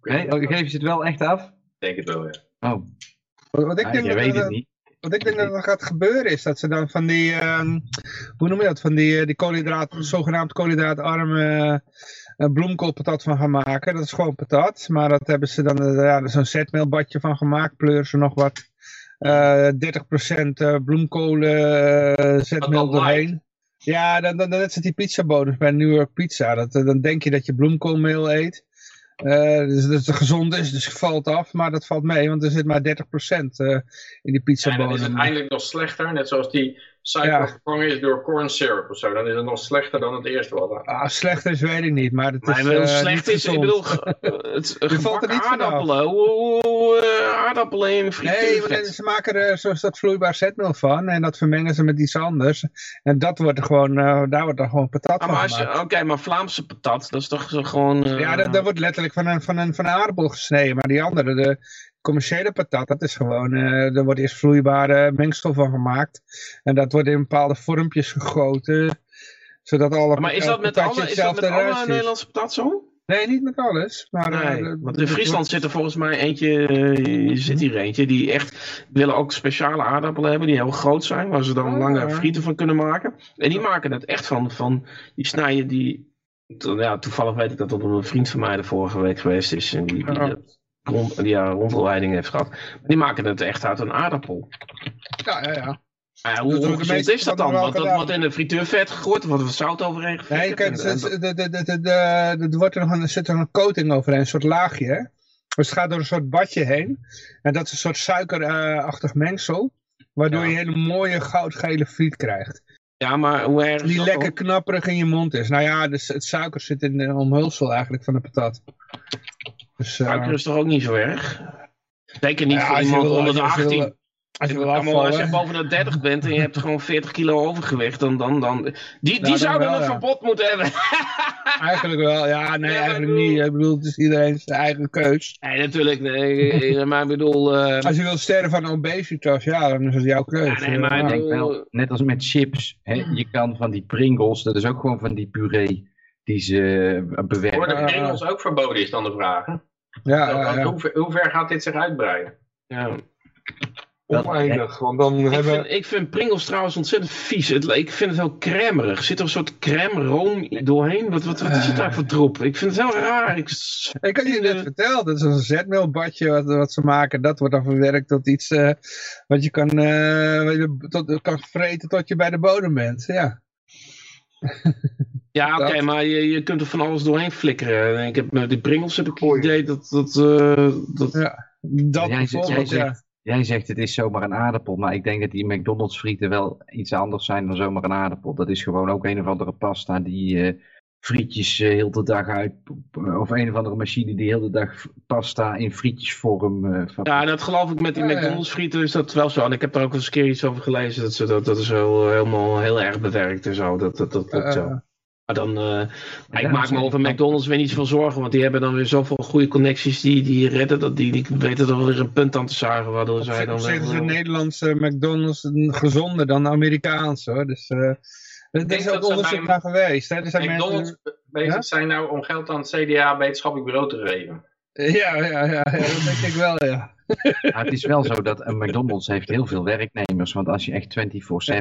Nee, oh, geven ze het wel echt af? Ik denk het wel, ja. Oh, Wat, wat ik denk je dat, weet het niet. Wat ik denk dat er gaat gebeuren is dat ze dan van die, ehm, hoe noem je dat, van die, eh, die koolhydraat, zogenaamd koolhydraatarme uh, bloemkoolpatat van gaan maken. Dat is gewoon patat, maar dat hebben ze dan eh, ja, zo'n zetmeelbadje van gemaakt, pleuren ze nog wat. eh 30% eh, bloemkolen zetmeel doorheen. Ja, dan, dan, dan net zit die pizzabonus bij New York Pizza. Dat, dan denk je dat je bloemkoolmeel eet. Eh, dus dat het gezond is, dus valt af, maar dat valt mee, want er zit maar 30% eh, in die En dan is het eindelijk nog slechter, net zoals die suiker Ja. vervangen is door corn syrup of zo. Dan is het nog slechter dan het eerste wat. Ah, slechter is weet ik niet, maar het is ik bedoel, eh, slecht niet is, ik bedoel, eh, het valt er niet aardappelen. Hoe, eh, aardappelen in Nee, frituurvet. maar ze maken er zo'n dat vloeibaar zetmeel van en dat vermengen ze met iets anders. En dat wordt er gewoon, eh, daar wordt dan gewoon patat Ah, van maar als je- gemaakt. Oké, maar Vlaamse patat, dat is toch zo gewoon... eh, Ja, dat, dat wordt letterlijk van een, van, een, van een aardappel gesneden, maar die andere, de commerciële patat, dat is gewoon, eh er wordt eerst vloeibare mengsel van gemaakt. En dat wordt in bepaalde vormpjes gegoten, zodat alle maar is dat met alle, is dat met alle. Nederlandse patat zo? Nee, niet met alles. Maar, eh, Nee, want de- in Friesland zit er volgens mij eentje, eh, zit hier eentje, die echt willen ook speciale aardappelen hebben, die heel groot zijn, waar ze dan Ah. lange frieten van kunnen maken. En die maken het echt van, van die snijden die, to- ja, toevallig weet ik dat dat een vriend van mij de vorige week geweest is, en die. Dat rond, die ja, rondleiding heeft gehad. Maar die maken het echt uit een aardappel. Ja, ja, ja. Maar Dat hoe, de meeste is dat dan? dat gedaan. wordt in een frituurvet gegooid, er wat zout overheen Nee, geflikkerd kijk, dat- de- de- de- de- de- er wordt er nog een, er zit er een coating overheen, een soort laagje. hè. Dus het gaat door een soort badje heen. En dat is een soort suikerachtig mengsel. Waardoor Ja. je hele mooie goudgele friet krijgt. Ja, maar hoe erg Die dat lekker knapperig in je mond is. Nou ja, dus het suiker zit in de omhulsel eigenlijk van de patat. Dus, eh, Suiker is toch ook niet zo erg? Zeker niet ja, voor iemand wil- onder de als je 18. wil- Als je als afvallen. boven de 30 bent en je hebt gewoon 40 kilo overgewicht, dan, dan, dan die, die zouden wel, een ja. verbod moeten hebben. Eigenlijk wel. Ja, nee, Ja, eigenlijk bedoel- niet. Ik bedoel, het is iedereen zijn eigen keus. nee, natuurlijk. Nee, maar ik bedoel... eh, Als je wil sterven van obesitas, ja, dan is het jouw keus. Ja, nee, maar Ja. Ik denk wel, net als met chips, hè, je kan van die Pringles, dat is ook gewoon van die puree die ze eh, bewerken. Worden Ja. Pringles ook verboden, is dan de vraag. Ja, ja, ja. Hoe, ver, hoe ver gaat dit zich uitbreiden? ja. Oneindig. Want dan ik, hebben... vind, ik vind Pringles trouwens ontzettend vies. Het, ik vind het heel crèmerig. Zit er een soort crème room doorheen? Wat, wat, wat is het daar voor troep? Ik vind het heel raar. Ik, Ik had je net verteld, dat is een zetmeelbadje wat, wat ze maken. Dat wordt dan verwerkt tot iets eh, wat je kan, eh, wat je tot, kan vreten tot je bij de bodem bent. Ja, ja, oké, Dat- maar je, je kunt er van alles doorheen flikkeren. En Ik heb, met die Pringles heb ik het idee dat... dat, eh, dat ja. dat Jij, zegt- jij, zegt, jij zegt het is zomaar een aardappel, maar ik denk dat die McDonald's frieten wel iets anders zijn dan zomaar een aardappel. Dat is gewoon ook een of andere pasta die eh, frietjes eh, heel de dag uit, of een of andere machine die heel de dag pasta in frietjesvorm eh. Ja, dat geloof ik met die. McDonald's frieten is dat wel zo. En ik heb daar ook eens een keer iets over gelezen. Dat, ze, dat, dat is wel helemaal heel erg bewerkt en zo. Dat, dat, dat klopt Eh, zo. Maar dan, eh, ik maak me over McDonald's weer niet veel zorgen, want die hebben dan weer zoveel goede connecties die, die redden, dat die, die weten er wel weer een punt aan te zagen, waardoor zij dan... Is weer- de Nederlandse McDonald's gezonder dan de Amerikaanse hoor. Dus eh er denk is ook dat ze onderzoek naar geweest. Hè? Er zijn McDonald's mensen... bezig Ja? zijn nou om geld aan het CDA wetenschappelijk bureau te geven. Ja, ja, ja, ja, dat denk ik wel, ja. Maar het is wel zo dat een McDonald's heeft heel veel werknemers. Want als je echt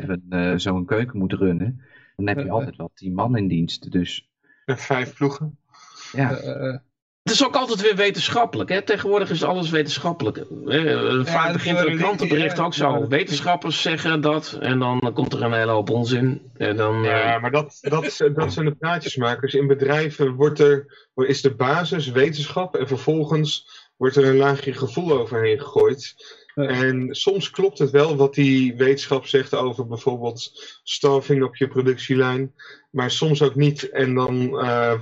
24-7 eh, zo'n keuken moet runnen, dan heb je Ja. altijd wel 10 man in dienst. Dus En vijf ploegen. ja, Eh, eh, Het is ook altijd weer wetenschappelijk. Hè? Tegenwoordig is alles wetenschappelijk. Eh, Vaak dat begint een krantenbericht ja, ook zo. ja. Wetenschappers zeggen dat en dan komt er een hele hoop onzin. En dan, eh, Ja, maar dat, dat, dat zijn de praatjesmakers. In bedrijven wordt er, is de basis wetenschap en vervolgens wordt er een laagje gevoel overheen gegooid. En soms klopt het wel wat die wetenschap zegt over bijvoorbeeld staffing op je productielijn. Maar soms ook niet. En dan eh,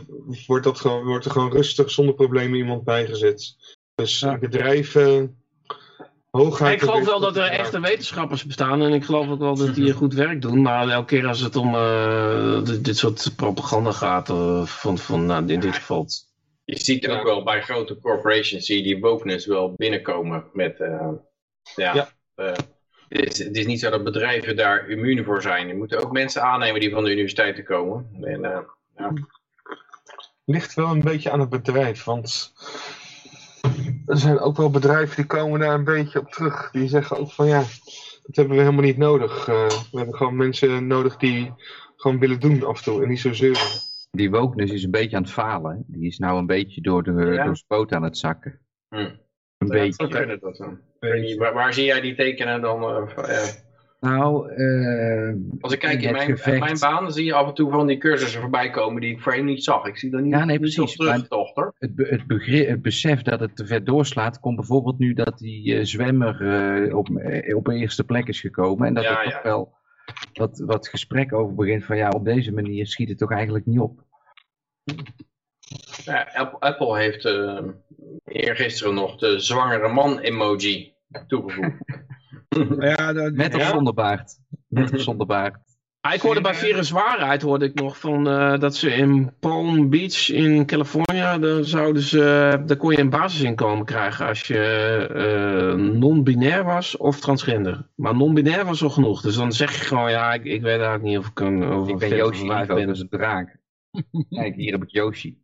wordt, dat gewoon, wordt er gewoon rustig zonder problemen iemand bijgezet. Dus Ja. bedrijven. Hooguit ik geloof wel dat er echte wetenschappers bestaan en ik geloof ook wel dat die goed werk doen. Maar elke keer als het om eh, dit, soort propaganda gaat, eh, van, van nou, in dit geval. Je ziet ook wel bij grote corporations zie je die wokeness wel binnenkomen met uh, ja, Ja. Uh, het, is, het is niet zo dat bedrijven daar immuun voor zijn. Je moet ook mensen aannemen die van de universiteiten komen. En, uh, ja. ligt wel een beetje aan het bedrijf. Want er zijn ook wel bedrijven die komen daar een beetje op terug. Die zeggen ook van ja, dat hebben we helemaal niet nodig. Uh, we hebben gewoon mensen nodig die gewoon willen doen af en toe en niet zo zeuren. die wokeness is een beetje aan het falen. Die is nou een beetje door de, Ja. door spoot aan het zakken. Hm. Een Ja, beetje. dat dan. Ik weet niet, waar, waar zie jij die tekenen dan? Uh, Nou, uh, Als ik kijk in mijn, mijn baan, zie je af en toe van die cursussen voorbij komen die ik voorheen niet zag. Ik zie dan niet, Ja, nee, precies, hoor. Het, be het, begrip, het besef dat het te ver doorslaat, komt bijvoorbeeld nu dat die uh, zwemmer uh, op, op een eerste plek is gekomen. En dat Ja, er ja. toch wel wat, wat gesprek over begint van ja, op deze manier schiet het toch eigenlijk niet op. Ja, Apple, heeft eergisteren nog de zwangere man emoji toegevoegd. ja, dat, Met of ja. zonder baard. Met of zonder baard. Ah, ik hoorde bij Virus Waarheid hoorde ik nog van uh, dat ze in Palm Beach in Californië, daar, zouden ze, daar kon je een basisinkomen krijgen als je uh, non-binair was of transgender. Maar non-binair was al genoeg. Dus dan zeg je gewoon, ja, ik, ik weet eigenlijk niet of ik een of Ik ben Yoshi, laag dat is een draak. Kijk, hier heb ik Yoshi.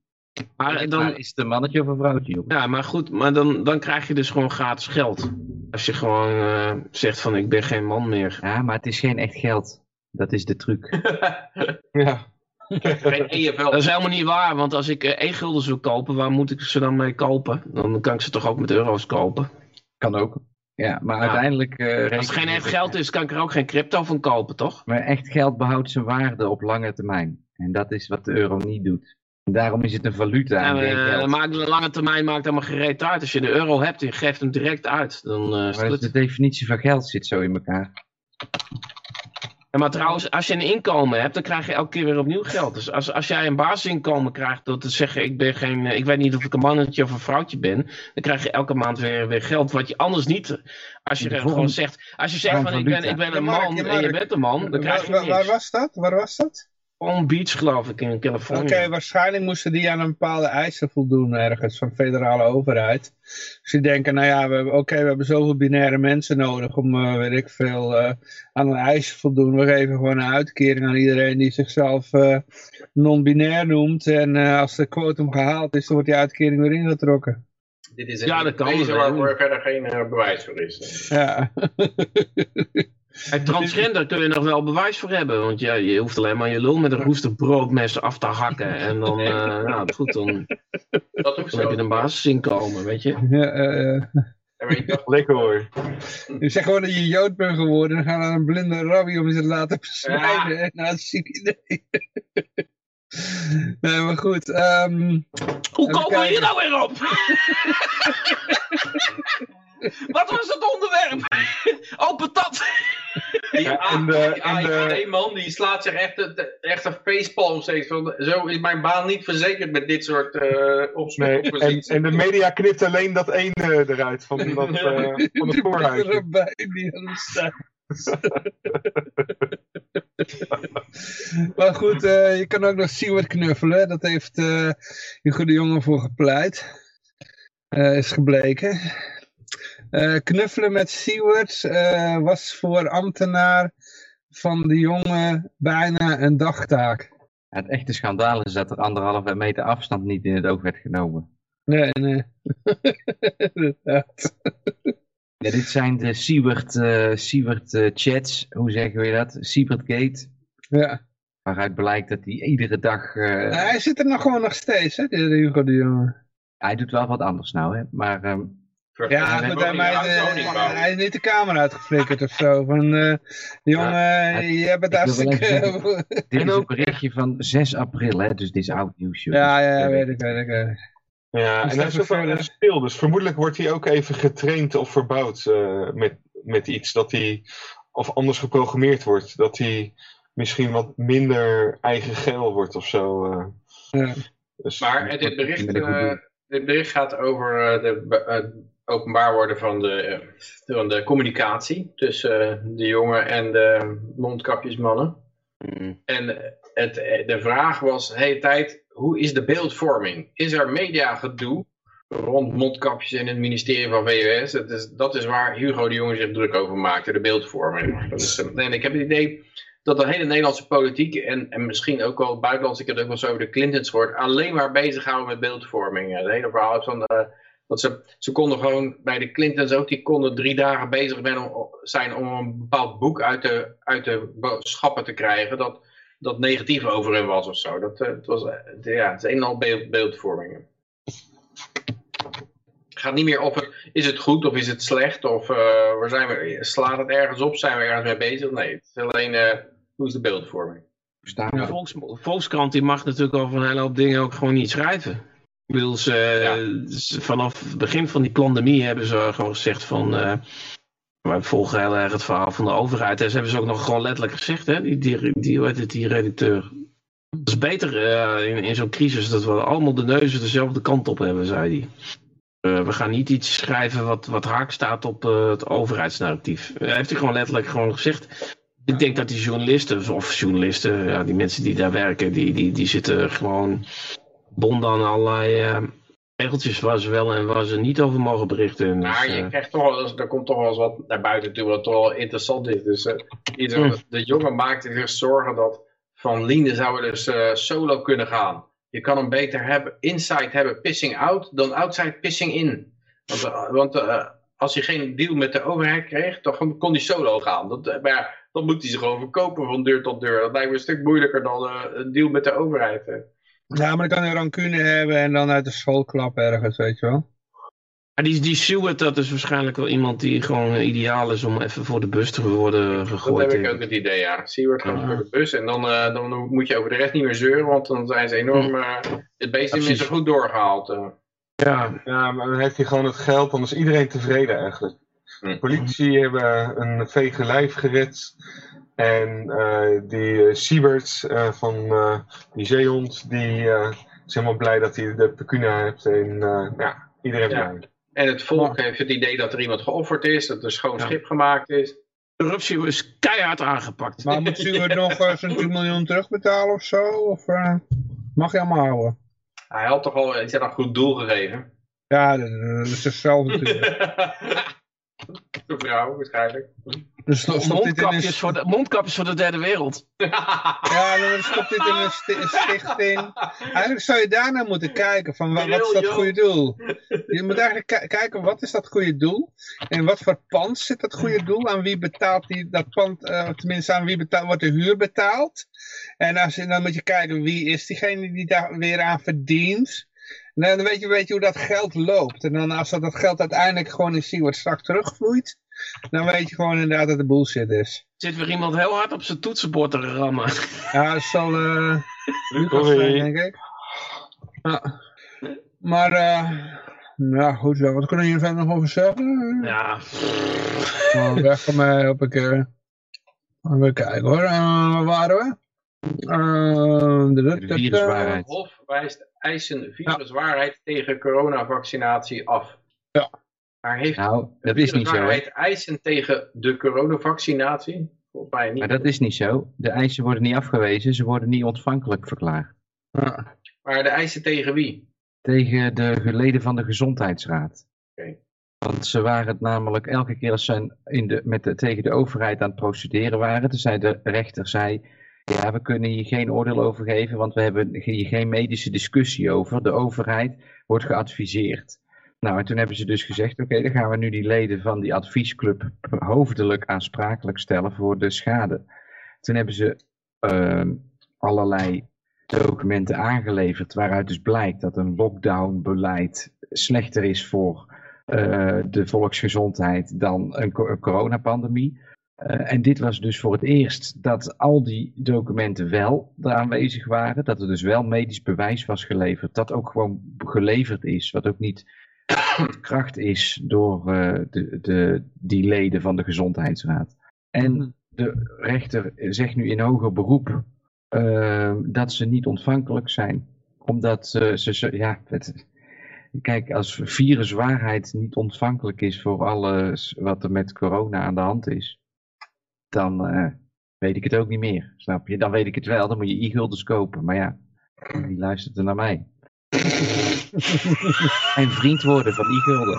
Maar dan, is het een mannetje of een vrouwtje? Jongen? Ja, maar goed, maar dan, dan krijg je dus gewoon gratis geld. Als je gewoon uh, zegt van ik ben geen man meer. Ja, maar het is geen echt geld. Dat is de truc. ja. Dat is helemaal niet waar, want als ik uh, e-gulden wil kopen, waar moet ik ze dan mee kopen? Dan kan ik ze toch ook met euro's kopen? Kan ook. Ja, maar Ja. uiteindelijk... Uh, Als het geen echt geld is, kan ik er ook geen crypto van kopen, toch? Maar echt geld behoudt zijn waarde op lange termijn. En dat is wat de euro niet doet. En daarom is het een valuta Ja, uh, geld. maakt de lange termijn maakt helemaal gereed uit. Als je de euro hebt en je geeft hem direct uit, dan uh, is Maar goed. de definitie van geld zit zo in elkaar. Ja, maar trouwens, als je een inkomen hebt, dan krijg je elke keer weer opnieuw geld. Dus als, als jij een basisinkomen krijgt, door te zeggen, ik ben geen, ik weet niet of ik een mannetje of een vrouwtje ben, dan krijg je elke maand weer, weer geld, wat je anders niet, als je er gewoon zegt, als je zegt van van ik ben, ik ben een man en je bent een man, dan krijg je waar, waar niks. was dat? Waar was dat? Palm Beach geloof ik, in Californië. Oké, waarschijnlijk moesten die aan een bepaalde eisen voldoen ergens van federale overheid. Dus die denken, nou ja, we hebben, oké, we hebben zoveel binaire mensen nodig om, eh, weet ik veel, eh, aan een eis te voldoen. We geven gewoon een uitkering aan iedereen die zichzelf eh, non-binair noemt. En eh, als de quotum gehaald is, dan wordt die uitkering weer ingetrokken. Dit is Ja, een dat kan waarvoor verder geen uh, bewijs voor is. Ja. Bij transgender kun je nog wel bewijs voor hebben, want ja, je hoeft alleen maar je lul met een roestig broodmes af te hakken. En dan, uh, nou goed, dan, Dat dan heb je een basisinkomen, weet je. ja. En weet je toch, Lekker hoor. Je zegt gewoon dat je Jood bent geworden. Dan gaan we naar een blinde rabbi om je te laten besnijden. Nou, dat is een ziek idee. nee, maar goed. ehm, Hoe komen we hier nou weer op? Wat was het onderwerp? Oh, patat. die, Ja, A- en de- die en de- AIVD-man die slaat zich echt, een- echt een facepalm steeds van, zo is mijn baan niet verzekerd met dit soort uh, Nee, en, en de media knipt alleen dat ene eruit van, dat, eh, van voorhuis. de die aan hem staat. maar goed, eh, je kan ook nog Siewert knuffelen. Dat heeft eh Hugo de Jonge voor gepleit. Eh, is gebleken. Eh, knuffelen met Siewert eh, was voor ambtenaar van de jongen bijna een dagtaak. Het echte schandaal is dat er anderhalve meter afstand niet in het oog werd genomen. Nee, nee. Inderdaad. Ja, dit zijn de Siewert, eh Siewert eh, chats, hoe zeggen we dat? Siewert Gate. ja. Waaruit blijkt dat hij iedere dag... eh, Hij zit er nog gewoon nog steeds, hè, de Hugo de Jonge. Hij doet wel wat anders nou, hè. Maar ehm, Ja, Hij goed, hij, eh, is niet de kamer uitgeflikkerd of zo. Van, eh, jongen, het- je even hartstikke... dit is een berichtje van 6 april, hè. Dus dit is oud nieuws. joh. ja, ja, weet ik, weet ik. weet ik. Ja, Dus en dat hij is ook een speel, dus vermoedelijk wordt hij ook even getraind of verbouwd eh, met, met iets. Dat hij, of anders geprogrammeerd wordt. Dat hij misschien wat minder eigen geel wordt of zo. eh. Ja. Dus, Maar dit bericht, eh, doen. dit bericht gaat over eh, de openbaar worden van de, van de communicatie tussen de jongen en de mondkapjesmannen. Mm. En het, de vraag was hele tijd, hoe is de beeldvorming? Is er mediagedoe rond mondkapjes in het ministerie van VWS? Dat is, dat is waar Hugo de Jonge zich druk over maakte, de beeldvorming. Dat is, eh, en ik heb het idee dat de hele Nederlandse politiek en, en misschien ook wel buitenlands, ik heb het ook wel zo over de Clintons gehoord, alleen maar bezighouden met beeldvorming. Het hele verhaal van... dat ze, ze konden gewoon bij de Clintons ook, die konden drie dagen bezig zijn om, zijn om een bepaald boek uit de, uit de schappen te krijgen dat, dat negatief over hen was of zo. Dat, eh, het was, eh, het- ja, het is een en al beeld, beeldvorming. Het gaat niet meer of het, is het goed of is het slecht of eh, waar zijn we, slaat het ergens op, zijn we ergens mee bezig? Nee, het is alleen eh, hoe is de beeldvorming. De? Volks, Volkskrant die mag natuurlijk over een hele hoop dingen ook gewoon niet schrijven. Ik bedoel, ze, ze- vanaf het begin van die pandemie hebben ze gewoon gezegd van... eh wij volgen heel erg het verhaal van de overheid. En ze hebben ze ook nog gewoon letterlijk gezegd, hè, die, die, die, het, die redacteur. Het is beter eh, in, in zo'n crisis dat we allemaal de neuzen dezelfde kant op hebben, zei hij. Eh, we gaan niet iets schrijven wat, wat haak staat op eh, het overheidsnarratief. Hij heeft hij gewoon letterlijk gewoon gezegd. Ik denk dat die journalisten, of journalisten, ja, die mensen die daar werken, die, die, die zitten gewoon bonden aan allerlei regeltjes waar ze wel en waar ze niet over mogen berichten. Dus, Maar je eh, krijgt toch er komt toch wel eens wat naar buiten toe wat toch wel interessant is. Dus eh, Mm. de jongen maakte zich zorgen dat Van Linde zou dus solo kunnen gaan. Je kan hem beter hebben, inside hebben pissing out dan outside pissing in. Want, want als hij geen deal met de overheid kreeg, dan kon hij solo gaan. Dat, maar dan moet hij zich gewoon verkopen van deur tot deur. Dat lijkt me een stuk moeilijker dan een deal met de overheid. Eh. Ja, maar dan kan hij rancune hebben en dan uit de school klappen ergens, weet je wel. maar die, die Seward, dat is waarschijnlijk wel iemand die gewoon eh, ideaal is om even voor de bus te worden gegooid. Dat heb ik denk ook het idee, ja. Siewert gaat Ja. voor de bus en dan, eh, dan moet je over de rest niet meer zeuren, want dan zijn ze enorm... eh, het beest is er goed doorgehaald. eh. Ja, Ja, maar dan heeft hij gewoon het geld, dan is iedereen tevreden eigenlijk. Hm. De politie hebben een vege lijf gered. En eh, die uh, Siebert eh, van eh, die zeehond, die eh, is helemaal blij dat hij de pecuna heeft. En eh, ja, iedereen Ja. blij. En het volk heeft het idee dat er iemand geofferd is, dat er een schoon Ja. schip gemaakt is. corruptie is keihard aangepakt. Maar moet Stuart nog eh, zijn 10 miljoen terugbetalen of zo? Of eh, mag je allemaal houden? Hij had toch al aan een goed doel gegeven. Ja, dat, is zichzelf natuurlijk. De vrouw, waarschijnlijk. Dus stop, stop dit in een, mondkapjes, voor de, mondkapjes voor de derde wereld. ja, dan stop dit in een sti- een stichting. Eigenlijk zou je daarnaar moeten kijken van wa- wat is dat goede doel? Je moet eigenlijk ki- kijken wat is dat goede doel? En wat voor pand zit dat goede doel? Aan wie betaalt die, dat pand, eh, tenminste aan wie betaalt, wordt de huur betaald? En als je, dan moet je kijken wie is diegene die daar weer aan verdient? En dan weet je, weet je hoe dat geld loopt. En dan als dat, dat geld uiteindelijk gewoon in Seward straks terugvloeit, dan weet je gewoon inderdaad dat het bullshit is. Zit weer iemand heel hard op zijn toetsenbord te rammen. Ja, dat zal eh Lucas zijn, denk ik. Ja. Maar, eh nou goed, wat kunnen jullie verder nog over zeggen? Ja, Nou, weg van mij, op ik. eh even kijken hoor, Eh, waar waren we? Eh, De viruswaarheid. Hof wijst eisen viruswaarheid tegen coronavaccinatie af. Maar heeft Nou, dat is niet zo. hè. viruswaarheid eisen tegen de coronavaccinatie? Volgens mij niet. Maar dat is niet zo. De eisen worden niet afgewezen, ze worden niet ontvankelijk verklaard. Maar de eisen tegen wie? Tegen de leden van de gezondheidsraad. Oké. Want ze waren het namelijk elke keer als ze in de, met de, tegen de overheid aan het procederen waren. Toen zei de rechter, zei, ja, we kunnen hier geen oordeel over geven, want we hebben hier geen medische discussie over. De overheid wordt geadviseerd. Nou, en toen hebben ze dus gezegd, oké, dan gaan we nu die leden van die adviesclub hoofdelijk aansprakelijk stellen voor de schade. Toen hebben ze ehm, allerlei documenten aangeleverd waaruit dus blijkt dat een lockdown-beleid slechter is voor eh, de volksgezondheid dan een, co- een coronapandemie. Eh, en dit was dus voor het eerst dat al die documenten wel er aanwezig waren. Dat er dus wel medisch bewijs was geleverd. Dat ook gewoon geleverd is. Wat ook niet kracht is door eh, de, de, die leden van de gezondheidsraad. En de rechter zegt nu in hoger beroep eh, dat ze niet ontvankelijk zijn. Omdat ze, ze ja, het, kijk, als viruswaarheid niet ontvankelijk is voor alles wat er met corona aan de hand is, dan eh, weet ik het ook niet meer. Snap je? Dan weet ik het wel, dan moet je e-guldens kopen. Maar ja, die luistert er naar mij. en vriend worden van e-gulden.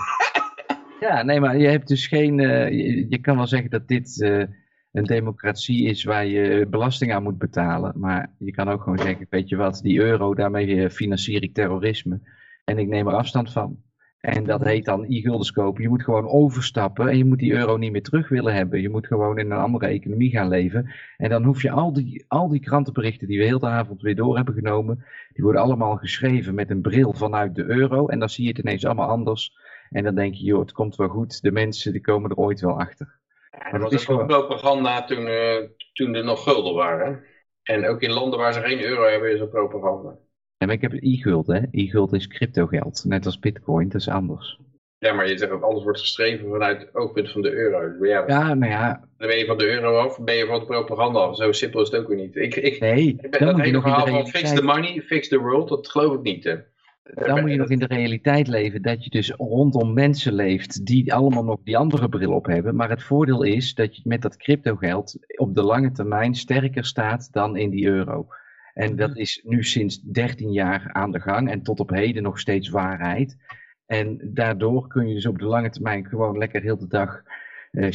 Ja, nee, maar je hebt dus geen. eh, je, je kan wel zeggen dat dit eh, een democratie is waar je belasting aan moet betalen. Maar je kan ook gewoon zeggen: weet je wat, die euro, daarmee financier ik terrorisme. En ik neem er afstand van. En dat heet dan e-guldens kopen. Je moet gewoon overstappen en je moet die euro niet meer terug willen hebben. Je moet gewoon in een andere economie gaan leven. En dan hoef je al die, al die krantenberichten die we heel de avond weer door hebben genomen, die worden allemaal geschreven met een bril vanuit de euro. En dan zie je het ineens allemaal anders. En dan denk je, joh, het komt wel goed. De mensen die komen er ooit wel achter. Ja, dat was ook propaganda toen, eh, toen er nog gulden waren. En ook in landen waar ze geen euro hebben is er propaganda. En ik heb e-guld, hè. E-guld is cryptogeld. Net als bitcoin, dat is anders. Ja, maar je zegt dat alles wordt geschreven vanuit het oogpunt van de euro. Ja, Ja, nou ja, Dan ben je van de euro af, ben je van de propaganda af. Zo simpel is het ook weer niet. Ik, ik, nee. ik ben Dan dat moet je hele nog in de verhaal van fix the money, fix the world, dat geloof ik niet. Hè. Dan moet je nog in de realiteit leven dat je dus rondom mensen leeft die allemaal nog die andere bril op hebben. Maar het voordeel is dat je met dat cryptogeld op de lange termijn sterker staat dan in die euro. En dat is nu sinds 13 jaar aan de gang en tot op heden nog steeds waarheid. En daardoor kun je dus op de lange termijn gewoon lekker heel de dag eh,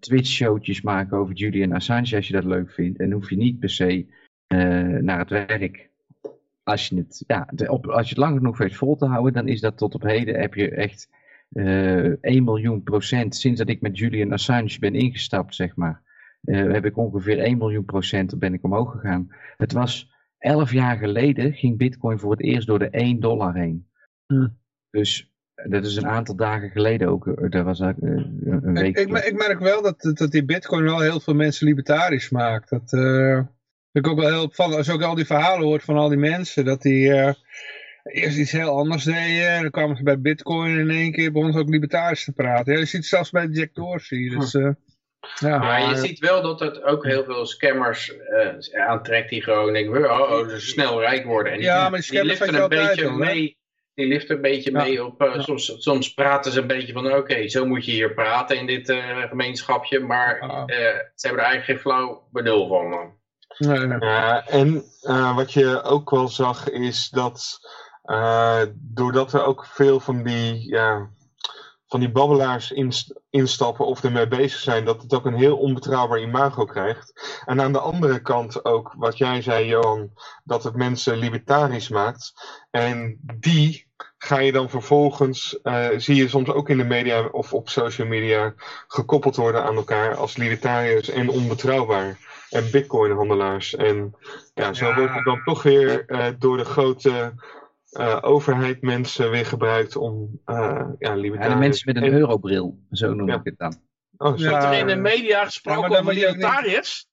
Twitch-showtjes maken over Julian Assange als je dat leuk vindt. En hoef je niet per se eh, naar het werk als je het, ja, de, op, als je het lang genoeg weet vol te houden, dan is dat tot op heden heb je echt eh 1 miljoen procent. Sinds dat ik met Julian Assange ben ingestapt, zeg maar, eh, heb ik ongeveer 1 miljoen procent ben ik omhoog gegaan. Het was 11 jaar geleden ging Bitcoin voor het eerst door de 1 dollar heen. Hm. Dus eh, dat is een aantal dagen geleden ook. Dat was eh, een een Ik, week. ik, ik merk wel dat, dat die bitcoin wel heel veel mensen libertarisch maakt. Dat eh, vind ik ook wel heel opvallend. Als je ook al die verhalen hoort van al die mensen, dat die eh, eerst iets heel anders deden. En dan kwamen ze bij bitcoin in één keer begonnen ze ook libertarisch te praten. Ja, je ziet het zelfs bij Jack Dorsey. Dus, eh, ja. Maar je ziet wel dat het ook heel veel scammers eh, aantrekt die gewoon denken, oh, oh, ze snel rijk worden. En die, Ja, maar die die scammers liften een beetje hè? mee. Die liften een beetje Ja. mee op, eh, Ja. soms, soms praten ze een beetje van, oké, zo moet je hier praten in dit eh, gemeenschapje, maar ze hebben er eigenlijk geen flauw benul van. Nee, nee. En eh, wat je ook wel zag is dat eh, doordat er ook veel van die, ja, van die babbelaars inst- instappen of ermee bezig zijn, dat het ook een heel onbetrouwbaar imago krijgt. En aan de andere kant ook, wat jij zei Johan, dat het mensen libertarisch maakt. En die ga je dan vervolgens, eh, zie je soms ook in de media of op social media, gekoppeld worden aan elkaar als libertariërs en onbetrouwbaar en bitcoinhandelaars. En ja, zo wordt het dan toch weer eh, door de grote eh, overheid mensen weer gebruikt om uh, ja, Ja, libertariërs... de mensen met een en- eurobril, zo noem Ja. ik het dan. Oh, zo. Ja. er in de media gesproken maar over libertariërs?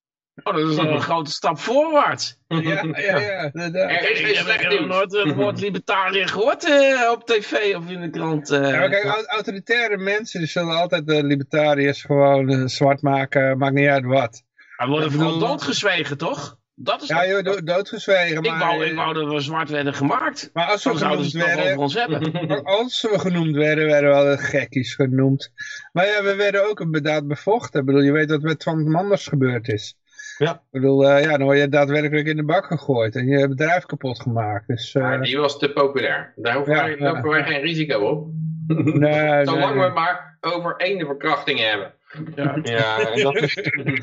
Oh, dat is een grote stap voorwaarts. ja, ja, ja. Er is geen slecht nieuws. nooit het woord libertariër gehoord eh, op tv of in de krant. eh. Ja, maar kijk, au- autoritaire mensen die zullen altijd de libertariërs gewoon eh, zwart maken, maakt niet uit wat. Wordt ik vooral doodgezwegen, toch? Dat is Ja, wordt do- doodgezwegen. ik, maar, wou, ik wou dat we zwart werden gemaakt. maar als we Dan zouden genoemd werden, ons hebben. als we genoemd werden, werden we wel gekkies genoemd. Maar ja, we werden ook inderdaad bevochten. Ik bedoel, je weet wat met Van Manders gebeurd is. Ja. Ik bedoel, eh, ja, dan word je daadwerkelijk in de bak gegooid en je bedrijf kapot gemaakt. Dus, eh, Maar die was te populair. Daar hoeven, Ja, wij, ja. geen risico op. nee, Zolang nee. we maar over één verkrachting hebben. Ja. Ja, en dat is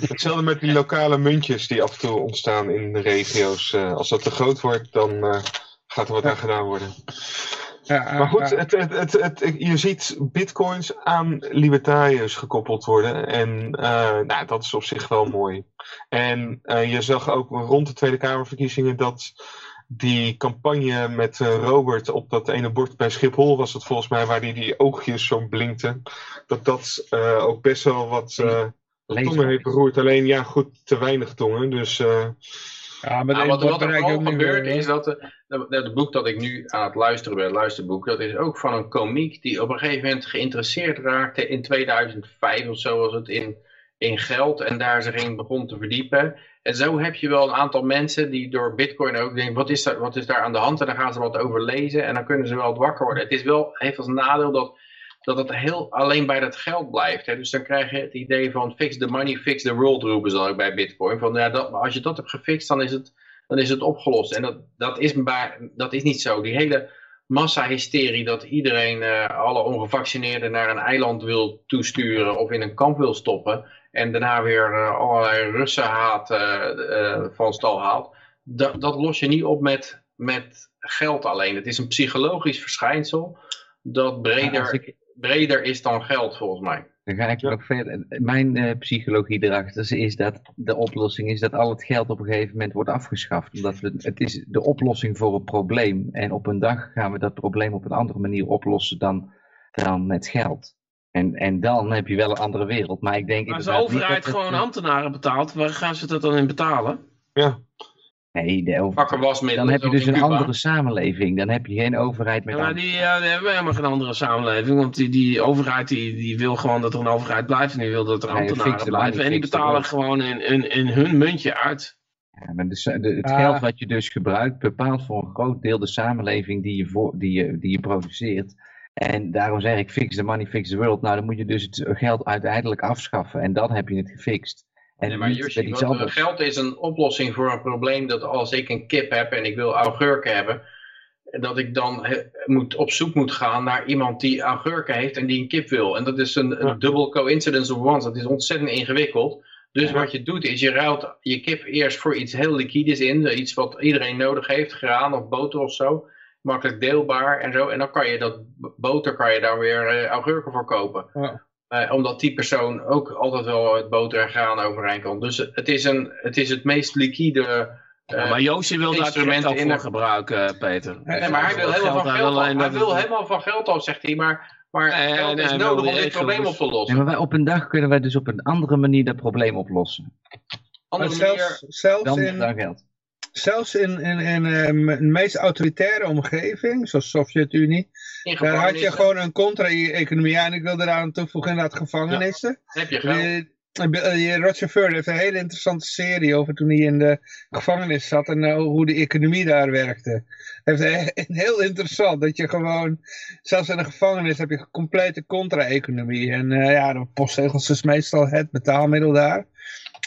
hetzelfde met die lokale muntjes die af en toe ontstaan in de regio's. Eh, als dat te groot wordt, dan eh, gaat er wat aan gedaan worden. Ja, Maar goed, het, het, het, je ziet bitcoins aan libertariërs gekoppeld worden. En eh, nou, dat is op zich wel mooi. En eh, je zag ook rond de Tweede Kamerverkiezingen dat die campagne met eh, Robert op dat ene bord bij Schiphol was het volgens mij, waar die, die oogjes zo blinkten. Dat dat eh, ook best wel wat eh tongen heeft beroerd. Alleen ja, goed, te weinig tongen. Dus eh, ja, maar Nou, wat, wat er ook gebeurt is dat het boek dat ik nu aan het luisteren ben, het luisterboek, dat is ook van een komiek die op een gegeven moment geïnteresseerd raakte in 2005 of zo was het in, in geld en daar zich in begon te verdiepen. En zo heb je wel een aantal mensen die door bitcoin ook denken, wat is, daar, wat is daar aan de hand? En dan gaan ze wat over lezen en dan kunnen ze wel wakker worden. Het is wel, heeft als nadeel dat, dat het heel alleen bij dat geld blijft. Hè? Dus dan krijg je het idee van fix the money, fix the world roepen ze ook bij bitcoin. Van, ja, dat, als je dat hebt gefixt, dan is het, dan is het opgelost. En dat, dat, is, dat is niet zo. Die hele massahysterie dat iedereen uh, alle ongevaccineerden naar een eiland wil toesturen of in een kamp wil stoppen en daarna weer uh, allerlei Russenhaat uh, van stal haalt, dat, dat los je niet op met, met geld alleen. Het is een psychologisch verschijnsel dat breder, Ja, ik... breder is dan geld volgens mij. Dan ga ik ja. nog verder. Mijn uh, psychologie erachter is dat de oplossing is dat al het geld op een gegeven moment wordt afgeschaft. Omdat we, het is de oplossing voor een probleem. En op een dag gaan we dat probleem op een andere manier oplossen dan, dan met geld. En, en dan heb je wel een andere wereld. Maar ik denk. Maar als de overheid gewoon ambtenaren betaalt, waar gaan ze dat dan in betalen? Ja. Nee, de over... dan heb je dus een Cuba. andere samenleving. Dan heb je geen overheid met... Ja, maar die, uh, die hebben helemaal geen andere samenleving. Want die, die overheid die, die wil gewoon dat er een overheid blijft. En die wil dat er ambtenaren nee, blijven. En die betalen gewoon in, in, in hun muntje uit. Ja, maar de, de, het ah. geld wat je dus gebruikt bepaalt voor een groot deel de samenleving die je, voor, die je, die je produceert. En daarom zeg ik, fix the money, fix the world. Nou, dan moet je dus het geld uiteindelijk afschaffen. En dan heb je het gefixt. En nee, maar Yoshi, anders. geld is een oplossing voor een probleem dat als ik een kip heb en ik wil augurken hebben, dat ik dan moet, op zoek moet gaan naar iemand die augurken heeft en die een kip wil. En dat is een, een double coincidence of once. Dat is ontzettend ingewikkeld. Dus ja. wat je doet is, je ruilt je kip eerst voor iets heel liquides in, iets wat iedereen nodig heeft, graan of boter of zo. Makkelijk deelbaar en zo. En dan kan je dat boter kan je daar weer uh, augurken voor kopen. Ja. Uh, omdat die persoon ook altijd wel het boter en graan overeind kan. Dus het is, een, het, is het meest liquide uh, ja, maar Joosje wil daar geld al voor gebruiken, Peter. Nee, maar hij wil helemaal van geld af. Hij wil helemaal van geld af, zegt hij. Maar, maar nee, geld nee, is nodig om dit probleem op te lossen. Nee, maar wij, op een dag kunnen wij dus op een andere manier dat probleem oplossen. Andere zelfs, manier zelfs dan, in, dan geld. Zelfs in, in, in een meest autoritaire omgeving, zoals Sovjet-Unie, daar had je gewoon een contra-economie. En ik wil eraan toevoegen inderdaad gevangenissen. Ja, heb je geld. Die, Roger Ver heeft een hele interessante serie over toen hij in de gevangenis zat en hoe de economie daar werkte. Heeft heel interessant dat je gewoon, zelfs in de gevangenis heb je complete contra-economie. En uh, ja, de postzegels is meestal het betaalmiddel daar.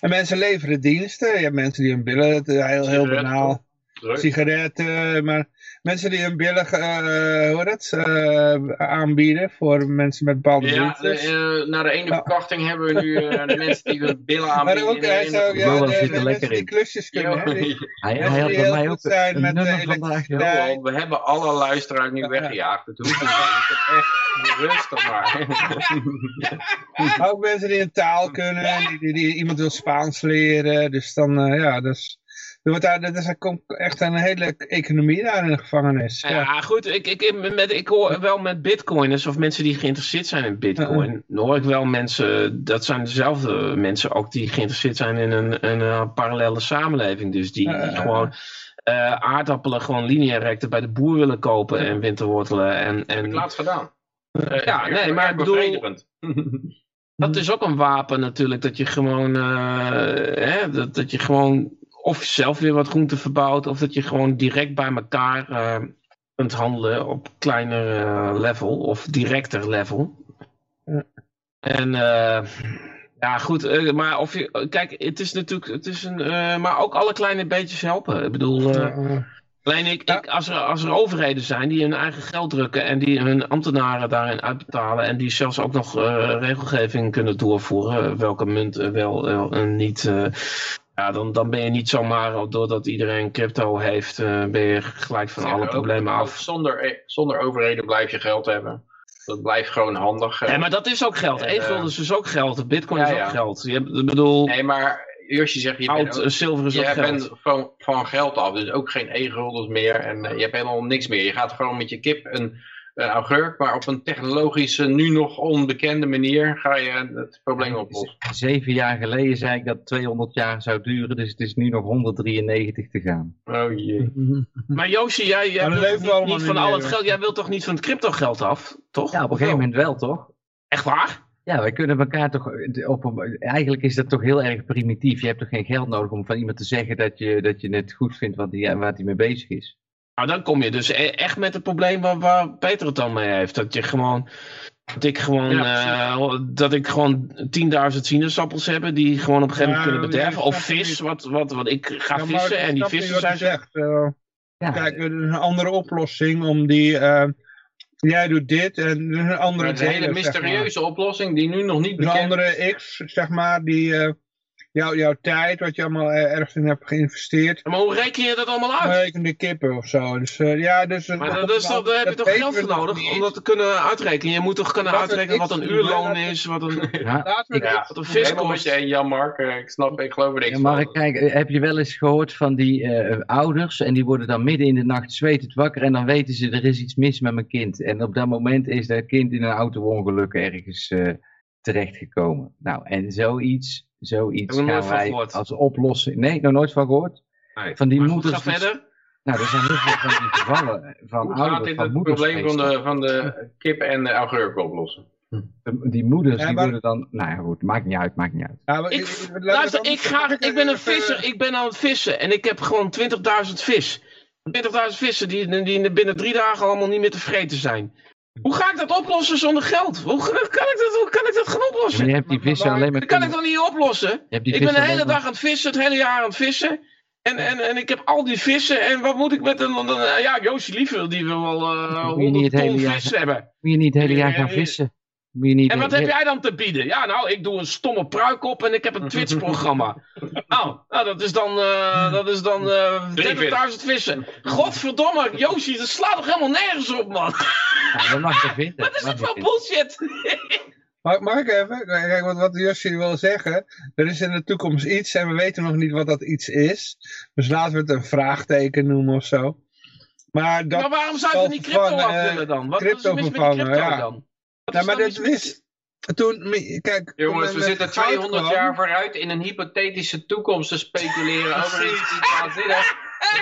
En mensen leveren diensten. Je hebt mensen die hun billen, heel, heel banaal, sigaretten, maar mensen die hun billen uh, hoe het, uh, aanbieden voor mensen met bepaalde Ja, uh, na de ene verkrachting ja. hebben we nu de mensen die hun billen aanbieden. Maar ook, hij zou, ja, de, de, de mensen die klusjes kunnen. Hè, die, hij, hij had bij mij ook zijn met vandaag. we hebben alle luisteraars nu weggejaagd. Het hoeft niet. Echt rustig maar. ook mensen die een taal kunnen, die, die, die iemand wil Spaans leren. Dus dan, ja, dat is... wordt daar, dat is echt een hele economie daar in de gevangenis. Ja, ja goed, ik, ik, met, ik hoor wel met bitcoiners of mensen die geïnteresseerd zijn in bitcoin, uh hoor ik wel mensen, dat zijn dezelfde mensen ook die geïnteresseerd zijn in een, een, een parallele samenleving. Dus die, uh die gewoon uh, aardappelen gewoon lineair recten bij de boer willen kopen en winterwortelen. En, en... Laatst gedaan. ja, nee, maar ik bedoel... Dat is ook een wapen natuurlijk, dat je gewoon, hè, dat, dat je gewoon of zelf weer wat groente verbouwt, of dat je gewoon direct bij elkaar eh, kunt handelen op kleiner eh, level of directer level. Ja. En eh, ja, goed, maar of je, kijk, het is natuurlijk, het is een, maar ook alle kleine beetjes helpen. Ik bedoel, Alleen ik, als, er, als er overheden zijn die hun eigen geld drukken en die hun ambtenaren daarin uitbetalen en die zelfs ook nog regelgeving kunnen doorvoeren, welke munt wel en niet, ja, dan, dan ben je niet zomaar, doordat iedereen crypto heeft, eh, ben je gelijk van alle Ook- problemen af. Zonder, eh, zonder overheden blijf je geld hebben. Dat blijft gewoon handig. eh. Ja, maar dat is ook geld. En, E-gulden is dus ook geld. Bitcoin ja, is ook geld. Je hebt, bedoel, Nee, maar Josje zegt, je bent, oud ook- eh, zilver is ook je geld. bent van, van geld af. Dus ook geen e-guldens meer. En eh, je hebt helemaal niks meer. Je gaat gewoon met je kip een, een augurk. Maar op een technologische, nu nog onbekende manier ga je het probleem oplossen. Zeven jaar geleden zei ik dat het 200 jaar zou duren, dus het is nu nog 193 te gaan. Oh jee. Maar Joosje, jij, jij wilt niet, van al het geld, jij wilt toch niet van het crypto geld af, toch? Ja, op een gegeven moment wel, toch? Echt waar? Ja, wij kunnen elkaar toch op een, eigenlijk is dat toch heel erg primitief. Je hebt toch geen geld nodig om van iemand te zeggen dat je, dat je het goed vindt wat hij, waar hij mee bezig is. Nou, dan kom je dus e- echt met het probleem waar, waar Peter het dan mee heeft. Dat je gewoon, dat ik gewoon, Ja, eh, dat ik gewoon 10.000 sinaasappels heb die gewoon op een gegeven moment kunnen bederven. Of vis, wat, wat, wat ik ga ja, vissen ik en die vissen zijn zegt. eh. Ja, Kijk, er is een andere oplossing om die... eh, jij doet dit en er is een andere een hele deler, zeg maar. mysterieuze oplossing die nu nog niet een bekend is. andere X, zeg maar, die eh, jou, jouw tijd, wat je allemaal eh, ergens in hebt geïnvesteerd, Maar hoe reken je dat allemaal uit? rekende kippen of zo. Dus eh, ja, dus... Maar dat is toch, daar heb je toch geld voor nodig niet. om dat te kunnen uitrekenen. Je moet toch kunnen uitrekenen wat een uurloon is, wat een... ja. Ja, Wat een vis kost. Jan Mark. eh, Ik snap, ik geloof er niks Ja, maar van. kijk, eh, heb je wel eens gehoord van die eh, ouders en die worden dan midden in de nacht zwetend wakker en dan weten ze er is iets mis met mijn kind. En op dat moment is dat kind in een auto-ongeluk ergens eh, terechtgekomen. Nou, en zoiets, zoiets ik nooit gaan wij als oplossing... Nee, nog nooit van gehoord? Nee. Van die Maar moeders... ga die- verder. Nou, er zijn heel veel van die gevallen van Hoe gaat ouders, dit van het moeders probleem van de, van de kip en de augurk oplossen? De- Die moeders, Ja, die maar- worden dan... Nou ja, goed, maakt niet uit, maakt niet uit. Ja, maar Ik, we luister, ik, ga, ik ben een visser, ik ben aan het vissen en ik heb gewoon 20.000 vis. 20.000 vissen die, die binnen drie dagen allemaal niet meer te vreten zijn. Hoe ga ik dat oplossen zonder geld? Hoe kan ik dat, hoe kan ik dat gaan Ja, oplossen? je hebt die vissen alleen maar... Dat kan ik toch niet oplossen? Ik ben de hele dag aan het vissen, het hele jaar aan het vissen. En, en, en ik heb al die vissen en wat moet ik met een... ja, Joosje Lieve, die wil wel eh je niet 100 het hele ton vis hebben. Moet je niet het hele jaar gaan Eh, vissen? Moet je niet... En wat eh, heb jij dan te bieden? Ja, nou, ik doe een stomme pruik op en ik heb een Twitch-programma. nou, nou, dat is dan, eh, dat is dan eh 30.000 vissen. Godverdomme, Yoshi, dat slaat toch helemaal nergens op, man? Ja, dat mag je vinden. Wat is dat voor je bullshit? Mag, mag ik even? Kijk, wat, wat Josje wil zeggen. Er is in de toekomst iets en we weten nog niet wat dat iets is. Dus laten we het een vraagteken noemen of zo. Maar dat... maar waarom zou je van die crypto af eh, willen dan? Wat is crypto er mis met die crypto ja. dan? Nou, maar dat. Toen, kijk... Jongens, we met zitten goud 200 kwam- jaar vooruit in een hypothetische toekomst te speculeren over iets iets waanzinnigs.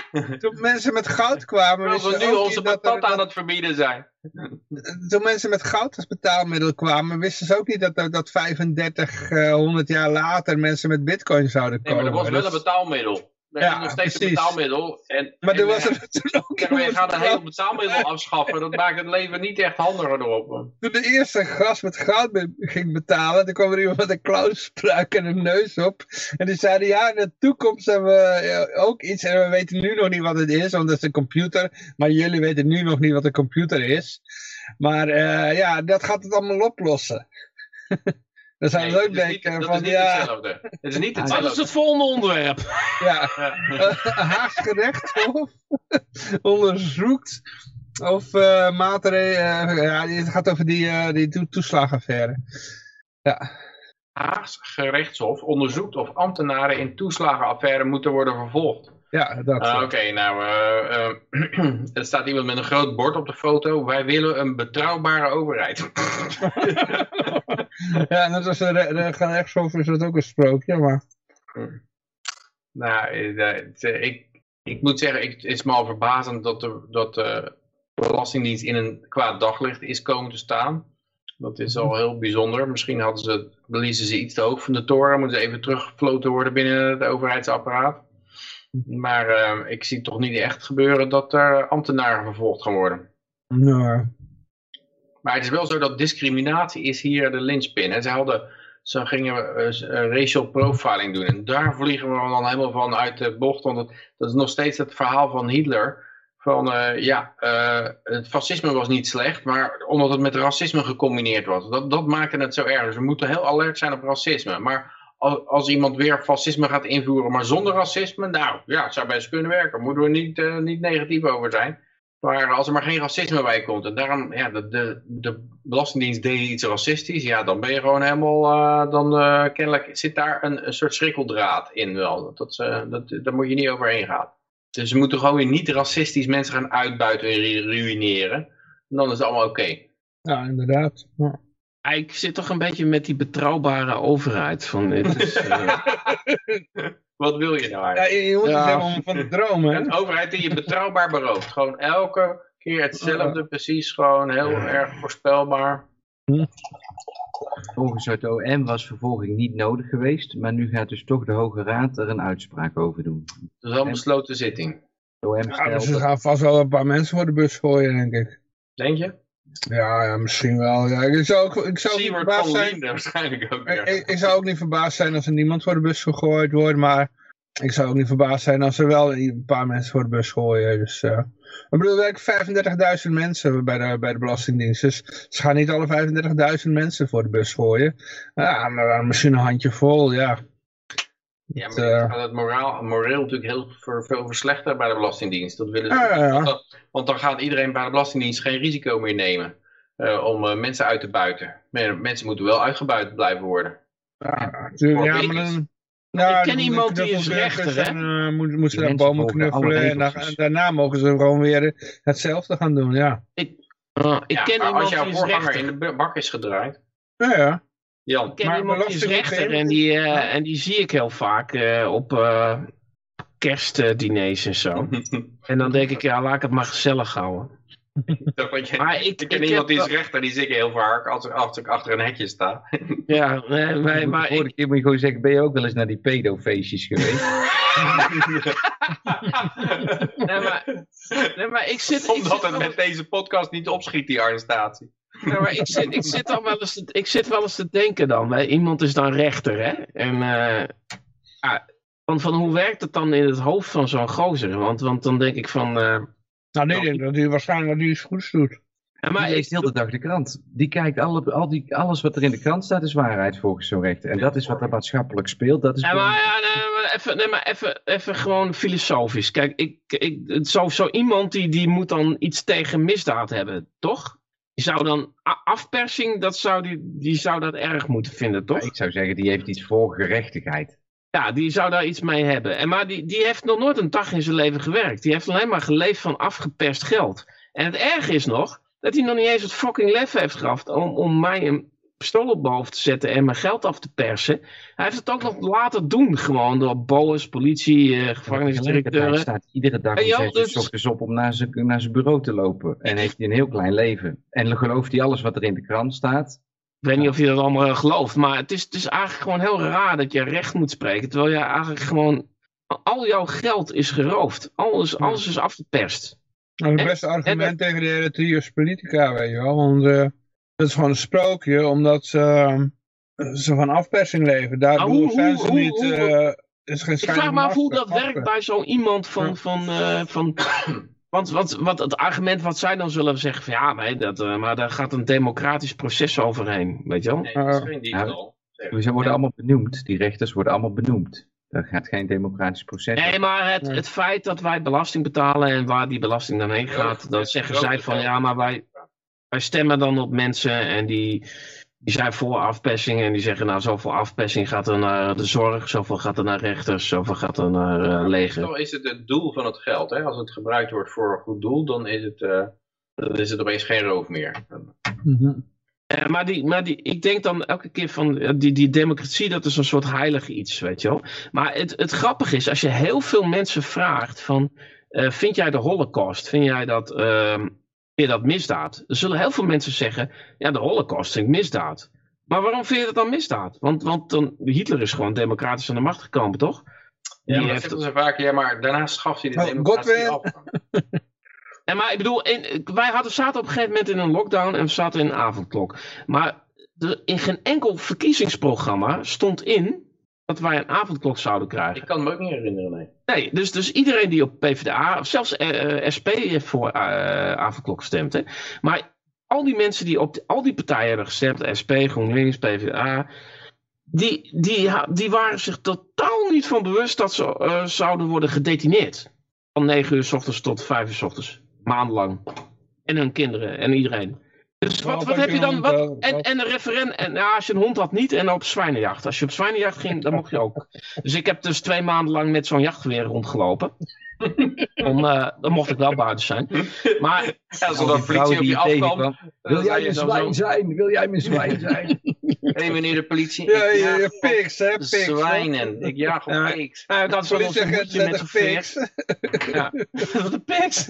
Toen mensen met goud kwamen... Terwijl we wisten nu ook onze niet dat patat aan dat- het verbieden zijn. toen mensen met goud als betaalmiddel kwamen, wisten ze ook niet dat, dat, dat 35, eh, 100 jaar later mensen met bitcoin zouden Nee, komen. maar dat was wel Dus- een betaalmiddel. Er Ja, is nog steeds precies. een betaalmiddel. En, Maar toen was eh, er toen ook je gaat een heel betaalmiddel afschaffen. Dat maakt het leven niet echt handiger erop. Toen de eerste gast met goud ging betalen, toen kwam er iemand met een clownspruik en een neus op. En die zeiden, ja, in de toekomst hebben we ook iets en we weten nu nog niet wat het is, want het is een computer. Maar jullie weten nu nog niet wat een computer is. Maar eh, ja, dat gaat het allemaal oplossen. Dan zou Nee, ook dat is niet- dat van, is niet ja, hetzelfde. Het is niet Wat is het volgende onderwerp? ja, Ja. eh, Haags gerechtshof onderzoekt of eh maatregelen, ja, het gaat over die, eh, die toe- toeslagaffaire. Ja. Haags gerechtshof onderzoekt of ambtenaren in toeslagenaffaire moeten worden vervolgd. Ja, dat. Ah, eh. Oké, nou, eh, eh, er staat iemand met een groot bord op de foto. Wij willen een betrouwbare overheid. ja, net als de, de gerechtshof is dat ook een sprookje, maar... nou, eh, ik, ik moet zeggen, ik, het is me al verbazend dat de, dat de Belastingdienst in een kwaad daglicht is komen te staan. Dat is al heel bijzonder. Misschien hadden ze, beliezen ze iets te hoog van de toren. Moeten ze even teruggefloten worden binnen het overheidsapparaat. Maar eh, ik zie toch niet echt gebeuren dat er ambtenaren vervolgd gaan worden. Nou, Maar het is wel zo dat discriminatie is hier de linchpin. En ze, hadden, ze gingen eh, racial profiling doen. En daar vliegen we dan helemaal van uit de bocht. Want het- dat is nog steeds het verhaal van Hitler. Van eh, ja, het fascisme was niet slecht, maar omdat het met racisme gecombineerd was. Dat, dat maakte het zo erg. Dus we moeten heel alert zijn op racisme. Maar als, iemand weer fascisme gaat invoeren, maar zonder racisme, nou ja, het zou best kunnen werken. Moeten we niet, eh, niet negatief over zijn. Maar als er maar geen racisme bij komt, en daarom, ja, de, de, de Belastingdienst deed iets racistisch, ja, dan ben je gewoon helemaal, eh, dan eh, kennelijk zit daar een, een soort schrikkeldraad in wel. Dat, dat, daar moet je niet overheen gaan. Dus we moeten gewoon weer niet racistisch mensen gaan uitbuiten en ru- ruïneren. En dan is het allemaal oké. ja, inderdaad. Ja. Ja, Ik zit toch een beetje met die betrouwbare overheid. Van, het is, eh, Wat wil je nou Ja, eigenlijk? je je moet Ja. het helemaal van de dromen, hè? Een overheid die je betrouwbaar berooft. Gewoon elke keer hetzelfde, precies. Gewoon heel erg voorspelbaar. Volgens het OM was vervolging niet nodig geweest, maar nu gaat dus toch de Hoge Raad er een uitspraak over doen. Dat is een besloten zitting. De OM Ja, dus dat- gaan vast wel een paar mensen voor de bus gooien, denk ik. Denk je? Ja, ja misschien wel. Ja. Ik zou ook, ik zou niet verbaasd zijn. Waarschijnlijk ook Ik, weer. ik, ik zou ook niet verbaasd zijn als er niemand voor de bus gegooid wordt, maar ik zou ook niet verbaasd zijn als er wel een paar mensen voor de bus gooien. Dus, eh ik bedoel, er werken 35.000 mensen bij de, bij de Belastingdienst, dus ze gaan niet alle 35.000 mensen voor de bus gooien. Ja, maar misschien een handje vol, ja. Ja, maar Het, eh, gaat het moraal, moreel natuurlijk heel ver- veel verslechteren bij de Belastingdienst. Dat willen ze. Want, dan, want dan gaat iedereen bij de Belastingdienst geen risico meer nemen eh, om eh, mensen uit te buiten. Maar mensen moeten wel uitgebuit blijven worden. Ja, natuurlijk, ja, maar dan... Ja, Ik ken dan iemand die is rechter, hè? En, uh, moeten, moeten ze mensen bomen knuffelen en, dan- daarna mogen ze gewoon weer hetzelfde gaan doen, ja. ah, ik Ja, ken iemand als jouw die is voorganger in de bak is gedraaid, Ja, ja. Jan, Ik ken Maar iemand die is rechter en die, eh, en die zie ik heel vaak eh, op eh, kerstdiners en zo. En dan denk ik, ja, laat ik het maar gezellig houden. Je- Maar ik, ik ken ik iemand die is rechter, die zie ik heel vaak als ik, als ik achter een hekje sta. Ja, nee, maar, de maar vorige ik, keer moet je gewoon zeggen, ben je ook wel eens naar die pedofeestjes geweest? nee, maar, nee, maar ik zit... ik Omdat zit het met deze podcast niet opschiet, die arrestatie. Ja, maar ik zit, ik, zit dan wel eens te, ik zit wel eens te denken dan. Hè? Iemand is dan rechter, hè? En eh, ja, van, van hoe werkt het dan in het hoofd van zo'n gozer? Want, want dan denk ik van... eh, Nou, nee, ik denk dat hij waarschijnlijk dat hij iets goeds doet. ja, Maar die leest heel de dag de krant. Die kijkt alle, al die, alles wat er in de krant staat is waarheid volgens zo'n rechter. En dat is wat er maatschappelijk speelt. Dat is ja, maar, ja, nee, maar even, nee, maar even, even gewoon filosofisch. Kijk, ik, ik, het- zo, zo iemand die, die moet dan iets tegen misdaad hebben, toch? Die zou dan afpersing, dat zou die, die zou dat erg moeten vinden, toch? Ik zou zeggen, die heeft iets voor gerechtigheid. Ja, die zou daar iets mee hebben. En, maar die, die heeft nog nooit een dag in zijn leven gewerkt. Die heeft alleen maar geleefd van afgeperst geld. En het erge is nog dat hij nog niet eens het fucking lef heeft gehad om, om mij een pistool op mijn hoofd te zetten en mijn geld af te persen. Hij heeft het ook nog laten doen, gewoon door boa's, politie, eh Tegelijkertijd gevangenisdirecteuren. staat iedere dag En joh, dus- ochtends op om naar zijn, naar zijn bureau te lopen. En heeft hij een heel klein leven. En gelooft hij alles wat er in de krant staat. Ik weet niet of je dat allemaal gelooft, maar het is, het is eigenlijk gewoon heel raar dat je recht moet spreken. Terwijl je eigenlijk gewoon, al jouw geld is geroofd. Alles, alles is afgeperst. Dat is het beste argument tegen de hele trios politica, weet je wel. Want eh, dat is gewoon een sprookje, omdat ze, eh, ze van afpersing leven. Daardoor hoe- zijn ze hoe- niet... hoe- eh, is geen Ik schijn vraag me af hoe dat werkt bij zo iemand van. Ja. van, eh, van want, want, want het argument wat zij dan zullen zeggen: van ja, nee, dat, eh, maar daar gaat een democratisch proces overheen. Weet je wel? Nee, dat is geen. Ze worden allemaal benoemd. Die rechters worden allemaal benoemd. Daar gaat geen democratisch proces Nee, over. maar het, het feit dat wij belasting betalen en waar die belasting dan heen gaat, dat dan zeggen zij van ja, maar wij, wij stemmen dan op mensen en die, die zijn voor afpersing en die zeggen nou zoveel afpersing gaat er naar de zorg, zoveel gaat er naar rechters, zoveel gaat er naar eh, leger. Meestal is het het doel van het geld. Hè? Als het gebruikt wordt voor een goed doel, dan is het, eh, dan is het opeens geen roof meer. Mhm. Eh, maar, die, maar die, ik denk dan elke keer van die, die democratie, dat is een soort heilig iets, weet je wel. Maar het, het grappige is, als je heel veel mensen vraagt van, eh, vind jij de holocaust, vind jij dat, ehm, je dat misdaad? Er zullen heel veel mensen zeggen, ja de holocaust vind ik misdaad. Maar waarom vind je dat dan misdaad? Want, want dan, Hitler is gewoon democratisch aan de macht gekomen, toch? Ja, Die maar dat heeft zeggen ze vaak, ja, maar daarna schaft hij de Oh, democratie Godwin. af. En maar ik bedoel, in, wij hadden, zaten op een gegeven moment in een lockdown en we zaten in een avondklok. Maar er, in geen enkel verkiezingsprogramma stond in dat wij een avondklok zouden krijgen. Ik kan me ook niet herinneren, nee. Nee, dus, dus iedereen die op PvdA, of zelfs eh, eh, SP heeft voor eh, avondklok gestemd. Hè. Maar al die mensen die op al die partijen hebben gestemd, SP, GroenLinks, PvdA, die, die, die waren zich totaal niet van bewust dat ze zouden worden gedetineerd. Van 9 uur s ochtends tot 5 uur s ochtends. Maandenlang. En hun kinderen en iedereen. Dus wat, Wat heb je dan? Wat, en, en een referendum. En, nou, als je een hond had niet en op zwijnenjacht. Als je op zwijnenjacht ging, dan mocht je ook. Dus ik heb dus twee maanden lang met zo'n jachtgeweer rondgelopen. Om, eh, dan mocht ik wel buiten zijn. Maar Ja, als er dan politie op die je afkwam. Wil jij mijn zwijn zijn? Wil jij mijn zwijn zijn? Hé meneer de politie, Ja, ik ja, ja, op pigs, hè, pigs. zwijnen. Ik jaag op Ja. pigs. nou, zo'n zo'n Politieagent hoedje met een pigs. Ja. de pigs.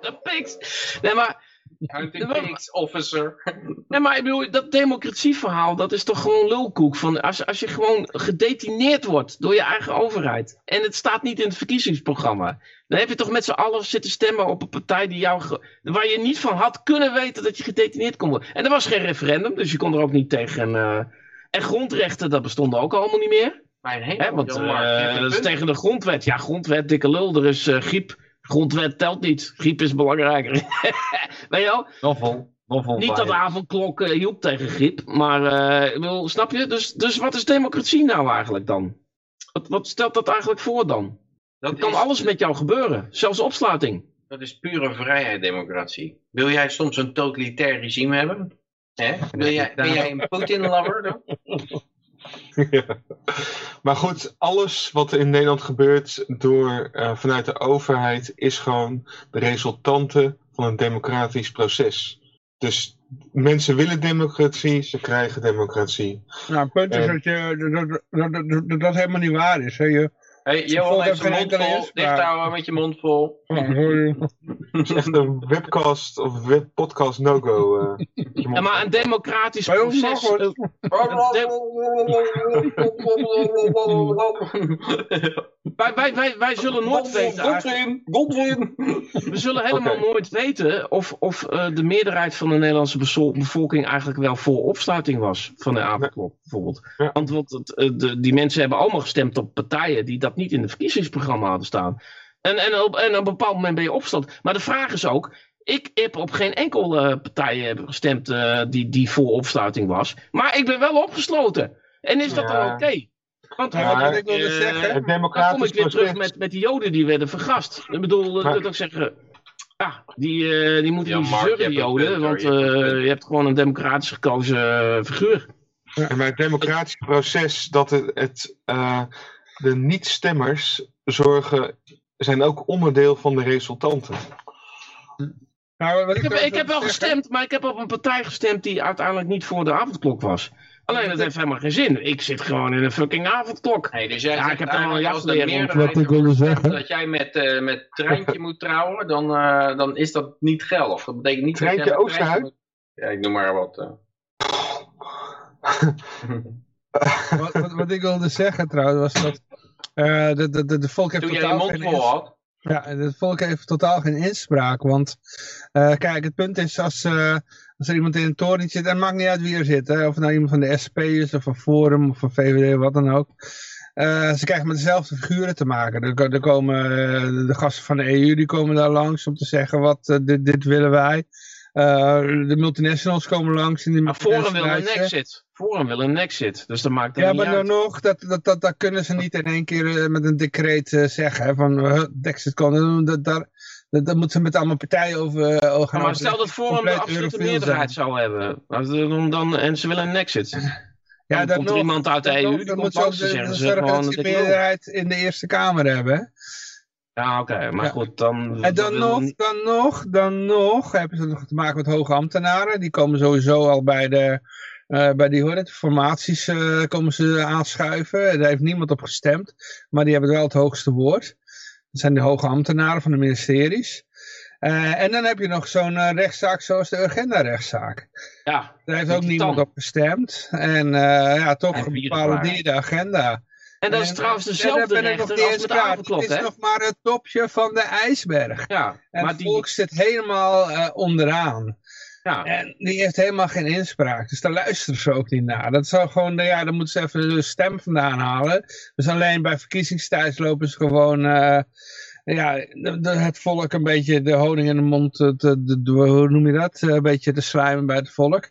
de pigs. Nee, maar, Hunting Waarom- pigs, officer. nee, maar ik bedoel, dat democratieverhaal, dat is toch gewoon lulkoek. Van als, als je gewoon gedetineerd wordt door je eigen overheid. En het staat niet in het verkiezingsprogramma. Dan heb je toch met z'n allen zitten stemmen op een partij die jou waar je niet van had kunnen weten dat je gedetineerd kon worden. En er was geen referendum, dus je kon er ook niet tegen. eh, en grondrechten, dat bestonden ook allemaal niet meer. Mijn hemel, want eh, dat is tegen de grondwet. Ja, grondwet, dikke lul. Er is eh, griep. Grondwet telt niet. Griep is belangrijker. Weet je wel? Novel. Novel Niet dat de avondklok eh, hielp tegen griep. Maar, eh, ik bedoel, snap je? Dus, dus wat is democratie nou eigenlijk dan? Wat, wat stelt dat eigenlijk voor dan? Dat Er kan is- alles met jou gebeuren. Zelfs opsluiting. Dat is pure vrijheid, democratie. Wil jij soms een totalitair regime hebben? Hè? Wil jij, ben jij een Poetin-lover dan? Ja. Maar goed, alles wat er in Nederland gebeurt door, eh, vanuit de overheid is gewoon de resultante van een democratisch proces. Dus mensen willen democratie, ze krijgen democratie. Nou, het punt is En- dat, je, dat, dat, dat, dat dat helemaal niet waar is. Hè. Je, Hey, Johan heeft zijn mond vol. Dicht houden met je mond vol. oh. Het is echt een webcast of web podcast no-go. eh, Ja, mond- maar een democratisch proces. wij, wij, wij, wij zullen nooit weten. Godwin, Godwin. We zullen helemaal nooit weten of, of eh, de meerderheid van de Nederlandse bevolking eigenlijk wel voor opsluiting was van de avondklok, bijvoorbeeld. Ja. Want want eh, de, die mensen hebben allemaal gestemd op partijen die dat niet in het verkiezingsprogramma hadden staan. En, en, op, en op een bepaald moment ben je opstand. Maar de vraag is ook, ik heb op geen enkel eh, partij eh, gestemd eh, die, die voor opsluiting was. Maar ik ben wel opgesloten. En is dat dan Ja. oké? Want Ja, wat ik wilde zeggen- Het dan kom democratisch ik weer terug met, met die joden die werden vergast. Ik bedoel, Maar- dat ik zeggen, ja, die, eh, die moeten Ja, niet Mark, zeuren, die joden. punt, Want je hebt eh, gewoon een democratisch gekozen figuur. En bij het democratisch proces dat het, het eh, de niet-stemmers zorgen, zijn ook onderdeel van de resultanten. Nou, wat Ik heb, ik heb wel gestemd, maar ik heb op een partij gestemd die uiteindelijk niet voor de avondklok was. Alleen dat heeft helemaal geen zin. Ik zit gewoon in een fucking avondklok. Hey, dus jij Ja, zegt ik heb wel eigenlijk een jachtleraar meerderheid Wat ik wilde zeggen. dat jij met, eh met Treintje moet trouwen, dan, eh, dan is dat niet geldig. Dat betekent niet Treintje dat jij Oosterhuis? moet- Ja, ik noem maar wat. eh. wat, wat, wat ik wilde zeggen trouwens, was dat eh de, de, de, de volk heeft Toen je totaal mond had. Ja, het volk heeft totaal geen inspraak. Want eh, kijk, het punt is als, eh, als er iemand in een toren zit, en het maakt niet uit wie er zit, hè, of het nou iemand van de SP is, of van Forum, of van VVD, wat dan ook. Ze krijgen met dezelfde figuren te maken. Er, ko- er komen de gasten van de EU, die komen daar langs om te zeggen, wat, dit, dit willen wij. Eh, de multinationals komen langs. En die Maar Forum wil een exit. Forum wil een exit. Dus dat maakt Ja, maar dan nog, dat, dat, dat, dat kunnen ze niet in één keer eh, met een decreet eh, zeggen. Van uh, Dexit kan. Dat, dat, dat, dat moeten ze met allemaal partijen over, over Ja, maar stel dat Forum de absolute meerderheid zijn. zou hebben. Dan, dan, en ze willen een exit. Ja, dan dat komt er nog, iemand uit de EU, dan moeten ze ook de- een ik wil. meerderheid in de Eerste Kamer hebben. Ja, oké, maar Ja. goed, dan... En dan nog, dan nog, dan nog hebben ze nog te maken met hoge ambtenaren. Die komen sowieso al bij de, eh, bij die, het, formaties eh, komen ze aanschuiven. Daar heeft niemand op gestemd. Maar die hebben wel het hoogste woord. Dat zijn de hoge ambtenaren van de ministeries. Eh, en dan heb je nog zo'n rechtszaak zoals de Urgenda-rechtszaak. Ja, Daar heeft ook niemand op gestemd. En ja, toch die de agenda. En dat is En- trouwens en dezelfde nog rechter als met de avondklok, Het is hè? nog maar het topje van de ijsberg. Ja, En maar die... volk zit helemaal eh, onderaan. Ja, En die heeft helemaal geen inspraak. Dus daar luisteren ze ook niet naar. Dat zou gewoon, nou ja, dan moeten ze even de stem vandaan halen. Dus alleen bij verkiezingstijd lopen ze gewoon, eh, ja, het volk een beetje de honing in de mond, de- de- hoe noem je dat? Een beetje te slijmen bij het volk.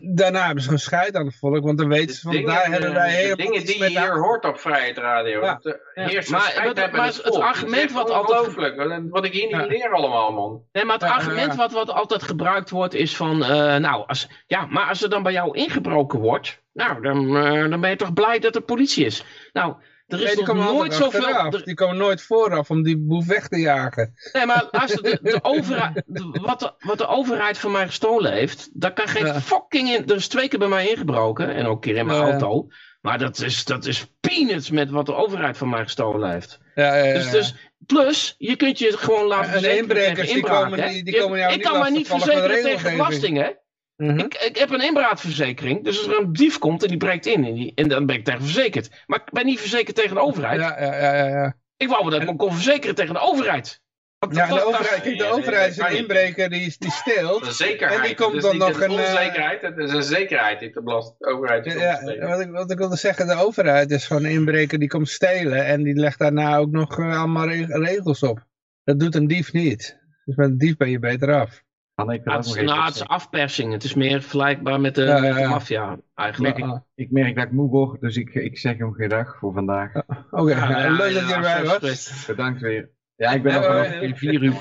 Daarna hebben ze gewoon scheid aan het volk, want dan weten ze van, Dingen, daar hebben wij helemaal dingen die je hier aan. hoort op Vrijheid Radio. Ja. Dat, Ja. heerst Maar- een het volk. argument wat altijd-. Wat ik hier niet Ja. leer allemaal, man. Nee, maar het argument ja. Wat, wat altijd gebruikt wordt is van, eh, nou, als, ja, maar als er dan bij jou ingebroken wordt, nou, dan, eh, dan ben je toch blij dat er politie is. Nou, er is Nee, die komen nooit zoveel... er- Die komen nooit vooraf om die boef weg te jagen. nee, maar luister, de, de overheid, de- wat, de, wat de overheid van mij gestolen heeft, daar kan geen Ja. fucking in... Er is twee keer bij mij ingebroken, en ook een keer in mijn Ja, auto. Maar dat is, dat is peanuts met wat de overheid van mij gestolen heeft. Ja, ja, ja, Dus, dus, plus, je kunt je gewoon laten En verzekeren inbrekers, tegen die komen die komen jou Ik niet kan mij niet verzekeren tegen belasting, hè. Mhm. Ik, ik heb een inbraadverzekering, dus als er een dief komt en die breekt in, en, die, en dan ben ik tegen verzekerd. Maar ik ben niet verzekerd tegen de overheid. Ja, ja, ja, ja, ja. Ik wou wel dat ik me kon verzekeren tegen de overheid. Want Ja, en de was- overheid, kijk, de overheid is een inbreker die, die steelt. Een zekerheid. En die komt het is dan nog een een, eh, onzekerheid. Het is een zekerheid die de belast overheid is Ja, wat ik, wat ik wilde zeggen, de overheid is gewoon een inbreker die komt stelen en die legt daarna ook nog eh, allemaal re- regels op. Dat doet een dief niet. Dus met een dief ben je beter af. Kan ik het, is, nog nou, het zeggen? afpersing. Het is meer vergelijkbaar met de, Ja, met ja, de ja. maffia, eigenlijk. Ah. Ik merk dat ik moe word, dus ik, ik zeg hem gedag voor vandaag. Oké, ja, leuk dat je erbij was. Bedankt weer. Ja, ik ben al vanaf ja, ja. 4 uur,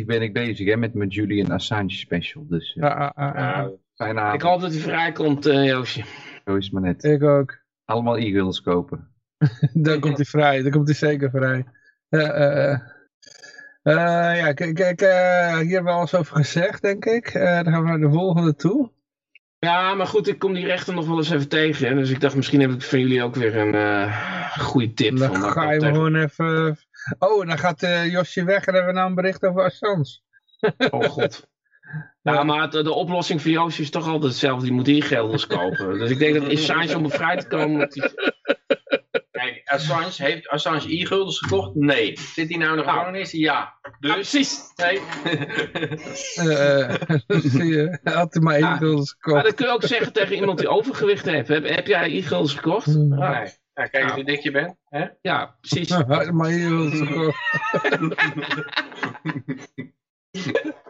4.20 ben ik bezig hè, met mijn Julian Assange special. Dus eh, Ja. Ja, fijne Ik hoop dat hij vrijkomt, eh Joosje. Zo is het maar net. Ik ook. Allemaal e-girls kopen. Dan komt hij vrij, dan komt hij zeker vrij. Ja, eh, eh. Ja, kijk, kijk eh, hier hebben we alles over gezegd, denk ik. Eh, dan gaan we naar de volgende toe. Ja, maar goed, ik kom die rechter nog wel eens even tegen. hè. Dus ik dacht, misschien heb ik van jullie ook weer een goede tip. Dan van ga je tegen- gewoon even... Oh, dan gaat Josje weg en hebben we nou een bericht over Assange. Oh god. Ja, maar de oplossing voor Joosje is toch altijd hetzelfde. Die moet e-gelders kopen. Dus ik denk dat Assange om vrij te komen... hij- Kijk, Assange, heeft Assange e-guldens gekocht? Nee. Zit hij nou in de Nou. gevangenis? Ja. Dus, precies. nee. Eh, zie je, had hij maar één Ja. guldens Maar gekocht. dat kun je ook zeggen tegen iemand die overgewicht heeft. Heb, heb jij e-gelders gekocht? Hmm. Nee. Ja, kijk eens hoe dik je bent. Hè? ja, precies. Maar één guldens gekocht.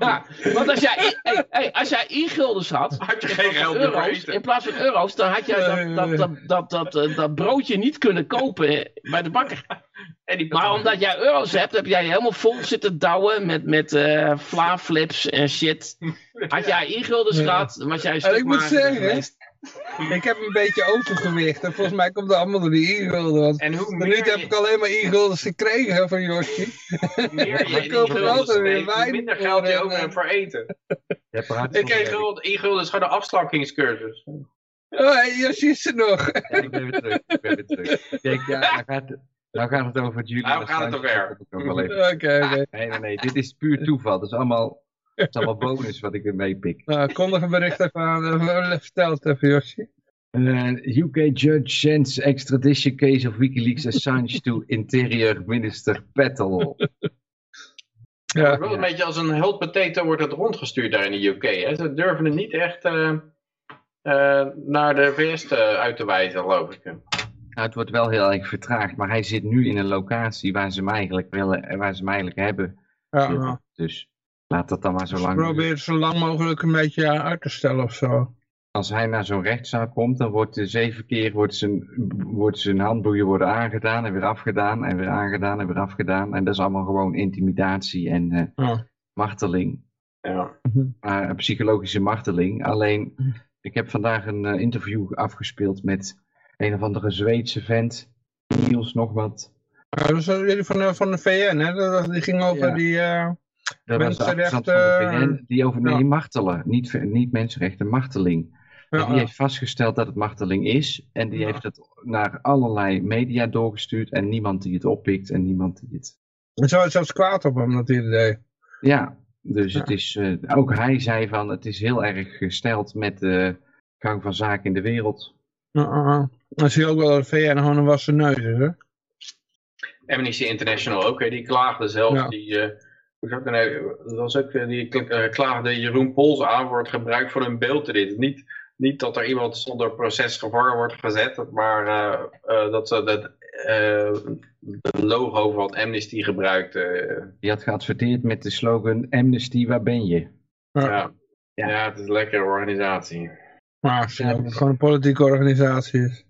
Ja, want als jij, hey, hey, als jij e-guldens had, Had je in geen plaats van geld euro's, in plaats van euro's, dan had jij dat, dat, dat, dat, dat, eh, dat broodje niet kunnen kopen bij de bakker. En die Maar omdat jij euro's hebt, heb jij helemaal vol zitten douwen met, met eh fla-flips en shit. Had jij e-guldens Ja. gehad, dan was jij een En stuk ik moet zeggen, geweest. Ik heb een beetje overgewicht en volgens mij komt dat allemaal door die e-gulden. Want En hoe nu heb je- ik alleen maar e-guldens gekregen van meer je e-guldens altijd weer hoe wijn minder geld je ook eh, hebt voor eten. Je praat Ik e-gulden e-gulden is gewoon een afslakkingscursus. Oh, hey, Yoshi is er nog. Ja, ik ben weer terug. Ik ben weer terug. Kijk, ja, nou gaat, het- nou gaat het over Julian Nou gaat het over. Oké, oké. Nee, nee, nee. Dit is puur toeval. Dat is allemaal, is allemaal bonus wat ik er mee pik. Nou, kondig een bericht even aan. Vertel het even, Yoshi. Uh, UK judge sends extradition case of WikiLeaks Assange to Interior Minister Patel. Ja, Ja, wel een beetje als een held potato wordt het rondgestuurd daar in de UK. Hè. Ze durven het niet echt eh, eh, naar de VS te, uit te wijzen, geloof ik. Nou, het wordt wel heel erg vertraagd, maar hij zit nu in een locatie waar ze hem eigenlijk, willen, waar ze hem eigenlijk hebben. ja. Dus laat dat dan maar zo lang duren. Probeer het zo lang mogelijk een beetje eh, uit te stellen of zo. Als hij naar zo'n rechtszaal komt, dan wordt er zeven keer wordt zijn, wordt zijn handboeien worden aangedaan en weer afgedaan en weer aangedaan en weer afgedaan. En dat is allemaal gewoon intimidatie en eh, Ja. marteling. Ja. Maar een psychologische marteling. Alleen, ik heb vandaag een eh, interview afgespeeld met een of andere Zweedse vent. Niels nog wat. Ja, dat is uh, jullie van, de- van de VN, hè? Dat, dat- die ging over Ja. die... eh, Dat was de afstand van Mensenrechten, de VN, die over nee, ja. martelen. Niet, niet mensenrechten, marteling. ja, En die heeft vastgesteld dat het marteling is. En die Ja. heeft het naar allerlei media doorgestuurd. En niemand die het oppikt en niemand die het... Er zou zelfs kwaad op hem dat hij het deed. Ja, dus Ja. het is... eh, ook hij zei van, het is heel erg gesteld met de gang van zaken in de wereld. Ja. Dan zie je ook wel dat de VN gewoon een wassen neus is, hè? Amnesty International ook, hè, die klaagde zelfs, Ja. die, eh, dat dat was ook, eh, die kla- eh, klaagde Jeroen Pols aan voor het gebruik van hun beeldrit. Niet, niet dat er iemand zonder procesgevaar wordt gezet, maar eh, eh, dat ze dat, eh, het logo van Amnesty gebruikt. eh, Die had geadverteerd met de slogan Amnesty, waar ben je? ja. Ja. het is een lekkere organisatie. Maar als het gewoon een politieke organisatie is.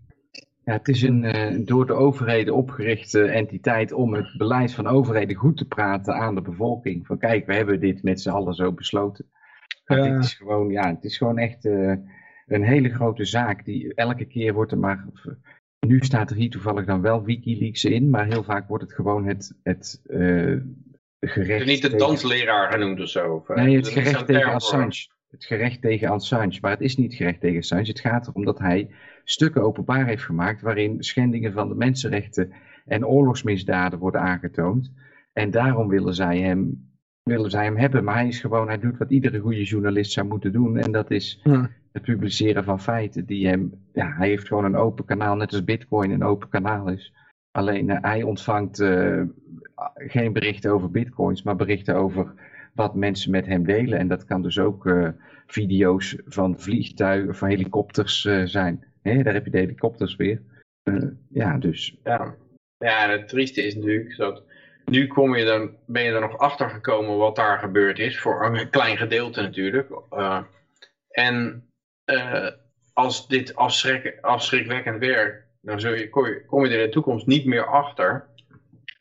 Ja, het is een eh, door de overheden opgerichte entiteit om het beleid van overheden goed te praten aan de bevolking. Van kijk, we hebben dit met z'n allen zo besloten. Maar dit is gewoon, ja, het is gewoon echt eh, een hele grote zaak. Die, elke keer wordt er maar. Nu staat er hier toevallig dan wel Wikileaks in, maar heel vaak wordt het gewoon het, het eh, Het gerecht. is niet de dansleraar genoemd of zo. Of, eh, Nee, het er gerecht tegen. Assange. Het gerecht tegen Assange. Maar het is niet gerecht tegen Assange. Het gaat erom dat hij stukken openbaar heeft gemaakt. waarin schendingen van de mensenrechten en oorlogsmisdaden worden aangetoond. En daarom willen zij hem, willen zij hem hebben. Maar hij is gewoon, hij doet wat iedere goede journalist zou moeten doen. En dat is Ja. het publiceren van feiten die hem. Ja, hij heeft gewoon een open kanaal, net als Bitcoin een open kanaal is. Alleen eh, hij ontvangt eh, geen berichten over bitcoins, maar berichten over wat mensen met hem delen. En dat kan dus ook eh, video's van vliegtuigen, van helikopters zijn. Daar heb je de helikopters weer. Eh, ja, dus Ja. het trieste is natuurlijk dat nu kom je dan, ben je er nog achter gekomen wat daar gebeurd is, voor een klein gedeelte natuurlijk. Eh, en eh, als dit afschrik, afschrikwekkend werkt, dan zul je, kom, je, er in de toekomst niet meer achter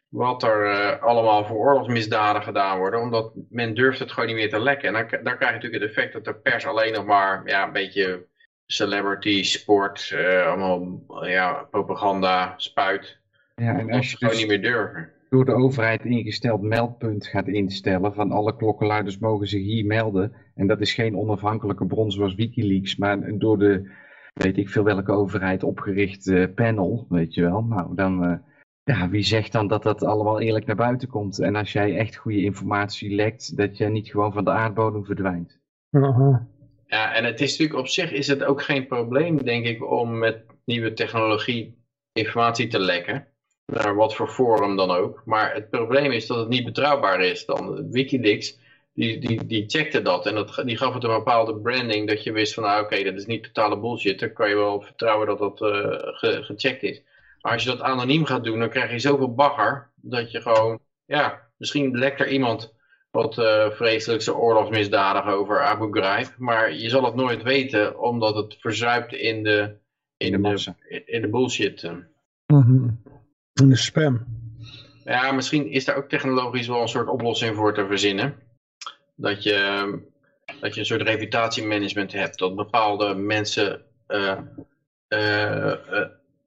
wat er allemaal voor oorlogsmisdaden gedaan worden, omdat men durft het gewoon niet meer te lekken. En dan, dan krijg je natuurlijk het effect dat de pers alleen nog maar ja, een beetje celebrity, sport, eh, allemaal ja, propaganda spuit. ja, en als je gewoon dus niet meer durven. door de overheid ingesteld meldpunt gaat instellen van alle klokkenluiders mogen zich hier melden. En dat is geen onafhankelijke bron zoals Wikileaks, maar een door de, weet ik veel welke overheid opgericht eh, panel, weet je wel. Nou, dan, eh, ja, wie zegt dan dat dat allemaal eerlijk naar buiten komt? En als jij echt goede informatie lekt, dat jij niet gewoon van de aardbodem verdwijnt. Aha. Ja, en het is natuurlijk op zich is het ook geen probleem, denk ik, om met nieuwe technologie informatie te lekken. Naar wat voor forum dan ook. Maar het probleem is dat het niet betrouwbaar is. Dan Wikileaks, die, die, die checkte dat. En dat, die gaf het een bepaalde branding. Dat je wist van, nou oké, dat is niet totale bullshit. Dan kan je wel vertrouwen dat dat ge- gecheckt is. Maar als je dat anoniem gaat doen, dan krijg je zoveel bagger. Dat je gewoon, ja, misschien lekt er iemand wat eh, vreselijkse oorlogsmisdadig over Abu Ghraib. Maar je zal het nooit weten, omdat het verzuipt in de, in de in de bullshit. Mhm. In de spam. Ja, misschien is daar ook technologisch wel een soort oplossing voor te verzinnen. Dat je, dat je een soort reputatiemanagement hebt. Dat bepaalde mensen eh,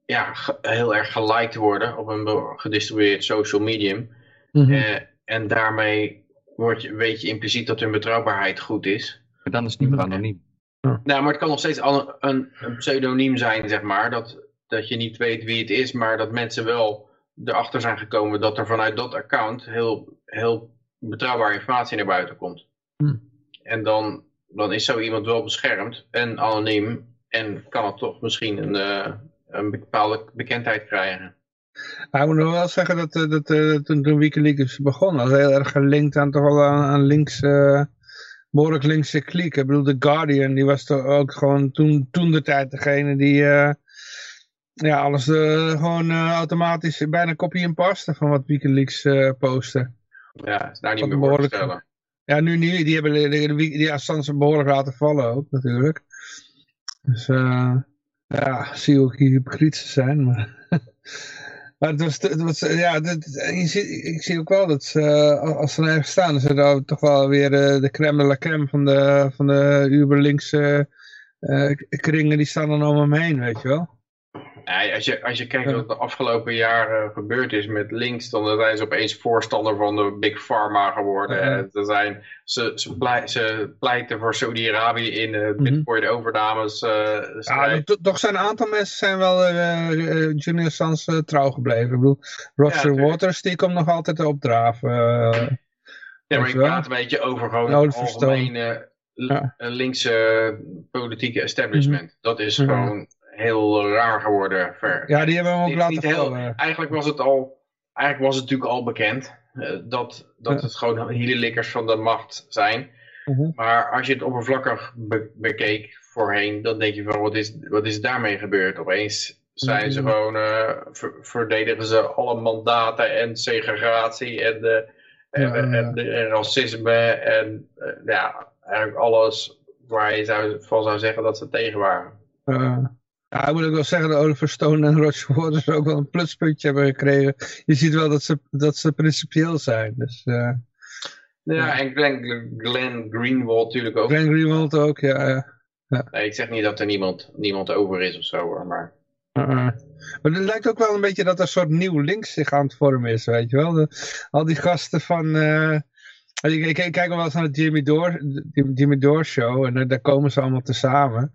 ja, heel erg geliked worden op een gedistribueerd social medium. Mhm. Eh, en daarmee word je, weet je impliciet dat hun betrouwbaarheid goed is. Maar dan is het niet meer anoniem. Nou, maar het kan nog steeds een, een pseudoniem zijn, zeg maar. Dat, dat je niet weet wie het is, maar dat mensen wel erachter zijn gekomen dat er vanuit dat account heel, heel betrouwbare informatie naar buiten komt. Hm. En dan, dan is zo iemand wel beschermd en anoniem en kan het toch misschien een, eh, een bepaalde bekendheid krijgen. Maar ik moet nog wel zeggen dat, eh, dat eh, toen, toen Wikileaks begon, was heel erg gelinkt aan toch wel aan, aan links, eh, behoorlijk linkse kliek. Ik bedoel, The Guardian, die was toch ook gewoon toen, toen de tijd degene die ja, alles gewoon automatisch bijna copy en paste van wat Wikileaks postte. Ja, is daar niet meer behoorlijk- stellen. Ja, nu niet. Die hebben de, die Assange behoorlijk laten vallen ook, natuurlijk. Dus ja, zie hoe hypocriet ze zijn. Maar, maar het was, het was ja, dit, je ziet, ik zie ook wel dat ze, eh, als ze ergens staan, ze daar toch wel weer eh, de crème de la crème van de, van de uberlinkse eh, kringen, die staan dan om hem heen, weet je wel. Ja, als, je, als je kijkt wat de afgelopen jaren gebeurd is met links, dan zijn ze opeens voorstander van de Big Pharma geworden. Ja. En ze, zijn, ze, ze, plei- ze pleiten voor Saudi-Arabië in eh Mhm. bitcoin-overnames. eh, Ja, toch zijn een aantal mensen zijn wel eh eh, Junior eh, trouw gebleven. Ik bedoel, Roger. Waters, die komt nog altijd opdraven. eh. ja, maar ik praat een beetje over gewoon algemene Ja. eh, linkse politieke establishment. Dat is Mhm. gewoon heel raar geworden. Ver. Ja, die hebben we ook laten heel-. Eigenlijk was het al, eigenlijk was het natuurlijk al bekend eh, dat, dat Ja. het gewoon hielenlikkers van de macht zijn. Mhm. Maar als je het oppervlakkig be- bekeek voorheen, dan denk je van wat is, wat is daarmee gebeurd? Opeens zijn ze gewoon, ver- verdedigen ze alle mandaten en segregatie en, de, en, Ja, ja, ja. en, de- en racisme en eh, ja, eigenlijk alles waar je zou, van zou zeggen dat ze tegen waren. Eh, ja, ik moet ook wel zeggen dat Oliver Stone en Roger Waters ook wel een pluspuntje hebben gekregen. Je ziet wel dat ze, dat ze principieel zijn. Dus eh Ja, en Glenn, Glenn Greenwald natuurlijk ook. Glenn Greenwald ook, ja. ja. Nee, ik zeg niet dat er niemand, niemand over is of zo hoor, maar... Uh, uh. Maar het lijkt ook wel een beetje dat er een soort nieuw links zich aan het vormen is, weet je wel. De, al die gasten van... eh, ik, ik, ik kijk wel eens naar de Jimmy Dore, de Jimmy Dore show en daar komen ze allemaal tezamen.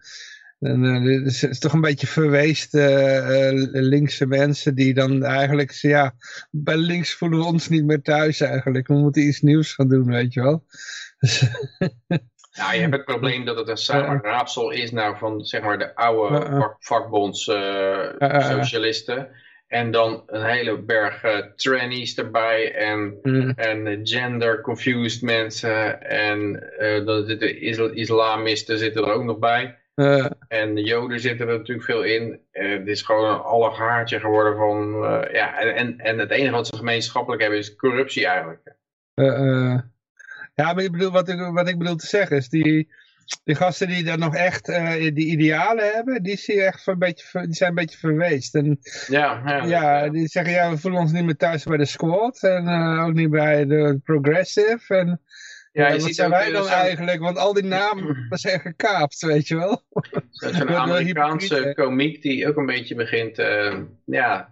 En eh, het is, het is toch een beetje verweest eh, eh, linkse mensen die dan eigenlijk, ja, bij links voelen we ons niet meer thuis eigenlijk. We moeten iets nieuws gaan doen, weet je wel. Dus, Ja, je hebt het probleem dat het een samenraapsel is nou van zeg maar de oude eh, ja. socialisten. En dan een hele berg eh trannies erbij en, mm, en gender confused mensen. En eh, dan zitten isla- islamisten zitten er ook nog bij. Eh, En de joden zitten er natuurlijk veel in. Eh, het is gewoon een allegaartje geworden van... eh, ja, en, en, het enige wat ze gemeenschappelijk hebben is corruptie eigenlijk. Eh, eh. ja, maar ik bedoel, wat, ik, wat ik bedoel te zeggen is, die, die gasten die dan nog echt eh, die idealen hebben, die, zie je echt een beetje, die zijn een beetje verweest. En Ja, ja, ja, die zeggen, ja, we voelen ons niet meer thuis bij de squad en eh, ook niet bij de progressive. En Ja, je wat ziet zijn wij eh, dan eigenlijk? Want al die namen zijn gekaapt, weet je wel. Zo'n Wel- wel Amerikaanse komiek die ook een beetje begint eh, ja,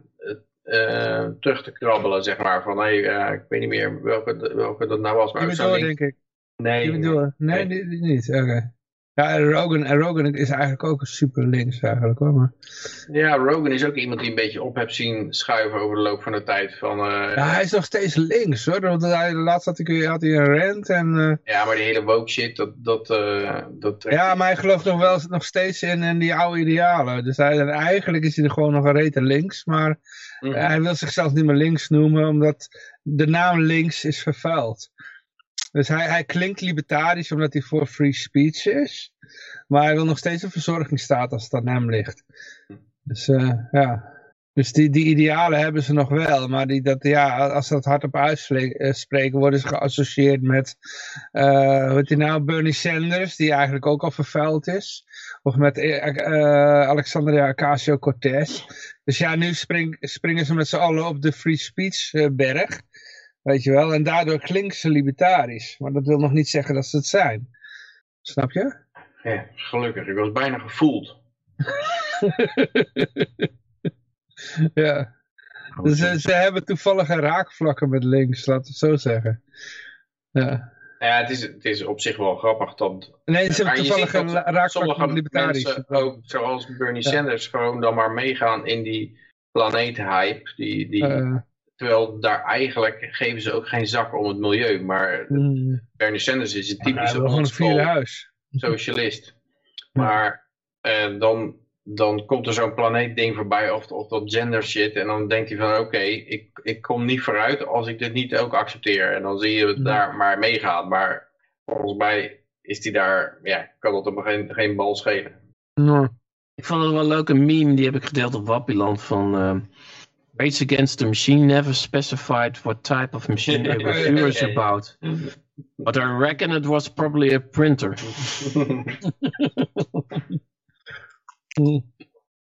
eh, eh, terug te krabbelen, zeg maar. Van, hey, ik weet niet meer welke, welke dat nou was. Maar Dore, link- denk ik. Nee, nee. Nee, nee. die, die niet. Oké. Ja, en Rogan, en Rogan is eigenlijk ook een super links eigenlijk hoor. Maar... Ja, Rogan is ook iemand die een beetje op hebt zien schuiven over de loop van de tijd. Van, eh, Ja, hij is nog steeds links hoor. Want hij, laatst had, ik, had hij een rant en... eh, ja, maar die hele woke shit, dat, dat, eh, dat Ja, maar hij gelooft nog wel nog steeds in, in die oude idealen. Dus hij, en eigenlijk is hij er gewoon nog een rete links. Maar Mhm. hij wil zichzelf niet meer links noemen, omdat de naam links is vervuild. Dus hij, hij klinkt libertarisch omdat hij voor free speech is. Maar hij wil nog steeds een verzorgingsstaat als het aan hem ligt. Dus eh, ja. Dus die, die idealen hebben ze nog wel. Maar die, dat, ja, als ze dat hardop uitspreken, worden ze geassocieerd met... eh heet die nou? Bernie Sanders, die eigenlijk ook al vervuild is. Of met eh, eh, Alexandria Ocasio-Cortez. Dus ja, nu spring, springen ze met z'n allen op de free speech eh, berg. Weet je wel. En daardoor klinken ze libertarisch. Maar dat wil nog niet zeggen dat ze het zijn. Snap je? Ja, gelukkig. Ik was bijna gevoeld. ja. Dus ze, ze hebben toevallige raakvlakken met links, laten we het zo zeggen. Ja. Ja, het is, het is op zich wel grappig dat... Nee, ze hebben toevallige raakvlakken sommige met libertarisch. ook, zoals Bernie Ja. Sanders, gewoon dan maar meegaan in die planeethype. Die, die, Eh, Terwijl daar eigenlijk geven ze ook geen zak om het milieu. Maar mm, Bernie Sanders is een typische een vierde huis. socialist. Maar eh, dan, dan komt er zo'n planeetding voorbij of, of dat gender shit. En dan denkt hij van oké, ik, ik kom niet vooruit als ik dit niet ook accepteer. En dan zie je het Ja. daar maar meegaan. Maar volgens mij is hij daar, ja, kan dat hem geen, geen bal schelen. Ja. Ik vond het wel een leuke meme, die heb ik gedeeld op Wappiland van... ehm Rage Against the Machine never specified what type of machine they were furious about. But I reckon it was probably a printer.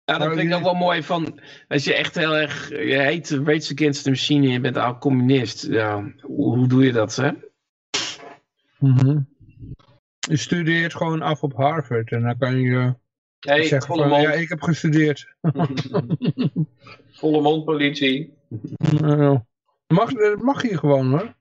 Ja, dat vind ik ook wel mooi van, als je echt heel erg, je heet Rage Against the Machine en je bent oud communist. Ja, hoe, hoe doe je dat, hè? Mhm. Je studeert gewoon af op Harvard en dan kan je hey, zeggen van, ja, ik heb gestudeerd. volle mond politie. Ja. mag, dat mag hier gewoon hoor.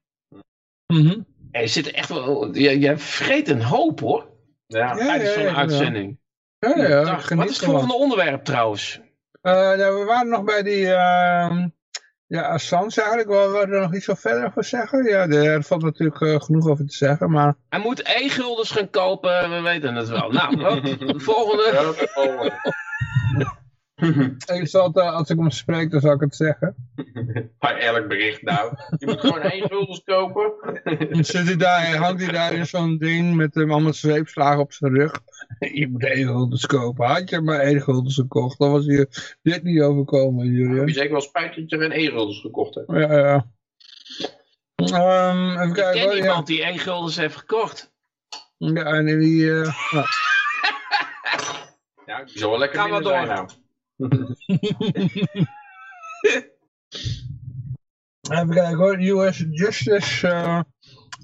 Je zit echt wel, je, je vreet een hoop hoor, Ja. Ja, tijdens ja, zo'n ja, uitzending. Ja, ja, Dag, wat is het volgende onderwerp trouwens? Eh, nou, we waren nog bij die, ehm ja, Assange eigenlijk. Wil we er nog iets verder over zeggen? Ja, er valt natuurlijk eh, genoeg over te zeggen, maar... Hij moet e-guldens gaan kopen, we weten het wel. Nou, wat? de volgende. Ja, Ik zal het, eh, als ik hem spreek, dan zal ik het zeggen. Bij elk bericht nou. Je moet gewoon één guldens kopen. Dan zit hij daar, hangt hij daar in zo'n ding met hem allemaal zweepslagen op zijn rug. Je moet één guldens kopen. Had je maar één guldens gekocht, dan was je dit niet overkomen, Heb je Julian. zeker wel spijt dat je geen één guldens gekocht hebt. Ja, ja. Ehm, even Ik kijken. ken hoor, ja. iemand die 1 guldens heeft gekocht. Ja, en die... nou, Ja, die zal wel lekker Ga maar binnen zijn door. nou. Even kijken hoor, US Justice uh,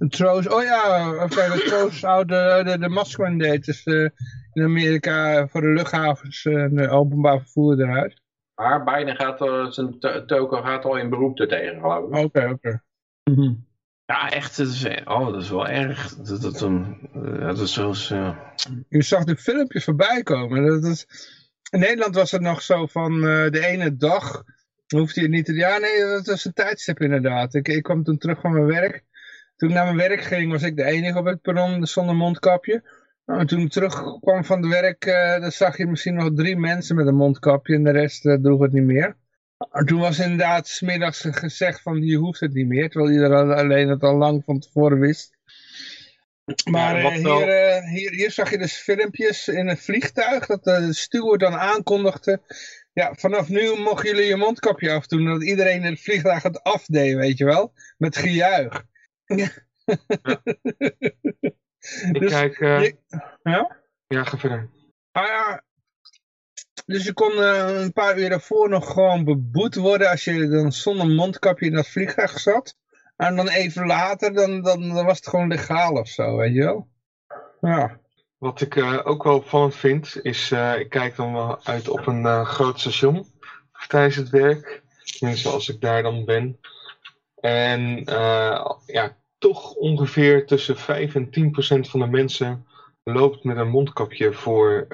throws, oh ja, even kijken, throws out de, de, de mask mandates uh, in Amerika voor de luchthavens en de openbaar vervoer eruit. Maar Biden gaat er, zijn to- token gaat al in beroep tegen, geloof ik. Oké, oké. Mhm. Ja, echt. Dat is, oh, dat is wel erg. Dat, dat, een- eh, dat is zoals... eh, Je zag de filmpjes voorbij komen. Dat is, in Nederland was het nog zo van eh, de ene dag hoefde je niet te... Ja, nee, dat was een tijdstip inderdaad. Ik, ik kwam toen terug van mijn werk. Toen ik naar mijn werk ging, was ik de enige op het perron zonder mondkapje. Nou, en toen ik terugkwam van het werk, eh, dan zag je misschien nog drie mensen met een mondkapje en de rest eh, droeg het niet meer. En toen was inderdaad smiddags gezegd van je hoeft het niet meer, terwijl iedereen alleen het al lang van tevoren wist. Maar Ja, eh, hier, eh, hier, hier zag je dus filmpjes in een vliegtuig dat de steward dan aankondigde. Ja, vanaf nu mogen jullie je mondkapje afdoen. Dat iedereen in het vliegtuig het afdeed, weet je wel. Met gejuich. Ik Dus kijk... eh, je- ja? Ja, ga verder. Ah ja. Dus je kon een paar uur daarvoor nog gewoon beboet worden als je dan zonder mondkapje in dat vliegtuig zat. En dan even later, dan, dan, dan was het gewoon legaal of zo, weet je wel. Ja. Wat ik eh, ook wel opvallend vind, is eh, ik kijk dan wel uit op een eh, groot station tijdens het werk. Tenminste, als ik daar dan ben. En ja, toch ongeveer tussen 5 en 10 procent van de mensen loopt met een mondkapje voor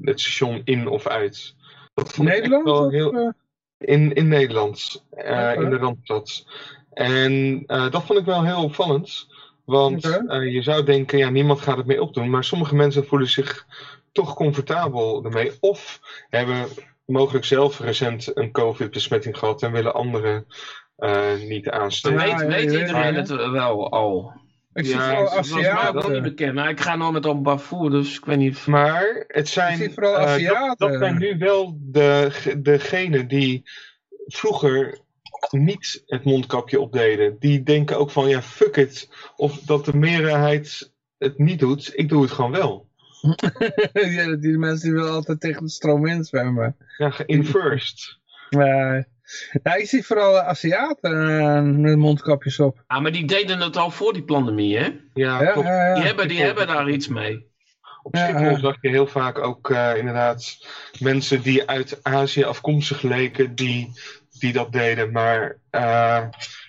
het station in of uit. Dat vond ik echt Nederland? wel Of, heel, in, in Nederland, in de Randstad. En eh, dat vond ik wel heel opvallend. Want eh, je zou denken, ja, niemand gaat het mee opdoen. Maar sommige mensen voelen zich toch comfortabel ermee. Of hebben mogelijk zelf recent een COVID-besmetting gehad en willen anderen eh, niet aansteken. Weet weet iedereen het, wel al? ik zie Ja, vooral dat Dat niet Aziaten. bekend. Nou, ik ga nooit met openbaar vervoer, dus ik weet niet... Maar het zijn, zie vooral eh, dat, Aziaten. dat zijn nu wel de, degenen die vroeger niet het mondkapje opdeden. Die denken ook van ja, fuck it. Of dat de meerderheid het niet doet. Ik doe het gewoon wel. ja, die mensen die willen altijd tegen de stroom in zwemmen. Ja. Maar, ja, ik zie vooral Aziaten eh, met mondkapjes op. Ah, maar die deden het al voor die pandemie, hè? Ja, Ja, klopt. ja, ja. Die, hebben, die hebben daar iets mee. Op Schiphol ja. zag je heel vaak ook eh, inderdaad mensen die uit Azië afkomstig leken, die, die dat deden. Maar eh,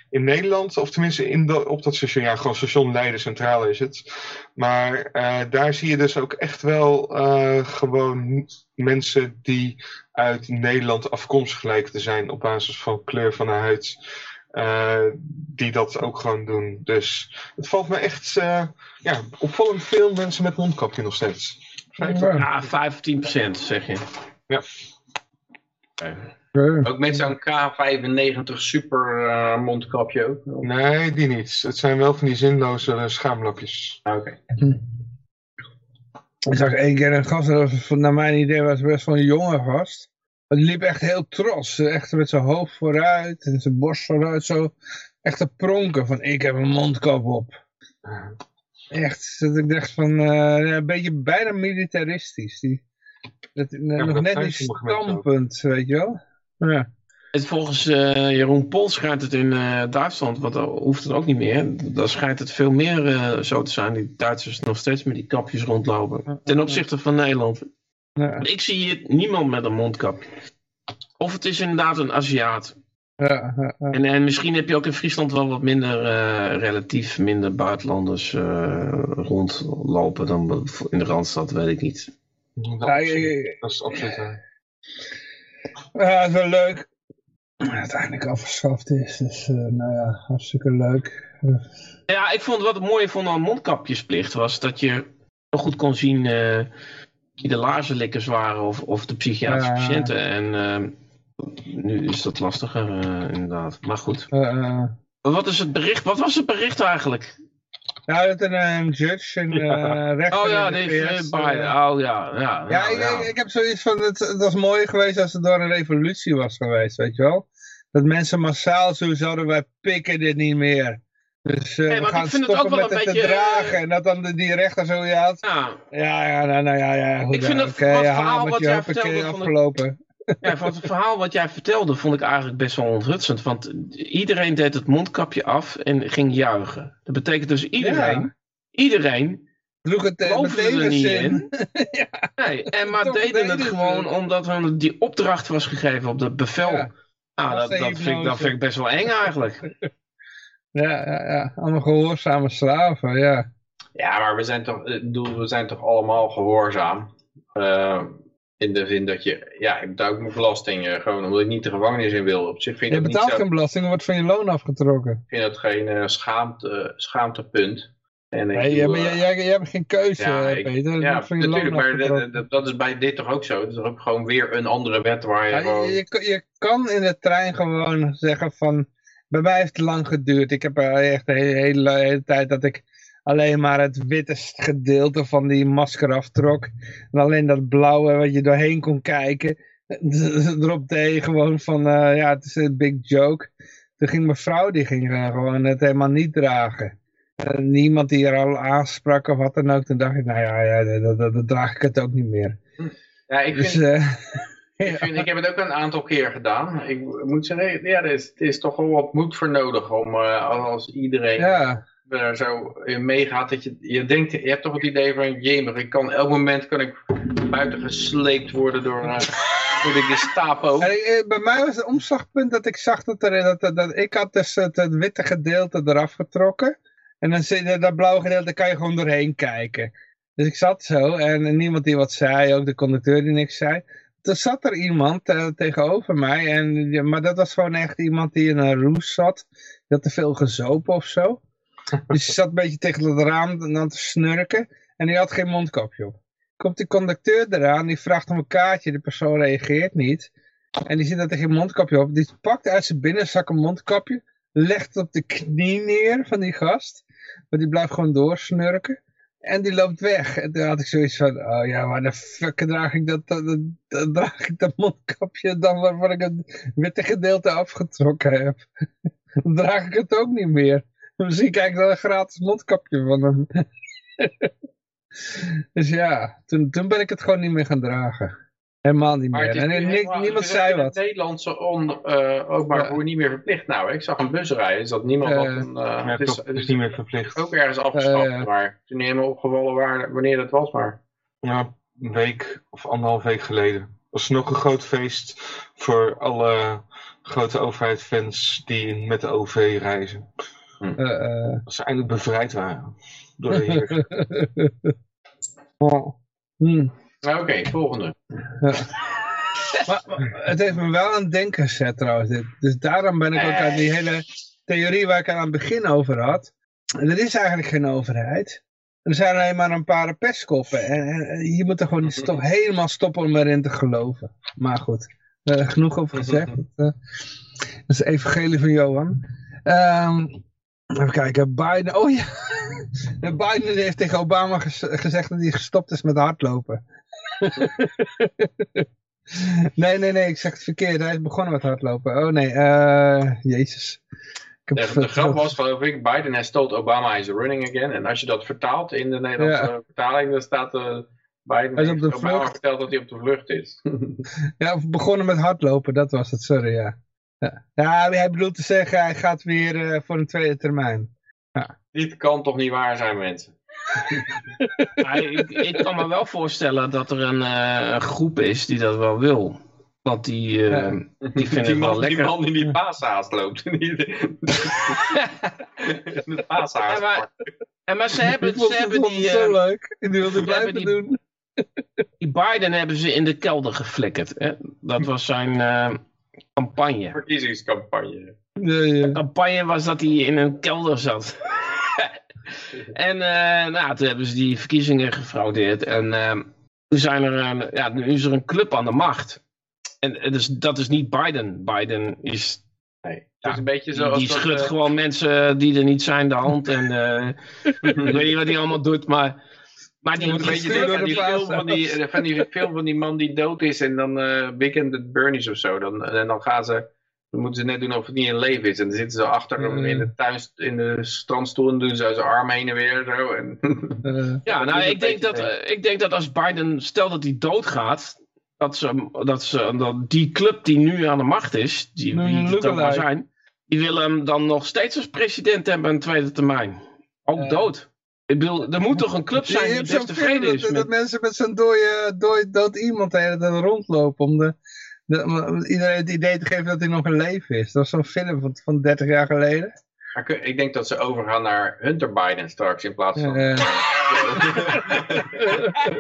in Nederland, of tenminste in dat- op dat station, ja, gewoon station Leiden Centrale is het. Maar eh, daar zie je dus ook echt wel eh, gewoon mensen die uit Nederland afkomstig lijken te zijn op basis van kleur van de huid. eh, die dat ook gewoon doen. Dus het valt me echt eh, ja, opvallend veel mensen met mondkapje nog steeds. Ja. Ja, 5 of 10 procent, zeg je. Ja. Oké. Ook met zo'n K95 super eh, mondkapje ook. Nee, die niet. Het zijn wel van die zinloze eh, schaamlapjes. Ah, Oké. Ik zag één keer een gast, dat was, naar mijn idee was het best wel een jonge gast. Maar die liep echt heel trots. Echt met zijn hoofd vooruit en zijn borst vooruit. Zo echt te pronken van ik heb een mondkap op. Echt, dat ik dacht van eh, ja, een beetje bijna militaristisch. Die, dat, eh, nog dat net ook. standpunt, weet je wel. Ja. Het, volgens eh, Jeroen Pol schijnt het in eh, Duitsland, want dat hoeft het ook niet meer. Daar schijnt het veel meer eh, zo te zijn. Die Duitsers nog steeds met die kapjes rondlopen. Ten opzichte van Nederland. Ja, Ik zie hier niemand met een mondkapje. Of het is inderdaad een Aziat. ja, ja, ja. En, en misschien heb je ook in Friesland wel wat minder, eh, relatief minder buitenlanders eh, rondlopen dan in de Randstad, weet ik niet. Dat, Ja, is- ik- dat is absoluut. Ja, het is wel leuk. Uiteindelijk afgeschaft is. Dus eh, nou ja, hartstikke leuk. Ja, ik vond wat het mooie vond aan mondkapjesplicht was dat je nog goed kon zien eh, die de laarzenlikkers waren of, of de psychiatrische patiënten. En ehm, nu is dat lastiger eh, inderdaad. Maar goed. Wat is het bericht? Wat was het bericht eigenlijk? Ja, dat een, eh, een judge, een eh rechter Oh ja, die heeft Biden. eh, Oh ja, ja. Ja, ik, ja. ik, ik heb zoiets van, het, het was mooi geweest als het door een revolutie was geweest, weet je wel. Dat mensen massaal zo zouden, wij pikken dit niet meer. Dus eh, we gaan ik vind het stoppen ook wel met een het beetje, te dragen. eh, En dat dan de, die rechter zo ja had. Ja, Ja, ja, nou, nou ja, ja. Goed, Ik vind ja, dat- ja, verhaal met wat je jij vertelde ik- afgelopen. Ja, van het verhaal wat jij vertelde vond ik eigenlijk best wel onthutsend. Want iedereen deed het mondkapje af en ging juichen. Dat betekent dus iedereen, Ja. iedereen Droeg het eh, er niet in. in. Nee, en maar Toch deden het gewoon omdat hun die opdracht was gegeven op dat bevel. Ja. Ah, dat, dat, vind ik, dat vind ik best wel eng eigenlijk. Ja, ja, ja. Allemaal gehoorzame slaven, ja. Ja, maar we zijn toch, we zijn toch allemaal gehoorzaam. Eh, in de zin dat je, ja, ik betaal ook mijn belasting, eh, gewoon omdat ik niet de gevangenis in wil. Op zich vind Je niet betaalt zo, geen belasting, er wordt van je loon afgetrokken. ik vind dat geen eh, schaamte, schaamtepunt. En Nee, jij, bedoel, maar eh, jij, jij, jij hebt geen keuze, Ja, ik- Peter. Ja, natuurlijk, maar dat, afgetrokken. dat- dat is bij dit toch ook zo. Het is ook gewoon weer een andere wet waar je Ja, gewoon... je, je, je kan in de trein gewoon zeggen van... Bij mij heeft het lang geduurd. Ik heb echt de hele, hele, hele tijd dat ik alleen maar het witte gedeelte van die masker aftrok. En alleen dat blauwe wat je doorheen kon kijken. Erop deed gewoon van, eh, ja, het is een big joke. Toen ging mijn vrouw, die ging eh, gewoon het helemaal niet dragen. Niemand die er al aansprak of wat dan ook. Toen dacht ik, nou ja, ja dat, dat, dat draag ik het ook niet meer. Ja, ik Dus, vind, eh, ik, vind, ik heb het ook een aantal keer gedaan. Ik moet zeggen, ja, er is, er is toch wel wat moed voor nodig om als iedereen ja. Er zo in meegaat. Dat je, je denkt, je hebt toch het idee van, jemig, ik kan elk moment kan ik buiten gesleept worden door, eh, door de Gestapo. En ik- bij mij was het omslagpunt dat ik zag dat, er, dat, dat, dat ik had dus het, het witte gedeelte eraf getrokken. En dan zit dat blauwe gedeelte kan je gewoon doorheen kijken. Dus ik zat zo en niemand die wat zei, ook de conducteur die niks zei. Toen zat er iemand eh, tegenover mij, en, maar dat was gewoon echt iemand die in een roes zat. Die had te veel gezopen of zo. Dus die zat een beetje tegen het raam aan te snurken en die had geen mondkapje op. Komt die conducteur eraan, die vraagt om een kaartje, de persoon reageert niet. En die zit daar tegen een mondkapje op. Die pakt uit zijn binnenzak een mondkapje, legt het op de knie neer van die gast. Maar die blijft gewoon doorsnurken. En die loopt weg. En toen had ik zoiets van, oh ja, waar de fuck draag ik dat, dat, dat- dat- draag ik dat mondkapje dan waarvan ik het witte gedeelte afgetrokken heb. dan draag ik het ook niet meer. Misschien krijg ik dan een gratis mondkapje van hem. dus ja, toen, toen ben ik het gewoon niet meer gaan dragen. Helemaal niet Maar meer. En helemaal- niemand het is zei het wat. Nederlandse on, eh, openbaar Ja. vervoer niet meer verplicht. Nou, ik zag een bus rijden, is dat niemand Eh, had een... eh, Ja, het is, toch, het is niet meer verplicht. ook ergens afgeschaft, Eh, maar niet helemaal opgevallen waar, wanneer dat was, maar... Ja, een week of anderhalf week geleden. was nog een groot feest voor alle grote overheidsfans die met de OV reizen. Eh, eh. Dat ze eindelijk bevrijd waren door de heer. Oh. Oké, volgende. Maar, maar het heeft me wel aan het denken gezet trouwens. Dit. Dus daarom ben ik ook uit die hele theorie waar ik aan het begin over had. Er is eigenlijk geen overheid. Er zijn alleen maar een paar pestkoppen. En, en je moet er gewoon stop, helemaal stoppen om erin te geloven. Maar goed, genoeg over gezegd. Dat, dat is de evangelie van Johan. Ehm, even kijken, Biden. Oh ja, Biden heeft tegen Obama gez- gezegd dat hij gestopt is met hardlopen. Nee, nee, nee, ik zeg het verkeerd. Hij is begonnen met hardlopen. Oh nee, eh jezus. Ik heb De, grap was, geloof ik, Biden has told Obama is running again. En als je dat vertaalt in de Nederlandse Ja. vertaling, dan staat eh Biden Hij is op de Obama vlucht. verteld dat hij op de vlucht is. Ja, of begonnen met hardlopen, dat was het, sorry, ja. Ja, ja hij bedoelt te zeggen, hij gaat weer eh, voor een tweede termijn. Dit kan toch niet waar zijn, mensen? Maar ik, ik kan me wel voorstellen dat er een, eh, een groep is die dat wel wil. Want die, Ja. die vinden die, het wel man, die man die die paashaas loopt. Die- de paashaas. Ja, maar- En maar ze hebben, ze hebben die, zo leuk. En die blijven doen. die Biden hebben ze in de kelder geflikkerd. Hè? Dat was zijn eh, campagne. Verkiezingscampagne. Ja, ja. campagne was dat hij in een kelder zat. en eh, nou, toen hebben ze die verkiezingen gefraudeerd. En eh, Nu, zijn er een, ja, nu is er een club aan de macht. En en dus, dat is niet Biden. Biden is Nee. Ja, is een beetje Die, zoals die dat, schudt eh, gewoon mensen die er niet zijn de hand. En eh, ik weet niet wat hij allemaal doet, maar... Maar die, Je moet een die- beetje sturen denken aan die film van die, van die film van die man die dood is en dan eh Weekend at Bernie's of zo. Dan, en dan gaan ze, dan moeten ze net doen of het niet in leven is. En dan zitten ze achter hem in de tuin, in de strandstoel en doen ze zijn arm heen en weer zo. En, Eh, ja, nou, ik denk, dat, ik denk dat als Biden, stel dat hij doodgaat, dat, ze, dat, ze, dat die club die nu aan de macht is, die, Mm, het maar lookalike. zijn, die willen hem dan nog steeds als president hebben een tweede termijn. Ook dood. Ik bedoel, er moet toch een club zijn die best tevreden is dat, met... dat mensen met zo'n dode, dode, dood iemand de hele tijd rondlopen om de, de, om iedereen het idee te geven dat hij nog in leven is. Dat was zo'n film van, van 30 jaar geleden. Maar ik- denk dat ze overgaan naar Hunter Biden straks in plaats van... Eh,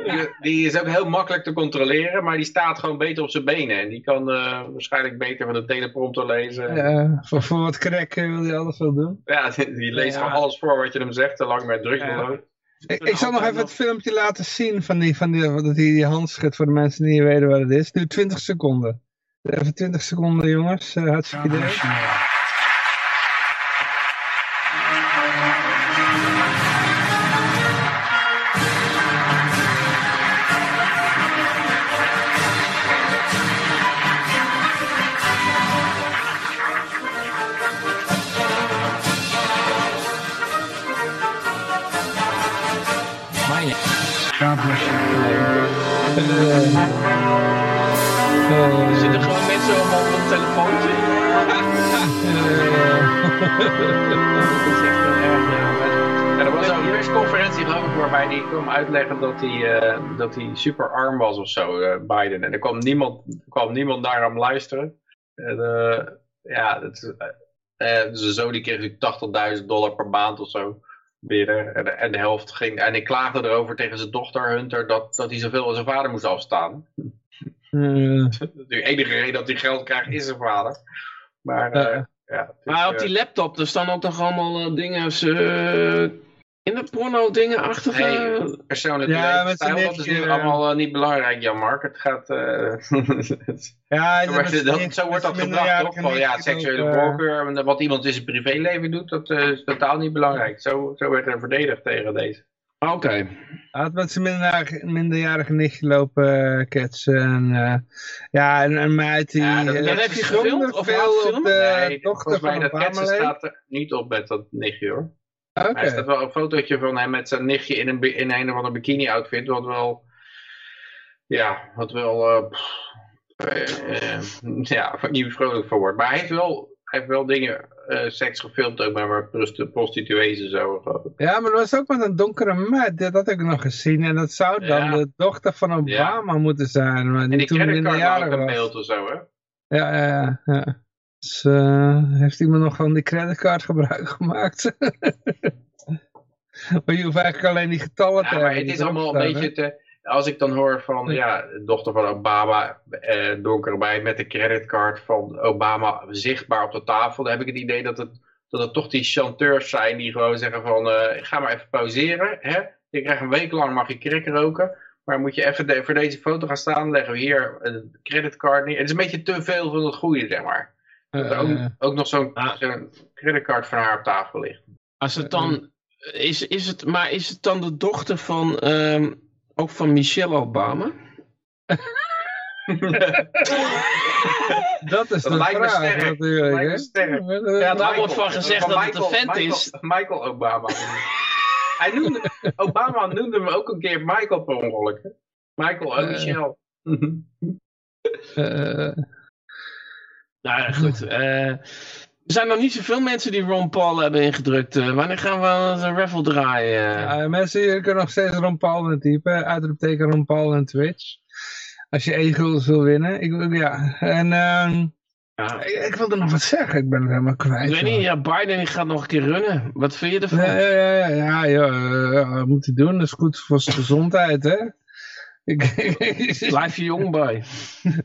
die, die is ook heel makkelijk te controleren, maar die staat gewoon beter op zijn benen. En die kan eh, waarschijnlijk beter van de teleprompter lezen. Ja, ja, voor, voor wat crack eh, wil hij alles wel doen. die, die leest Ja. gewoon alles voor wat je hem zegt, te lang met drugs Ja. Ik, ik zal nog even het filmpje laten zien van die, van die, dat hij die hand schudt voor de mensen die niet weten wat het is. Duurt 20 seconden. Even 20 seconden jongens, uh, hartstikke idee. Er zitten gewoon mensen allemaal op een telefoontje. Dat is echt heel erg, ja. Er was een persconferentie geloof ik waarbij hij kwam uitleggen dat hij, eh, dat hij super arm was of zo, eh, Biden. En er kwam niemand, kwam niemand naar hem luisteren. En, eh, ja, eh, eh, zijn zoon die kreeg nu 80.000 dollar per maand of zo binnen. En, de- en de helft ging, en hij klaagde erover tegen zijn dochter Hunter dat, dat hij zoveel als zijn vader moest afstaan. eh, De enige reden dat hij geld krijgt is zijn vader. Maar eh, Ja. is, Maar op eh, die laptop, er staan ook nog allemaal eh, dingen als... eh kinderporno dingen achter. Nee, persoonlijke Ja, dat is nu nichtje, allemaal eh, niet belangrijk, Jan-Mark. Het gaat... eh, ja, zo, wordt, dat, zo wordt dat gebracht, toch? Van, ja, het seksuele voorkeur, en wat iemand in zijn privéleven doet, dat eh, is totaal niet belangrijk. Zo, zo werd er verdedigd tegen deze. Oké. Hij had met zijn minderjarige, minderjarige nichtje lopen ketsen. En, uh, ja, en een meid die... Ja, dat- uh, dat heb je gefilmd of veel op filmen? de nee, dochter mij dat ketsen staat er niet op met dat nichtje, hoor. Oké. Er staat wel een fotootje van hem met zijn nichtje in een, in een of andere bikini-outfit, wat wel... Ja, wat wel... eh, pff, eh, eh, ja, niet vrolijk voor wordt. Maar hij heeft wel, hij heeft wel dingen, seks gefilmd, ook met prost- prostituees en zo. Ja, maar dat was ook met een donkere meid. Dat had ik nog gezien. En dat zou dan Ja. de dochter van Obama moeten zijn. Maar En die die toen creditcard was ook minderjarig een was. beeld of zo, hè? Ja, ja, ja. Dus eh, heeft iemand nog van die creditcard gebruik gemaakt? maar je hoeft eigenlijk alleen die getallen te Ja, maar hebben. het is allemaal een beetje te... Als ik dan hoor van, ja, de dochter van Obama, eh, donker bij met de creditcard van Obama zichtbaar op de tafel, dan heb ik het idee dat het, dat het toch die chanteurs zijn die gewoon zeggen van, eh, ik ga maar even pauzeren, hè? Je krijgt een week lang mag je crack roken, maar moet je even de- voor deze foto gaan staan, leggen we hier een creditcard neer. Het is een beetje te veel van het goede, zeg maar. Er ook, Eh, ook nog zo'n Ah. zo'n creditcard van haar op tafel ligt. Als het dan... Is, is het, maar is het dan de dochter van... ehm, ook van Michelle Obama? dat is Dat de lijkt me vraag sterk. natuurlijk. Lijkt me sterk. Eh, Ja, daar wordt van gezegd dat het een vent is. Michael Obama. Hij noemde, Obama noemde hem ook een keer Michael per ongeluk. Michael en Eh. Michelle. eh, Nou ja, goed. eh, er zijn nog niet zoveel mensen die Ron Paul hebben ingedrukt. Eh, wanneer gaan we een raffle draaien? Ja, mensen kunnen nog steeds Ron Paul typen. Uitroepteken Ron Paul en Twitch. Als je één gulden wil winnen. Ik, wil- ja, en ehm, Ja. ik, ik wilde nog wat zeggen. Ik ben het helemaal kwijt. Ik weet niet, ja, Biden gaat nog een keer runnen. Wat vind je ervan? Ja, ja, ja, ja, ja, ja, eh, ja, wat moet hij doen? Dat is goed voor zijn gezondheid, hè? Ik, Blijf je jong bij.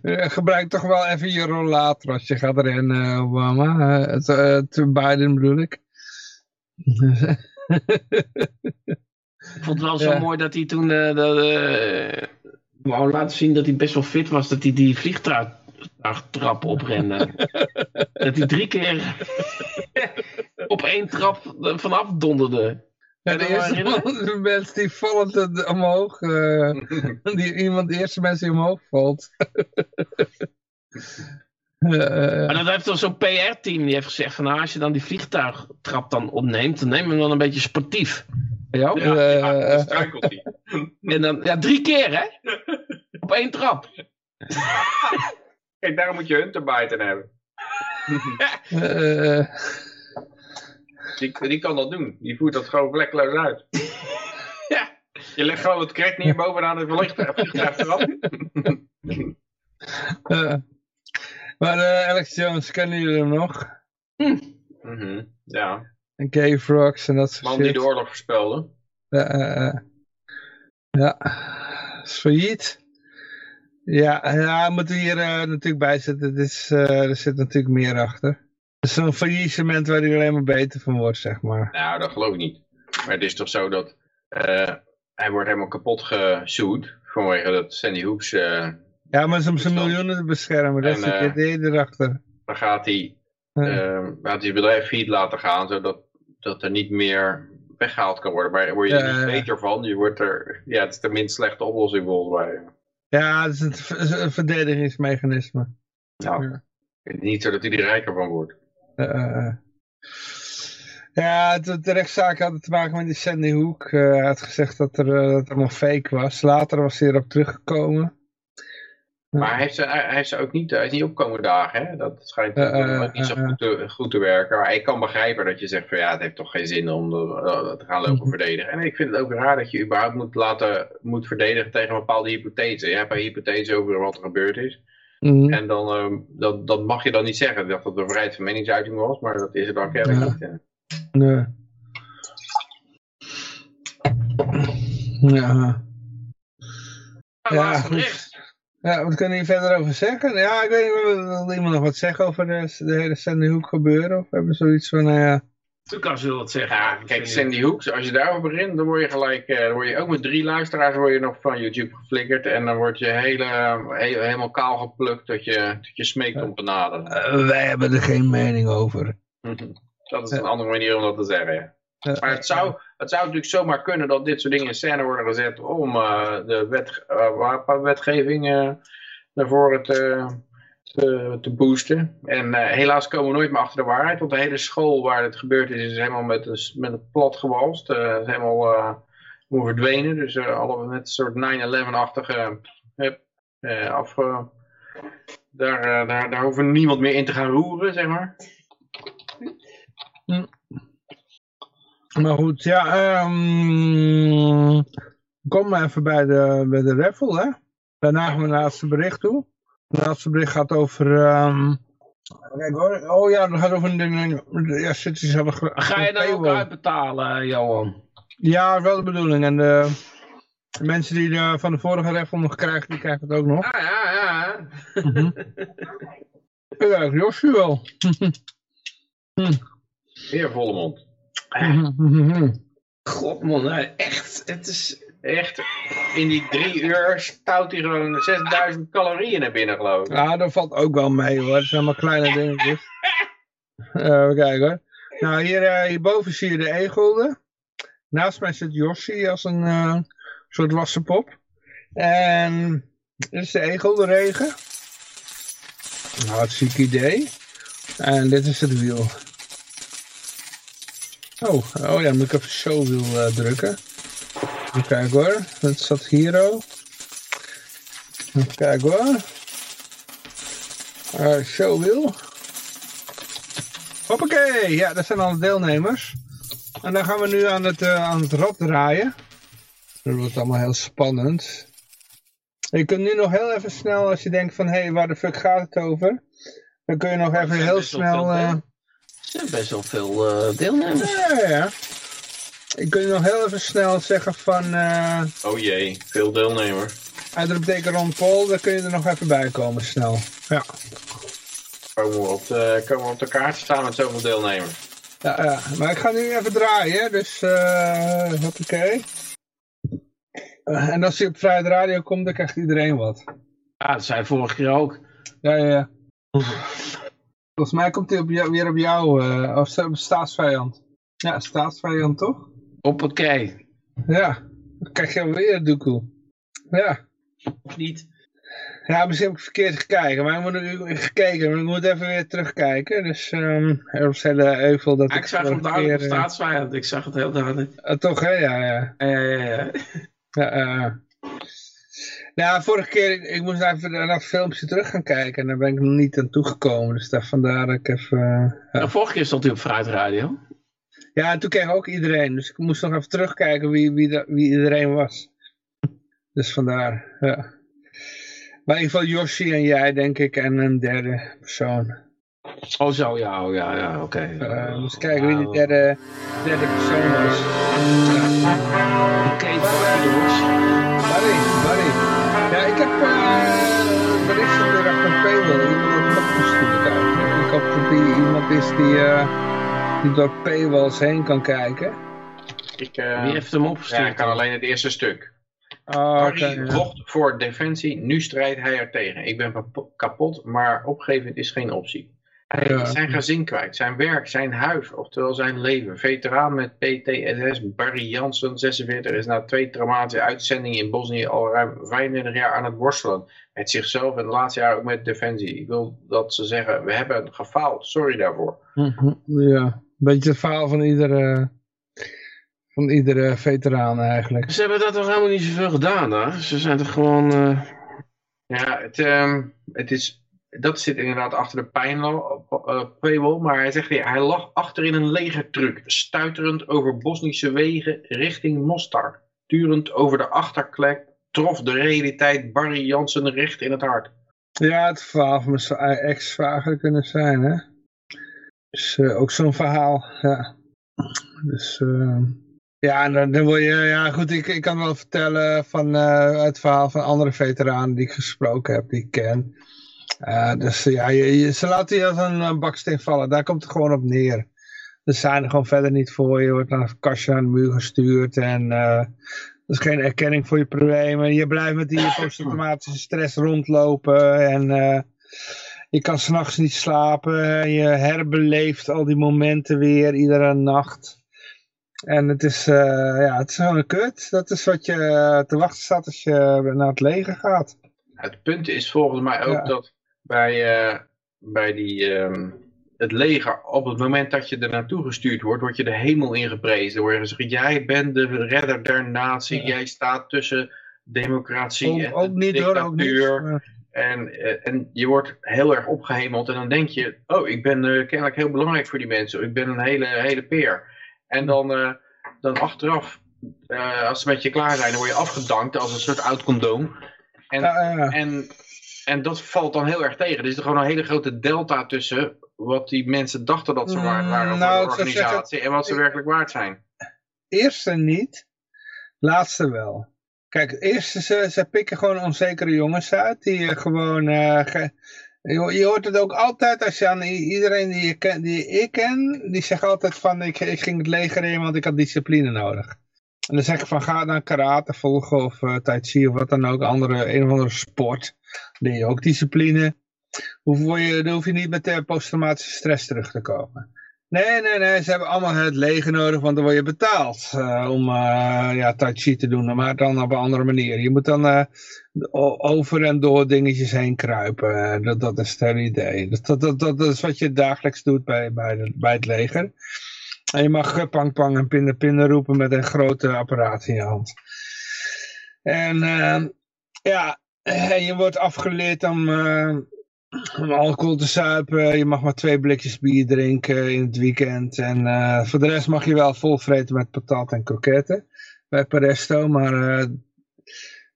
Eh, gebruik toch wel even je rollator als je gaat rennen, Obama. Eh, het, eh, het Biden bedoel ik. Ik vond het wel zo Ja. mooi dat hij toen wou laten zien dat hij best wel fit was. Dat hij die vliegtuigtrap oprende. dat hij drie keer op één trap vanaf donderde. Ja, de je eerste mensen die vallen te- omhoog. eh, die, iemand, de eerste mensen die omhoog valt. Eh, Maar dat heeft dan zo'n PR-team die heeft gezegd van nou, als je dan die vliegtuigtrap dan opneemt, dan neem hem dan een beetje sportief. Ja, Ja, ja, dan struikelt hij. En dan, ja, drie keer hè? Op één trap. Kijk, daarom moet je Hunterbiten hebben. Die, die kan dat doen. Die voert dat gewoon vlekkeloos uit. Ja. Je legt gewoon het krek neer bovenaan het vliegtuig eraf. eh. Maar eh, Alex Jones, kennen jullie hem nog? Mhm, Ja, En Gay Frogs en dat soort man die de oorlog voorspelde. Ja, eh, eh. ja, is failliet. Ja, ja, moeten we hier eh, natuurlijk bij zetten. Dit is, eh, er zit natuurlijk meer achter. Zo'n faillissement waar hij alleen maar beter van wordt, zeg maar. Nou, dat geloof ik niet. Maar het is toch zo dat eh, hij wordt helemaal kapot gesuwd vanwege dat Sandy Hooks. eh, Ja, maar om zijn miljoenen te beschermen, dat is het idee erachter. dan gaat hij, Ja. eh, gaat hij het bedrijf failliet laten gaan, zodat dat er niet meer weggehaald kan worden. Maar word je er niet beter van. Je wordt er, ja, het is de minst slechte oplossing volgens mij. Ja, het is een, verdedigingsmechanisme. Nou, Ja. niet zo dat hij er rijker van wordt. Eh, eh, eh. ja, het, de rechtszaak had te maken met die Sandy Hook. Hij had gezegd dat, er, dat allemaal fake was. Later was hij erop teruggekomen. Maar hij heeft, ze, hij hij heeft ze ook niet, hij is niet opkomen dagen. Hè? Dat schijnt ook niet zo goed te, goed te werken. Maar ik kan begrijpen dat je zegt van ja, het heeft toch geen zin om de- te gaan lopen Mhm. verdedigen. En ik vind het ook raar dat je überhaupt moet laten moet verdedigen tegen een bepaalde hypothese. Je hebt een hypothese over wat er gebeurd is. Mhm. En dan, ehm, dat, dat mag je dan niet zeggen. Dat het een vrijheid van meningsuiting was, maar dat is het dan kennelijk Ja. niet. hè. Nee. Ja. Ja, Ja, goed. wat kunnen we hier verder over zeggen? Ja, ik weet niet, wil wil iemand nog wat zeggen over de, de hele Sandy Hook gebeuren? Of hebben we zoiets van, nou ja... Toen kan ze wat zeggen. Ja, kijk, Sandy Hook, als je daarover begint, dan word je gelijk, eh, dan word je ook met drie luisteraars word je nog van YouTube geflikkerd. En dan word je hele, he- helemaal kaal geplukt dat je, dat je smeekt om te naderen. eh, wij hebben er geen mening over. Dat is een andere manier om dat te zeggen, ja. Maar het zou, het zou natuurlijk zomaar kunnen dat dit soort dingen in scène worden gezet om eh, de wet, eh, wapenwetgeving eh, naar voren te, te, te boosten. En eh, helaas komen we nooit meer achter de waarheid, want de hele school waar het gebeurd is, is helemaal met een, met een plat gewalst. eh, is helemaal, eh, verdwenen. Dus alle met een soort 9-11-achtige hup, eh, afge... Daar, daar, daar hoeven niemand meer in te gaan roeren, zeg maar. Maar goed, ja, ehm kom maar even bij de, bij de raffle, hè. Daarna gaan we naar het laatste bericht toe. Het laatste bericht gaat over... ehm kijk hoor, oh ja, dat gaat over... Ja, cities hebben... ge- Ga je dan ook uitbetalen, Johan? Ja, wel de bedoeling. En de, de mensen die de, van de vorige nog krijgen, die krijgen het ook nog. Ja, ja, ja. Mhm. Ik krijg Josje wel. Weer volle mond. Mhm. God man, echt. Het is... Echt, in die drie uur stout hij gewoon 6000 calorieën naar binnen, geloof ik. Ja, dat valt ook wel mee hoor. Het zijn allemaal kleine dingetjes. Eh, Even kijken hoor. Nou, hier, eh, hierboven zie je de e-gulden. Naast mij zit Yoshi als een eh, soort wassenpop. En dit is de e-gulden regen. Nou, idee. En dit is het wiel. Oh, oh ja, moet ik even showwiel eh drukken. Even kijken hoor. Dat zat hier ook. Even kijken hoor. Eh showwiel. Hoppakee, ja, dat zijn alle deelnemers. En dan gaan we nu aan het, eh, aan het rad draaien. Dat wordt allemaal heel spannend. Je kunt nu nog heel even snel, als je denkt van, hé, hey, waar de fuck gaat het over? Dan kun je nog even heel snel... veel eh, Er zijn best wel veel deelnemers. ja, ja, ja. Ik kun je nog heel even snel zeggen van... eh Oh jee, veel deelnemers. uitroepteken Ron Paul, daar kun je er nog even bij komen snel. Ja, Komen we op de, komen we op de kaart staan met zoveel deelnemers. ja, ja. maar ik ga nu even draaien, hè, dus... eh hoppakee. Eh, En als hij op Vrijheid Radio komt, dan krijgt iedereen wat. Ja, dat zei vorige keer ook. Ja, ja, ja. Volgens mij komt hij op jou, weer op jou, eh of sta- staatsvijand. Ja, staatsvijand toch? Hoppakee. Ja, dan krijg je alweer doekoe. Ja. Niet. Ja, misschien heb ik verkeerd gekeken, maar ik moet gekeken, maar ik moet even weer terugkijken. Dus ehm er was hele euvel dat Ja, ik zag hem vorige duidelijk op eh, staatsvijand. Ik zag het heel duidelijk. eh, toch, hè? Ja, ja. Ja, ja, ja. Ja, eh. ja, vorige keer, ik, ik moest even naar dat filmpje terug gaan kijken en daar ben ik nog niet aan toegekomen. Dus daar, vandaar dat ik even... eh, De vorige keer stond hij op Fruit Radio. Ja, en toen kreeg ook iedereen. Dus ik moest nog even terugkijken wie, wie, wie iedereen was. Dus vandaar, ja. Maar in ieder geval Yoshi en jij, denk ik, en een derde persoon. Oh zo, ja, oh, ja, ja, oké. Eh dus kijken wie die derde, derde persoon was. Oké, jongens. Barry, Barry. Ja, ik heb eh berichten weer achter een paywall. Iemand had nog gestuurd eigenlijk. Ik hoop dat die iemand is die, eh, die door paywalls heen kan kijken. Ik, eh, Wie heeft hem opgestuurd? ja, ik kan alleen het eerste stuk. Oh, Harry oké, ja. vocht voor defensie, nu strijdt hij er tegen. Ik ben kap- kapot, maar opgeven is geen optie. Hij Ja. is zijn gezin kwijt, zijn werk, zijn huis, oftewel zijn leven. Veteraan met PTSS, Barry Jansen, 46, is na twee traumatische uitzendingen in Bosnië al ruim 25 jaar aan het worstelen. Met zichzelf en de laatste jaar ook met defensie. Ik wil dat ze zeggen, we hebben gefaald, sorry daarvoor. Mhm, Ja, beetje het verhaal van iedere, van iedere veteraan eigenlijk. Ze hebben dat toch helemaal niet zoveel gedaan, hè? Ze zijn toch gewoon... eh, Ja, het, ehm, het is, dat zit inderdaad achter de pijnlo- eh, paywall, maar hij zegt hij lag achter in een legertruck, stuiterend over Bosnische wegen richting Mostar. Turend over de achterklep trof de realiteit Barry Jansen recht in het hart. Ja, het verhaal van mijn ex-zwager kunnen zijn, hè. Dus eh, ook zo'n verhaal, ja. Dus, eh, ja, dan, dan word je, ja goed, ik, ik kan wel vertellen van eh, het verhaal van andere veteranen die ik gesproken heb, die ik ken. Eh, dus ja, je, je- ze laten je als een baksteen vallen, daar komt het gewoon op neer. Ze zijn er gewoon verder niet voor, je wordt naar een kastje aan de muur gestuurd en... dat is geen erkenning voor je problemen. Je blijft met die posttraumatische stress rondlopen. En je kan s'nachts niet slapen. En je herbeleeft al die momenten weer, iedere nacht. En het is, eh, ja, het is gewoon een kut. Dat is wat je eh, te wachten staat als je naar het leger gaat. Het punt is volgens mij ook Ja. dat bij, eh, bij die, ehm, het leger, op het moment dat je er naartoe gestuurd wordt, word je de hemel ingeprezen. Word je gezegd, jij bent de redder der natie, Ja. jij staat tussen democratie Ook, en ook niet hoor, ook niet. Maar- En, eh, en je wordt heel erg opgehemeld en dan denk je, oh, ik ben eh, kennelijk heel belangrijk voor die mensen. Ik ben een hele, hele peer. En dan, eh, dan achteraf, als ze met je klaar zijn, dan word je afgedankt als een soort oud condoom. En, en, en dat valt dan heel erg tegen. Er is er gewoon een hele grote delta tussen wat die mensen dachten dat ze waard Mm, waren voor nou, de organisatie en wat ze werkelijk waard zijn. Eerste niet, laatste wel. Kijk, eerste, ze, ze pikken gewoon onzekere jongens uit die gewoon... eh, je, hoort het ook altijd als je aan iedereen die, je ken, die ik ken, die zegt altijd van ik, ik ging het leger in want ik had discipline nodig. En dan zeg ik van ga dan karate volgen of uh, tai chi of wat dan ook, andere, een of andere sport. Dan je ook discipline. Hoef je, dan hoef je niet met posttraumatische stress terug te komen. Nee, nee, nee, ze hebben allemaal het leger nodig, want dan word je betaald uh, om uh, ja, te doen, maar dan op een andere manier. Je moet dan uh, over en door dingetjes heen kruipen, dat, dat is het hele idee. Dat, dat, dat, is wat je dagelijks doet bij, bij, het leger. En je mag pang pang en pinnen pinnen roepen met een grote apparaat in je hand. En ja, je wordt afgeleerd om, om alcohol te zuipen. Je mag maar twee blikjes bier drinken in het weekend. En uh, voor de rest mag je wel vol vreten met patat en kroketten bij Paresto. Maar uh,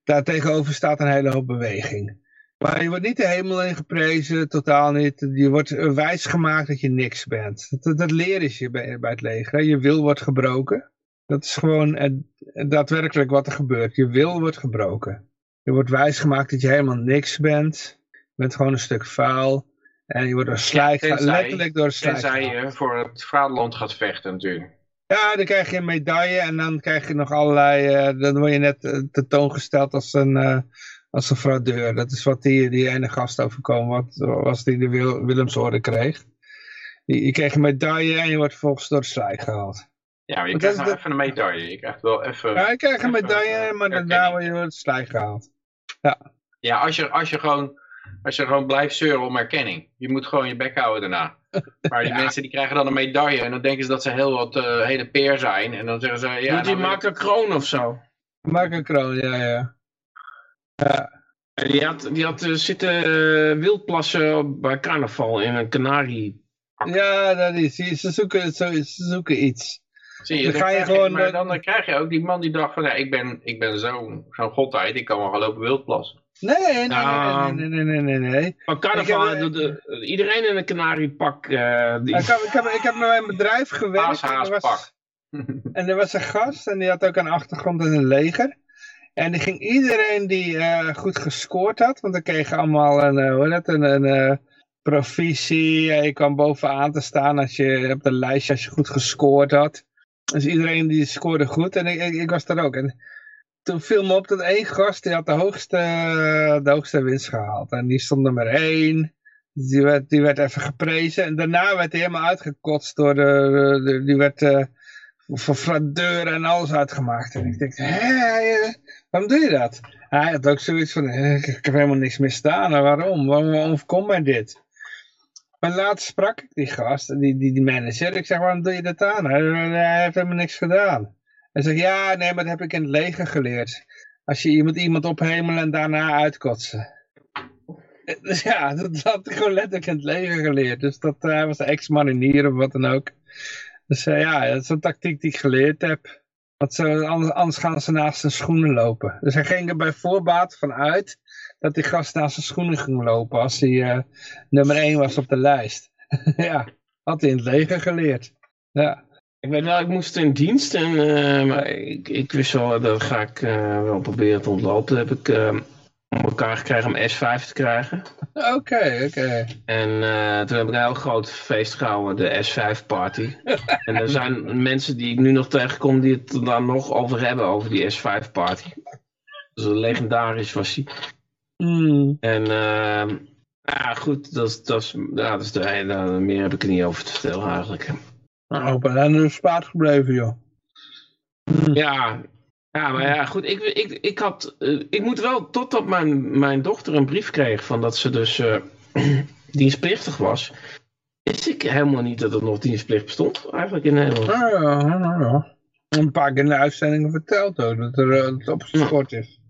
daar tegenover staat een hele hoop beweging. Maar je wordt niet de hemel in geprezen, totaal niet. Je wordt wijs gemaakt dat je niks bent. Dat, dat leren je bij, bij het leger. Je wil wordt gebroken. Dat is gewoon uh, daadwerkelijk wat er gebeurt. Je wil wordt gebroken. Je wordt wijs gemaakt dat je helemaal niks bent. Bent gewoon een stuk vuil. En je wordt door slijt, ja, tenzij, letterlijk door slijt Tenzij je voor het vaderland gaat vechten natuurlijk. Ja, dan krijg je een medaille en dan krijg je nog allerlei, eh, dan word je net eh, tentoongesteld als een, eh, als een fraudeur. Dat is wat die, die ene gast overkomen wat, was die de Wil Willemsorde kreeg. Je, je kreeg een medaille en je wordt vervolgens door de slijk gehaald. Ja, maar je Want krijgt nou is even een medaille. Je krijgt wel even... Ja, je krijgt een medaille, maar daarna word je door de slijk gehaald. Ja, als je, als je gewoon... Als je gewoon blijft zeuren om erkenning. Je moet gewoon je bek houden daarna. Maar die mensen die krijgen dan een medaille. En dan denken ze dat ze heel wat eh, hele peer zijn. En dan zeggen ze... Ja, Doet nou die maakt een kroon of zo. Maak een kroon, ja, ja. Die had, die had eh, zitten eh, wildplassen bij carnaval in een kanarie. Ja, dat is, ze zoeken, ze, ze zoeken iets. Zie je, Dan dan ga je krijg je gewoon, maar dan, dan krijg je ook die man die dacht van... Ja, ik ben, ik ben zo'n zo'n godheid. Ik kan wel gaan lopen wildplassen. Nee, nee, nee, nee, nee, nee, nee, nee. Van carnaval, Ik heb, de- de- iedereen in een kanariepak. eh die, Ik heb, ik, heb, ik heb met mijn bedrijf gewerkt. en er, was, en er was een gast en die had ook een achtergrond in het leger. En die ging iedereen die eh, goed gescoord had, want dan kreeg je allemaal een, eh, hoe heet dat, een, een eh, provisie. En je kwam bovenaan te staan als je op de lijstje als je goed gescoord had. Dus iedereen die scoorde goed en ik, ik, ik was daar ook. En toen viel me op dat één gast die had de hoogste, de hoogste winst gehaald. En die stond nummer één. Die werd, die werd even geprezen. En daarna werd hij helemaal uitgekotst door de... die werd eh, voor fraudeur en alles uitgemaakt. En ik denk, hé, eh, waarom doe je dat? Hij had ook zoiets van, eh, ik heb helemaal niks misdaan. En waarom? Waarom waarom overkomt mij dit? Maar laatst sprak ik die gast, die, die, die manager. Ik zeg, waarom doe je dat aan? Hij, hij heeft helemaal niks gedaan. Hij zegt, ja, nee, maar dat heb ik in het leger geleerd. Als je, moet iemand ophemelen en daarna uitkotsen. Dus ja, dat had ik gewoon letterlijk in het leger geleerd. Dus dat, eh, hij was een ex-marinier of wat dan ook. Dus eh, ja, dat is een tactiek die ik geleerd heb. Want ze, anders, anders gaan ze naast zijn schoenen lopen. Dus hij ging er bij voorbaat van uit dat die gast naast zijn schoenen ging lopen als hij eh, nummer 1 was op de lijst. ja, had hij in het leger geleerd. Ja. Ik weet wel, ik moest in dienst. En, eh, maar ik, ik wist wel, dat ga ik eh, wel proberen te ontlopen. Dat heb ik eh, om elkaar gekregen om S5 te krijgen. Oké, oké. En eh, toen heb ik een heel groot feest gehouden, de S5-party. en er zijn mensen die ik nu nog tegenkom die het er dan nog over hebben, over die S5-party. Dus legendarisch was die. Hmm. En ehm, ja, goed, dat dat is, ja, dat is de, meer heb ik er niet over te vertellen eigenlijk. Nou, ik ben aan de spaat gebleven, joh. Ja, ja maar ja, goed, ik, ik, ik, had, eh, ik moet wel, totdat mijn, mijn dochter een brief kreeg van dat ze dus eh, dienstplichtig was, wist ik helemaal niet dat er nog dienstplicht bestond, eigenlijk in Nederland. Ah, ja, ja, ja. Een paar keer in de uitzendingen verteld ook, dat er dat het opgeschort is.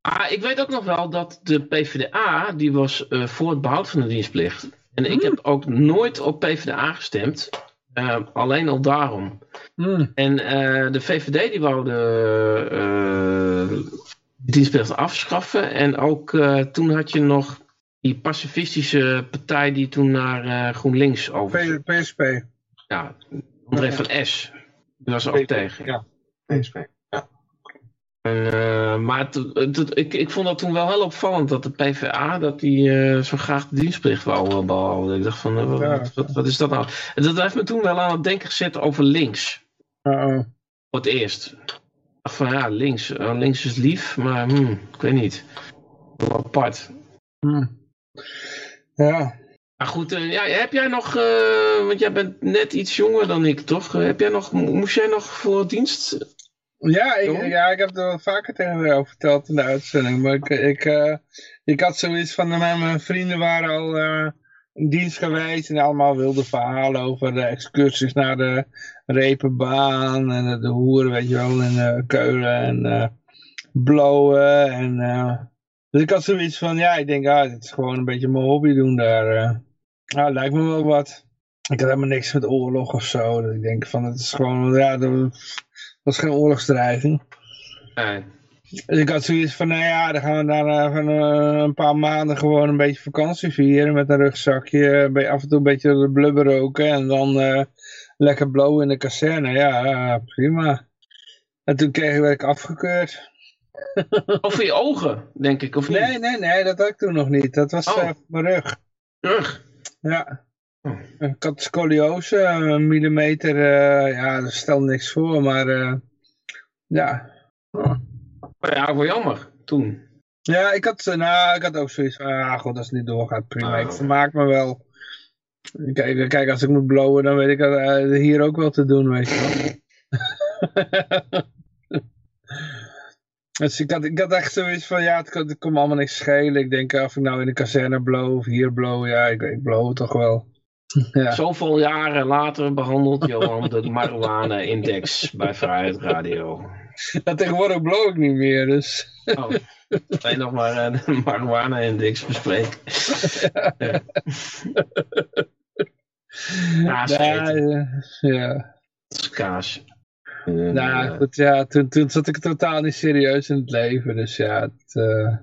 Ah, ik weet ook nog wel dat de PvdA, die was voor het behoud van de dienstplicht. En ik heb ook nooit op PvdA gestemd, eh, alleen al daarom. Hmm. En eh, de VVD die wou de eh, dienstplicht afschaffen. En ook toen had je nog die pacifistische partij die toen naar GroenLinks over. PSP. Ja, André van S. Die was er ook tegen. Ja, PSV. Eh, maar het- het- het- ik, ik vond dat toen wel heel opvallend dat de PvA dat die eh, zo graag de dienstplicht wou eh, behouden. Ik dacht van, wat, wat, wat is dat nou? En dat heeft me toen wel aan het denken gezet over links. Uh-oh. Voor het eerst. Ik dacht van ja, links. eh, links is lief, maar hmm, ik weet niet. Wel apart. Hmm. Ja. Maar goed, ja, heb jij nog, want jij bent net iets jonger dan ik, toch? Heb jij nog, mo- moest jij nog voor dienst? Ja, ik, ja, ik heb het wel vaker tegen jou verteld in de uitzending. Maar ik, ik, eh, ik had zoiets van, eh, mijn, vrienden waren al eh, in dienst geweest. En allemaal wilde verhalen over de excursies naar de Repenbaan. En de, hoeren, weet je wel, in eh, Keulen en eh Blowen. En, dus ik had zoiets van, ja, ik denk, ah, dit is gewoon een beetje mijn hobby doen daar. Nou, lijkt me wel wat. Ik had helemaal niks met oorlog of zo. Dus ik denk van, het is gewoon, ja, dat was geen oorlogsdreiging. Nee. Dus ik had zoiets van, nou ja, dan gaan we daar even eh, een paar maanden gewoon een beetje vakantie vieren met een rugzakje. beetje- Af en toe een beetje de blubber roken en dan eh, lekker blowen in de kazerne. Ja, ja, prima. En toen kreeg werd ik afgekeurd. Of voor je ogen, denk ik, of niet? Nee, nee, nee, dat had ik toen nog niet. Dat was Oh. eh, mijn rug. Terug. Ja. Ik had scoliose, een millimeter, eh, ja, dat stelt niks voor, maar eh, ja. Maar ja, wel jammer, toen. Ja, ik had, eh, nou, ik had ook zoiets van, ah god, als het niet doorgaat, prima. Ah, ik vermaak me wel. Kijk, kijk, als ik moet blowen, dan weet ik eh, hier ook wel te doen, weet je wel. dus ik had, ik had echt zoiets van, ja, het, het komt me allemaal niks schelen. Ik denk, of ik nou in de kazerne blow of hier blow, ja, ik, ik blow toch wel. Ja. Zoveel jaren later behandelt Johan de marijuana-index bij Vrijheid Radio. Ja, tegenwoordig blow ik niet meer, dus... Oh, alleen nog maar eh, de marijuana-index bespreken. Ja. Ja, ja, scheten. ja, ja. Dat is kaas. Nou goed, ja, toen, toen zat ik totaal niet serieus in het leven, dus ja, het, eh,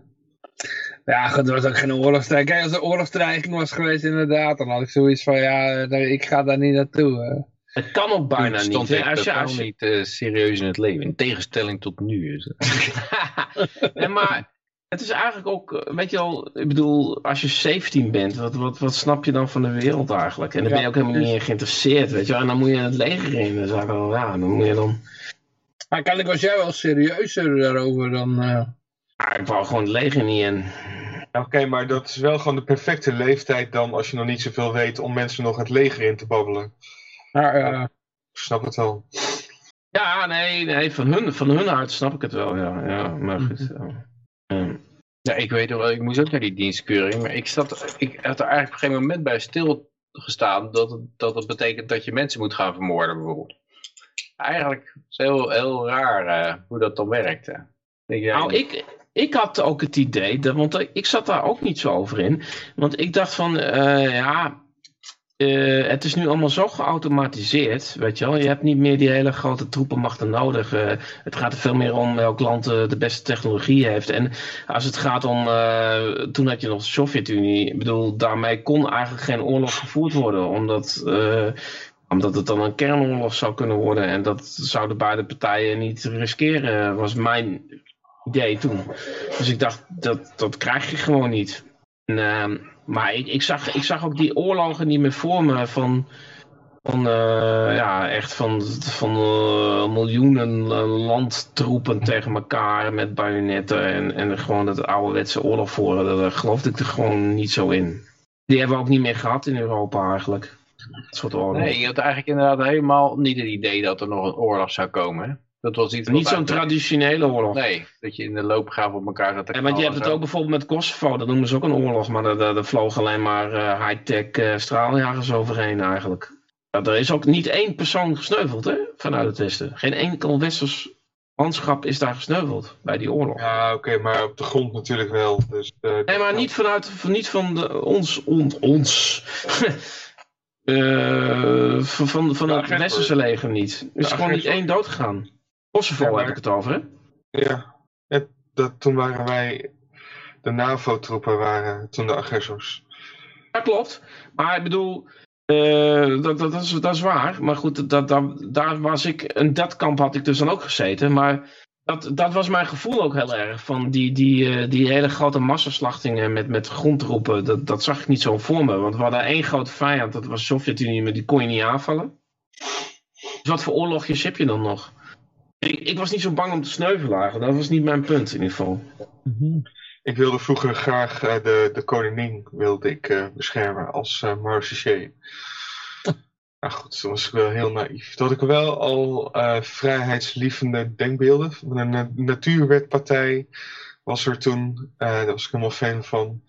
ja goed, er was ook geen oorlogsdreiging. Kijk, als er oorlogsdreiging was geweest inderdaad, dan had ik zoiets van, ja, ik ga daar niet naartoe. hè. Het kan ook bijna Toen niet. stond hè. ik Als je, als je, niet eh, serieus in het leven. In tegenstelling tot nu. Is het. nee, maar het is eigenlijk ook, eh, weet je wel, ik bedoel, als je 17 bent, wat, wat, wat snap je dan van de wereld eigenlijk? En dan ben je ook helemaal niet precies. in geïnteresseerd, weet je wel. En dan moet je in het leger in. Dan, ik wel, ja, dan moet je dan... Maar kennelijk was jij wel serieuzer daarover dan... eh, Ja, ik wou gewoon het leger niet in. Oké, maar dat is wel gewoon de perfecte leeftijd dan, als je nog niet zoveel weet, om mensen nog het leger in te babbelen. maar, eh, Ik snap het wel. Ja, nee, nee van, hun, van hun uit snap ik het wel, ja. ja maar goed. ja. Ehm, Ja, ik weet wel, ik moest ook naar die dienstkeuring. Maar ik, zat, ik had er eigenlijk op een gegeven moment bij stilgestaan dat het, dat het betekent dat je mensen moet gaan vermoorden bijvoorbeeld. Eigenlijk is het heel, heel raar eh, hoe dat dan werkte. Denk Nou, ik, ik had ook het idee, want ik zat daar ook niet zo over in. Want ik dacht van, eh, ja, eh, het is nu allemaal zo geautomatiseerd, weet je wel. Je hebt niet meer die hele grote troepenmachten nodig. eh, het gaat er veel meer om welk land de beste technologie heeft. En als het gaat om, toen had je nog de Sovjet-Unie. Ik bedoel, daarmee kon eigenlijk geen oorlog gevoerd worden, omdat... omdat het dan een kernoorlog zou kunnen worden. En dat zouden beide partijen niet riskeren, was mijn idee toen. Dus ik dacht, dat, dat krijg je gewoon niet. En, ehm, maar ik, ik, zag, ik zag ook die oorlogen niet meer voor me van, van eh, ja, echt van, van eh, miljoenen eh, landtroepen tegen elkaar met bajonetten en, en gewoon het ouderwetse oorlog voeren. Daar geloofde ik er gewoon niet zo in. Die hebben we ook niet meer gehad in Europa eigenlijk. Dat soort oorlogen. Nee, je had eigenlijk inderdaad helemaal niet het idee dat er nog een oorlog zou komen. Dat was iets Niet zo'n traditionele oorlog. Nee, dat je in de loopgraven op elkaar te Ja, want je hebt het en ook bijvoorbeeld met Kosovo, dat noemen ze ook een oorlog, maar daar, daar, daar vlogen alleen maar eh, high-tech eh, straaljagers overheen eigenlijk. Ja, er is ook niet één persoon gesneuveld hè, vanuit het Westen. Geen enkel Westers landschap is daar gesneuveld bij die oorlog. Ja, oké, maar op de grond natuurlijk wel. Dus, eh, Nee, maar niet vanuit, van, niet van de, ons, on- ons. Eh, van van, van De het. Westerse leger niet. Er is De gewoon niet één dood gegaan. Kosovo Ja, maar- heb ik het over, hè? Ja, het, dat, toen waren wij, de NAVO-troepen waren toen de agressors. Dat klopt. Maar ik bedoel, eh, dat, dat, dat, is, dat is waar. Maar goed, dat, dat, daar was ik, in dat kamp had ik dus dan ook gezeten. Maar dat, dat was mijn gevoel ook heel erg. Van die, die, eh, die hele grote massaslachtingen met, met grondtroepen. Dat, dat zag ik niet zo voor me. Want we hadden één grote vijand, dat was de Sovjet-Unie, maar die kon je niet aanvallen. Dus wat voor oorlogjes heb je dan nog? Ik, ik was niet zo bang om te sneuvelen eigenlijk. Dat was niet mijn punt in ieder geval. Ik wilde vroeger graag eh, de, de koningin wilde ik, eh, beschermen als uh, marechaussee. Nou goed, toen was ik wel heel naïef. Toen had ik wel al eh, vrijheidslievende denkbeelden. Van Een na- natuurwetpartij was er toen. eh, daar was ik helemaal fan van.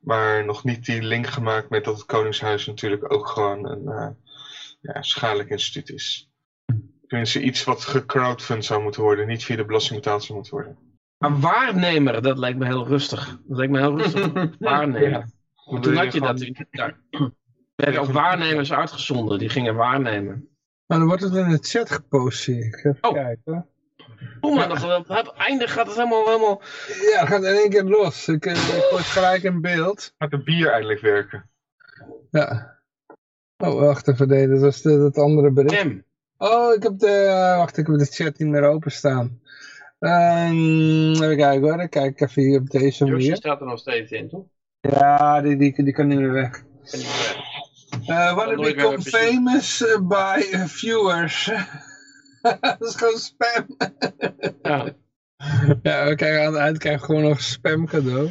Maar nog niet die link gemaakt met dat het Koningshuis natuurlijk ook gewoon een eh, ja, schadelijk instituut is. Tenminste, iets wat gecrowdfund zou moeten worden, niet via de belasting betaald zou moeten worden. Maar waarnemer, dat lijkt me heel rustig. Dat lijkt me heel rustig. waarnemer. Dan Toen had je dat. Daar werden ook waarnemers uitgezonden, die gingen waarnemen. Maar dan wordt het in de chat gepost, zie ik. Even Oh. kijken. Oeh, maar op het einde gaat het helemaal, helemaal... Ja, het gaat in één keer los. Ik, eh, ik word gelijk in beeld. Gaat de bier eindelijk werken? Ja. Oh, wacht even. Nee, dat was de, dat andere bericht. Oh, ik heb de... wacht, ik heb de chat niet meer openstaan. Ehm even kijken hoor. Ik kijk even hier op deze manier. staat er nog steeds in, toch? Ja, die, die, die kan niet meer weg. Uh, wanna nooit become meer pensioen. famous uh, by uh, viewers. dat is gewoon spam. Ja. ja, we krijgen aan het eind krijgen gewoon nog spam cadeau.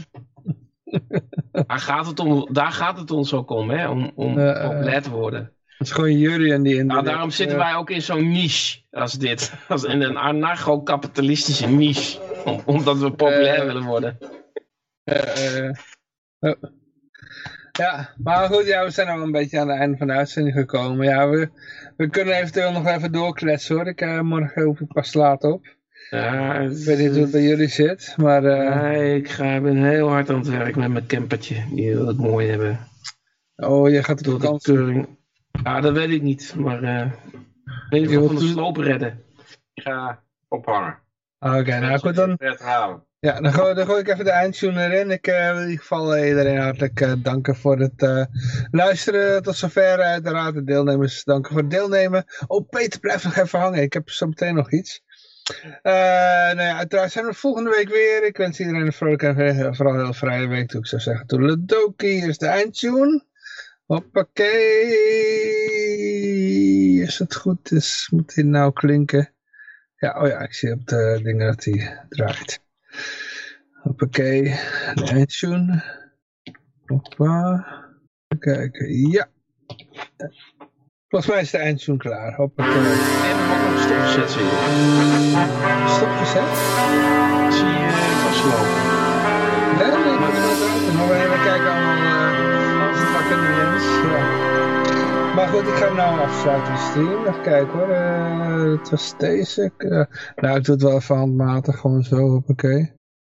Daar, gaat het om, daar gaat het ons ook om, hè? Om, om Eh, eh. te worden. Het is gewoon Jurien die in de... Nou, daarom zitten wij ook in zo'n niche als dit. Als in een anarcho-kapitalistische niche. Om- omdat we populair Eh. willen worden. Eh, eh, oh. Ja, maar goed, ja, we zijn al een beetje aan het einde van de uitzending gekomen. Ja, we, we kunnen eventueel nog even doorkletsen hoor. Ik, eh, morgen hoef ik pas laat op. Ja, Ik weet niet hoe het bij jullie zit, maar... eh, ik ga, ben heel hard aan het werk met mijn campertje. Die wil het mooi hebben. oh, je gaat op vakantie. Ja, dat weet ik niet. Maar eh Je geval van de sloop redden. Ik ga ophangen. Oké, nou goed, dan, ja, dan, gooi, dan gooi ik even de eindtune erin. Ik eh, wil in ieder geval eh, iedereen hartelijk danken voor het eh, luisteren tot zover. Uiteraard de deelnemers danken voor het deelnemen. Oh, Peter, blijf nog even hangen. Ik heb zo meteen nog iets. Eh nou ja, uiteraard zijn we volgende week weer. Ik wens iedereen een vrolijke en vooral heel vrije week toe. Ik zou zeggen, toedeledokie. Hier is de eindtune. Hoppakee. Als het goed is, moet hij nou klinken. Ja, oh ja, ik zie op de dingen dat hij draait. Hoppakee, de eindtune. Hoppa. Even kijken, ja. Volgens mij is de eindtune klaar. Hoppakee. En we nog stopgezet, zie je. Stopgezet? Zie je eh, vastlopen. Nee, nee, nee, nee. Maar we kijken allemaal Ja. Maar goed, ik ga hem nou afsluiten, de stream. Even kijken hoor. Eh, het was deze. Nou, ik doe het wel even handmatig, gewoon zo, hoppakee.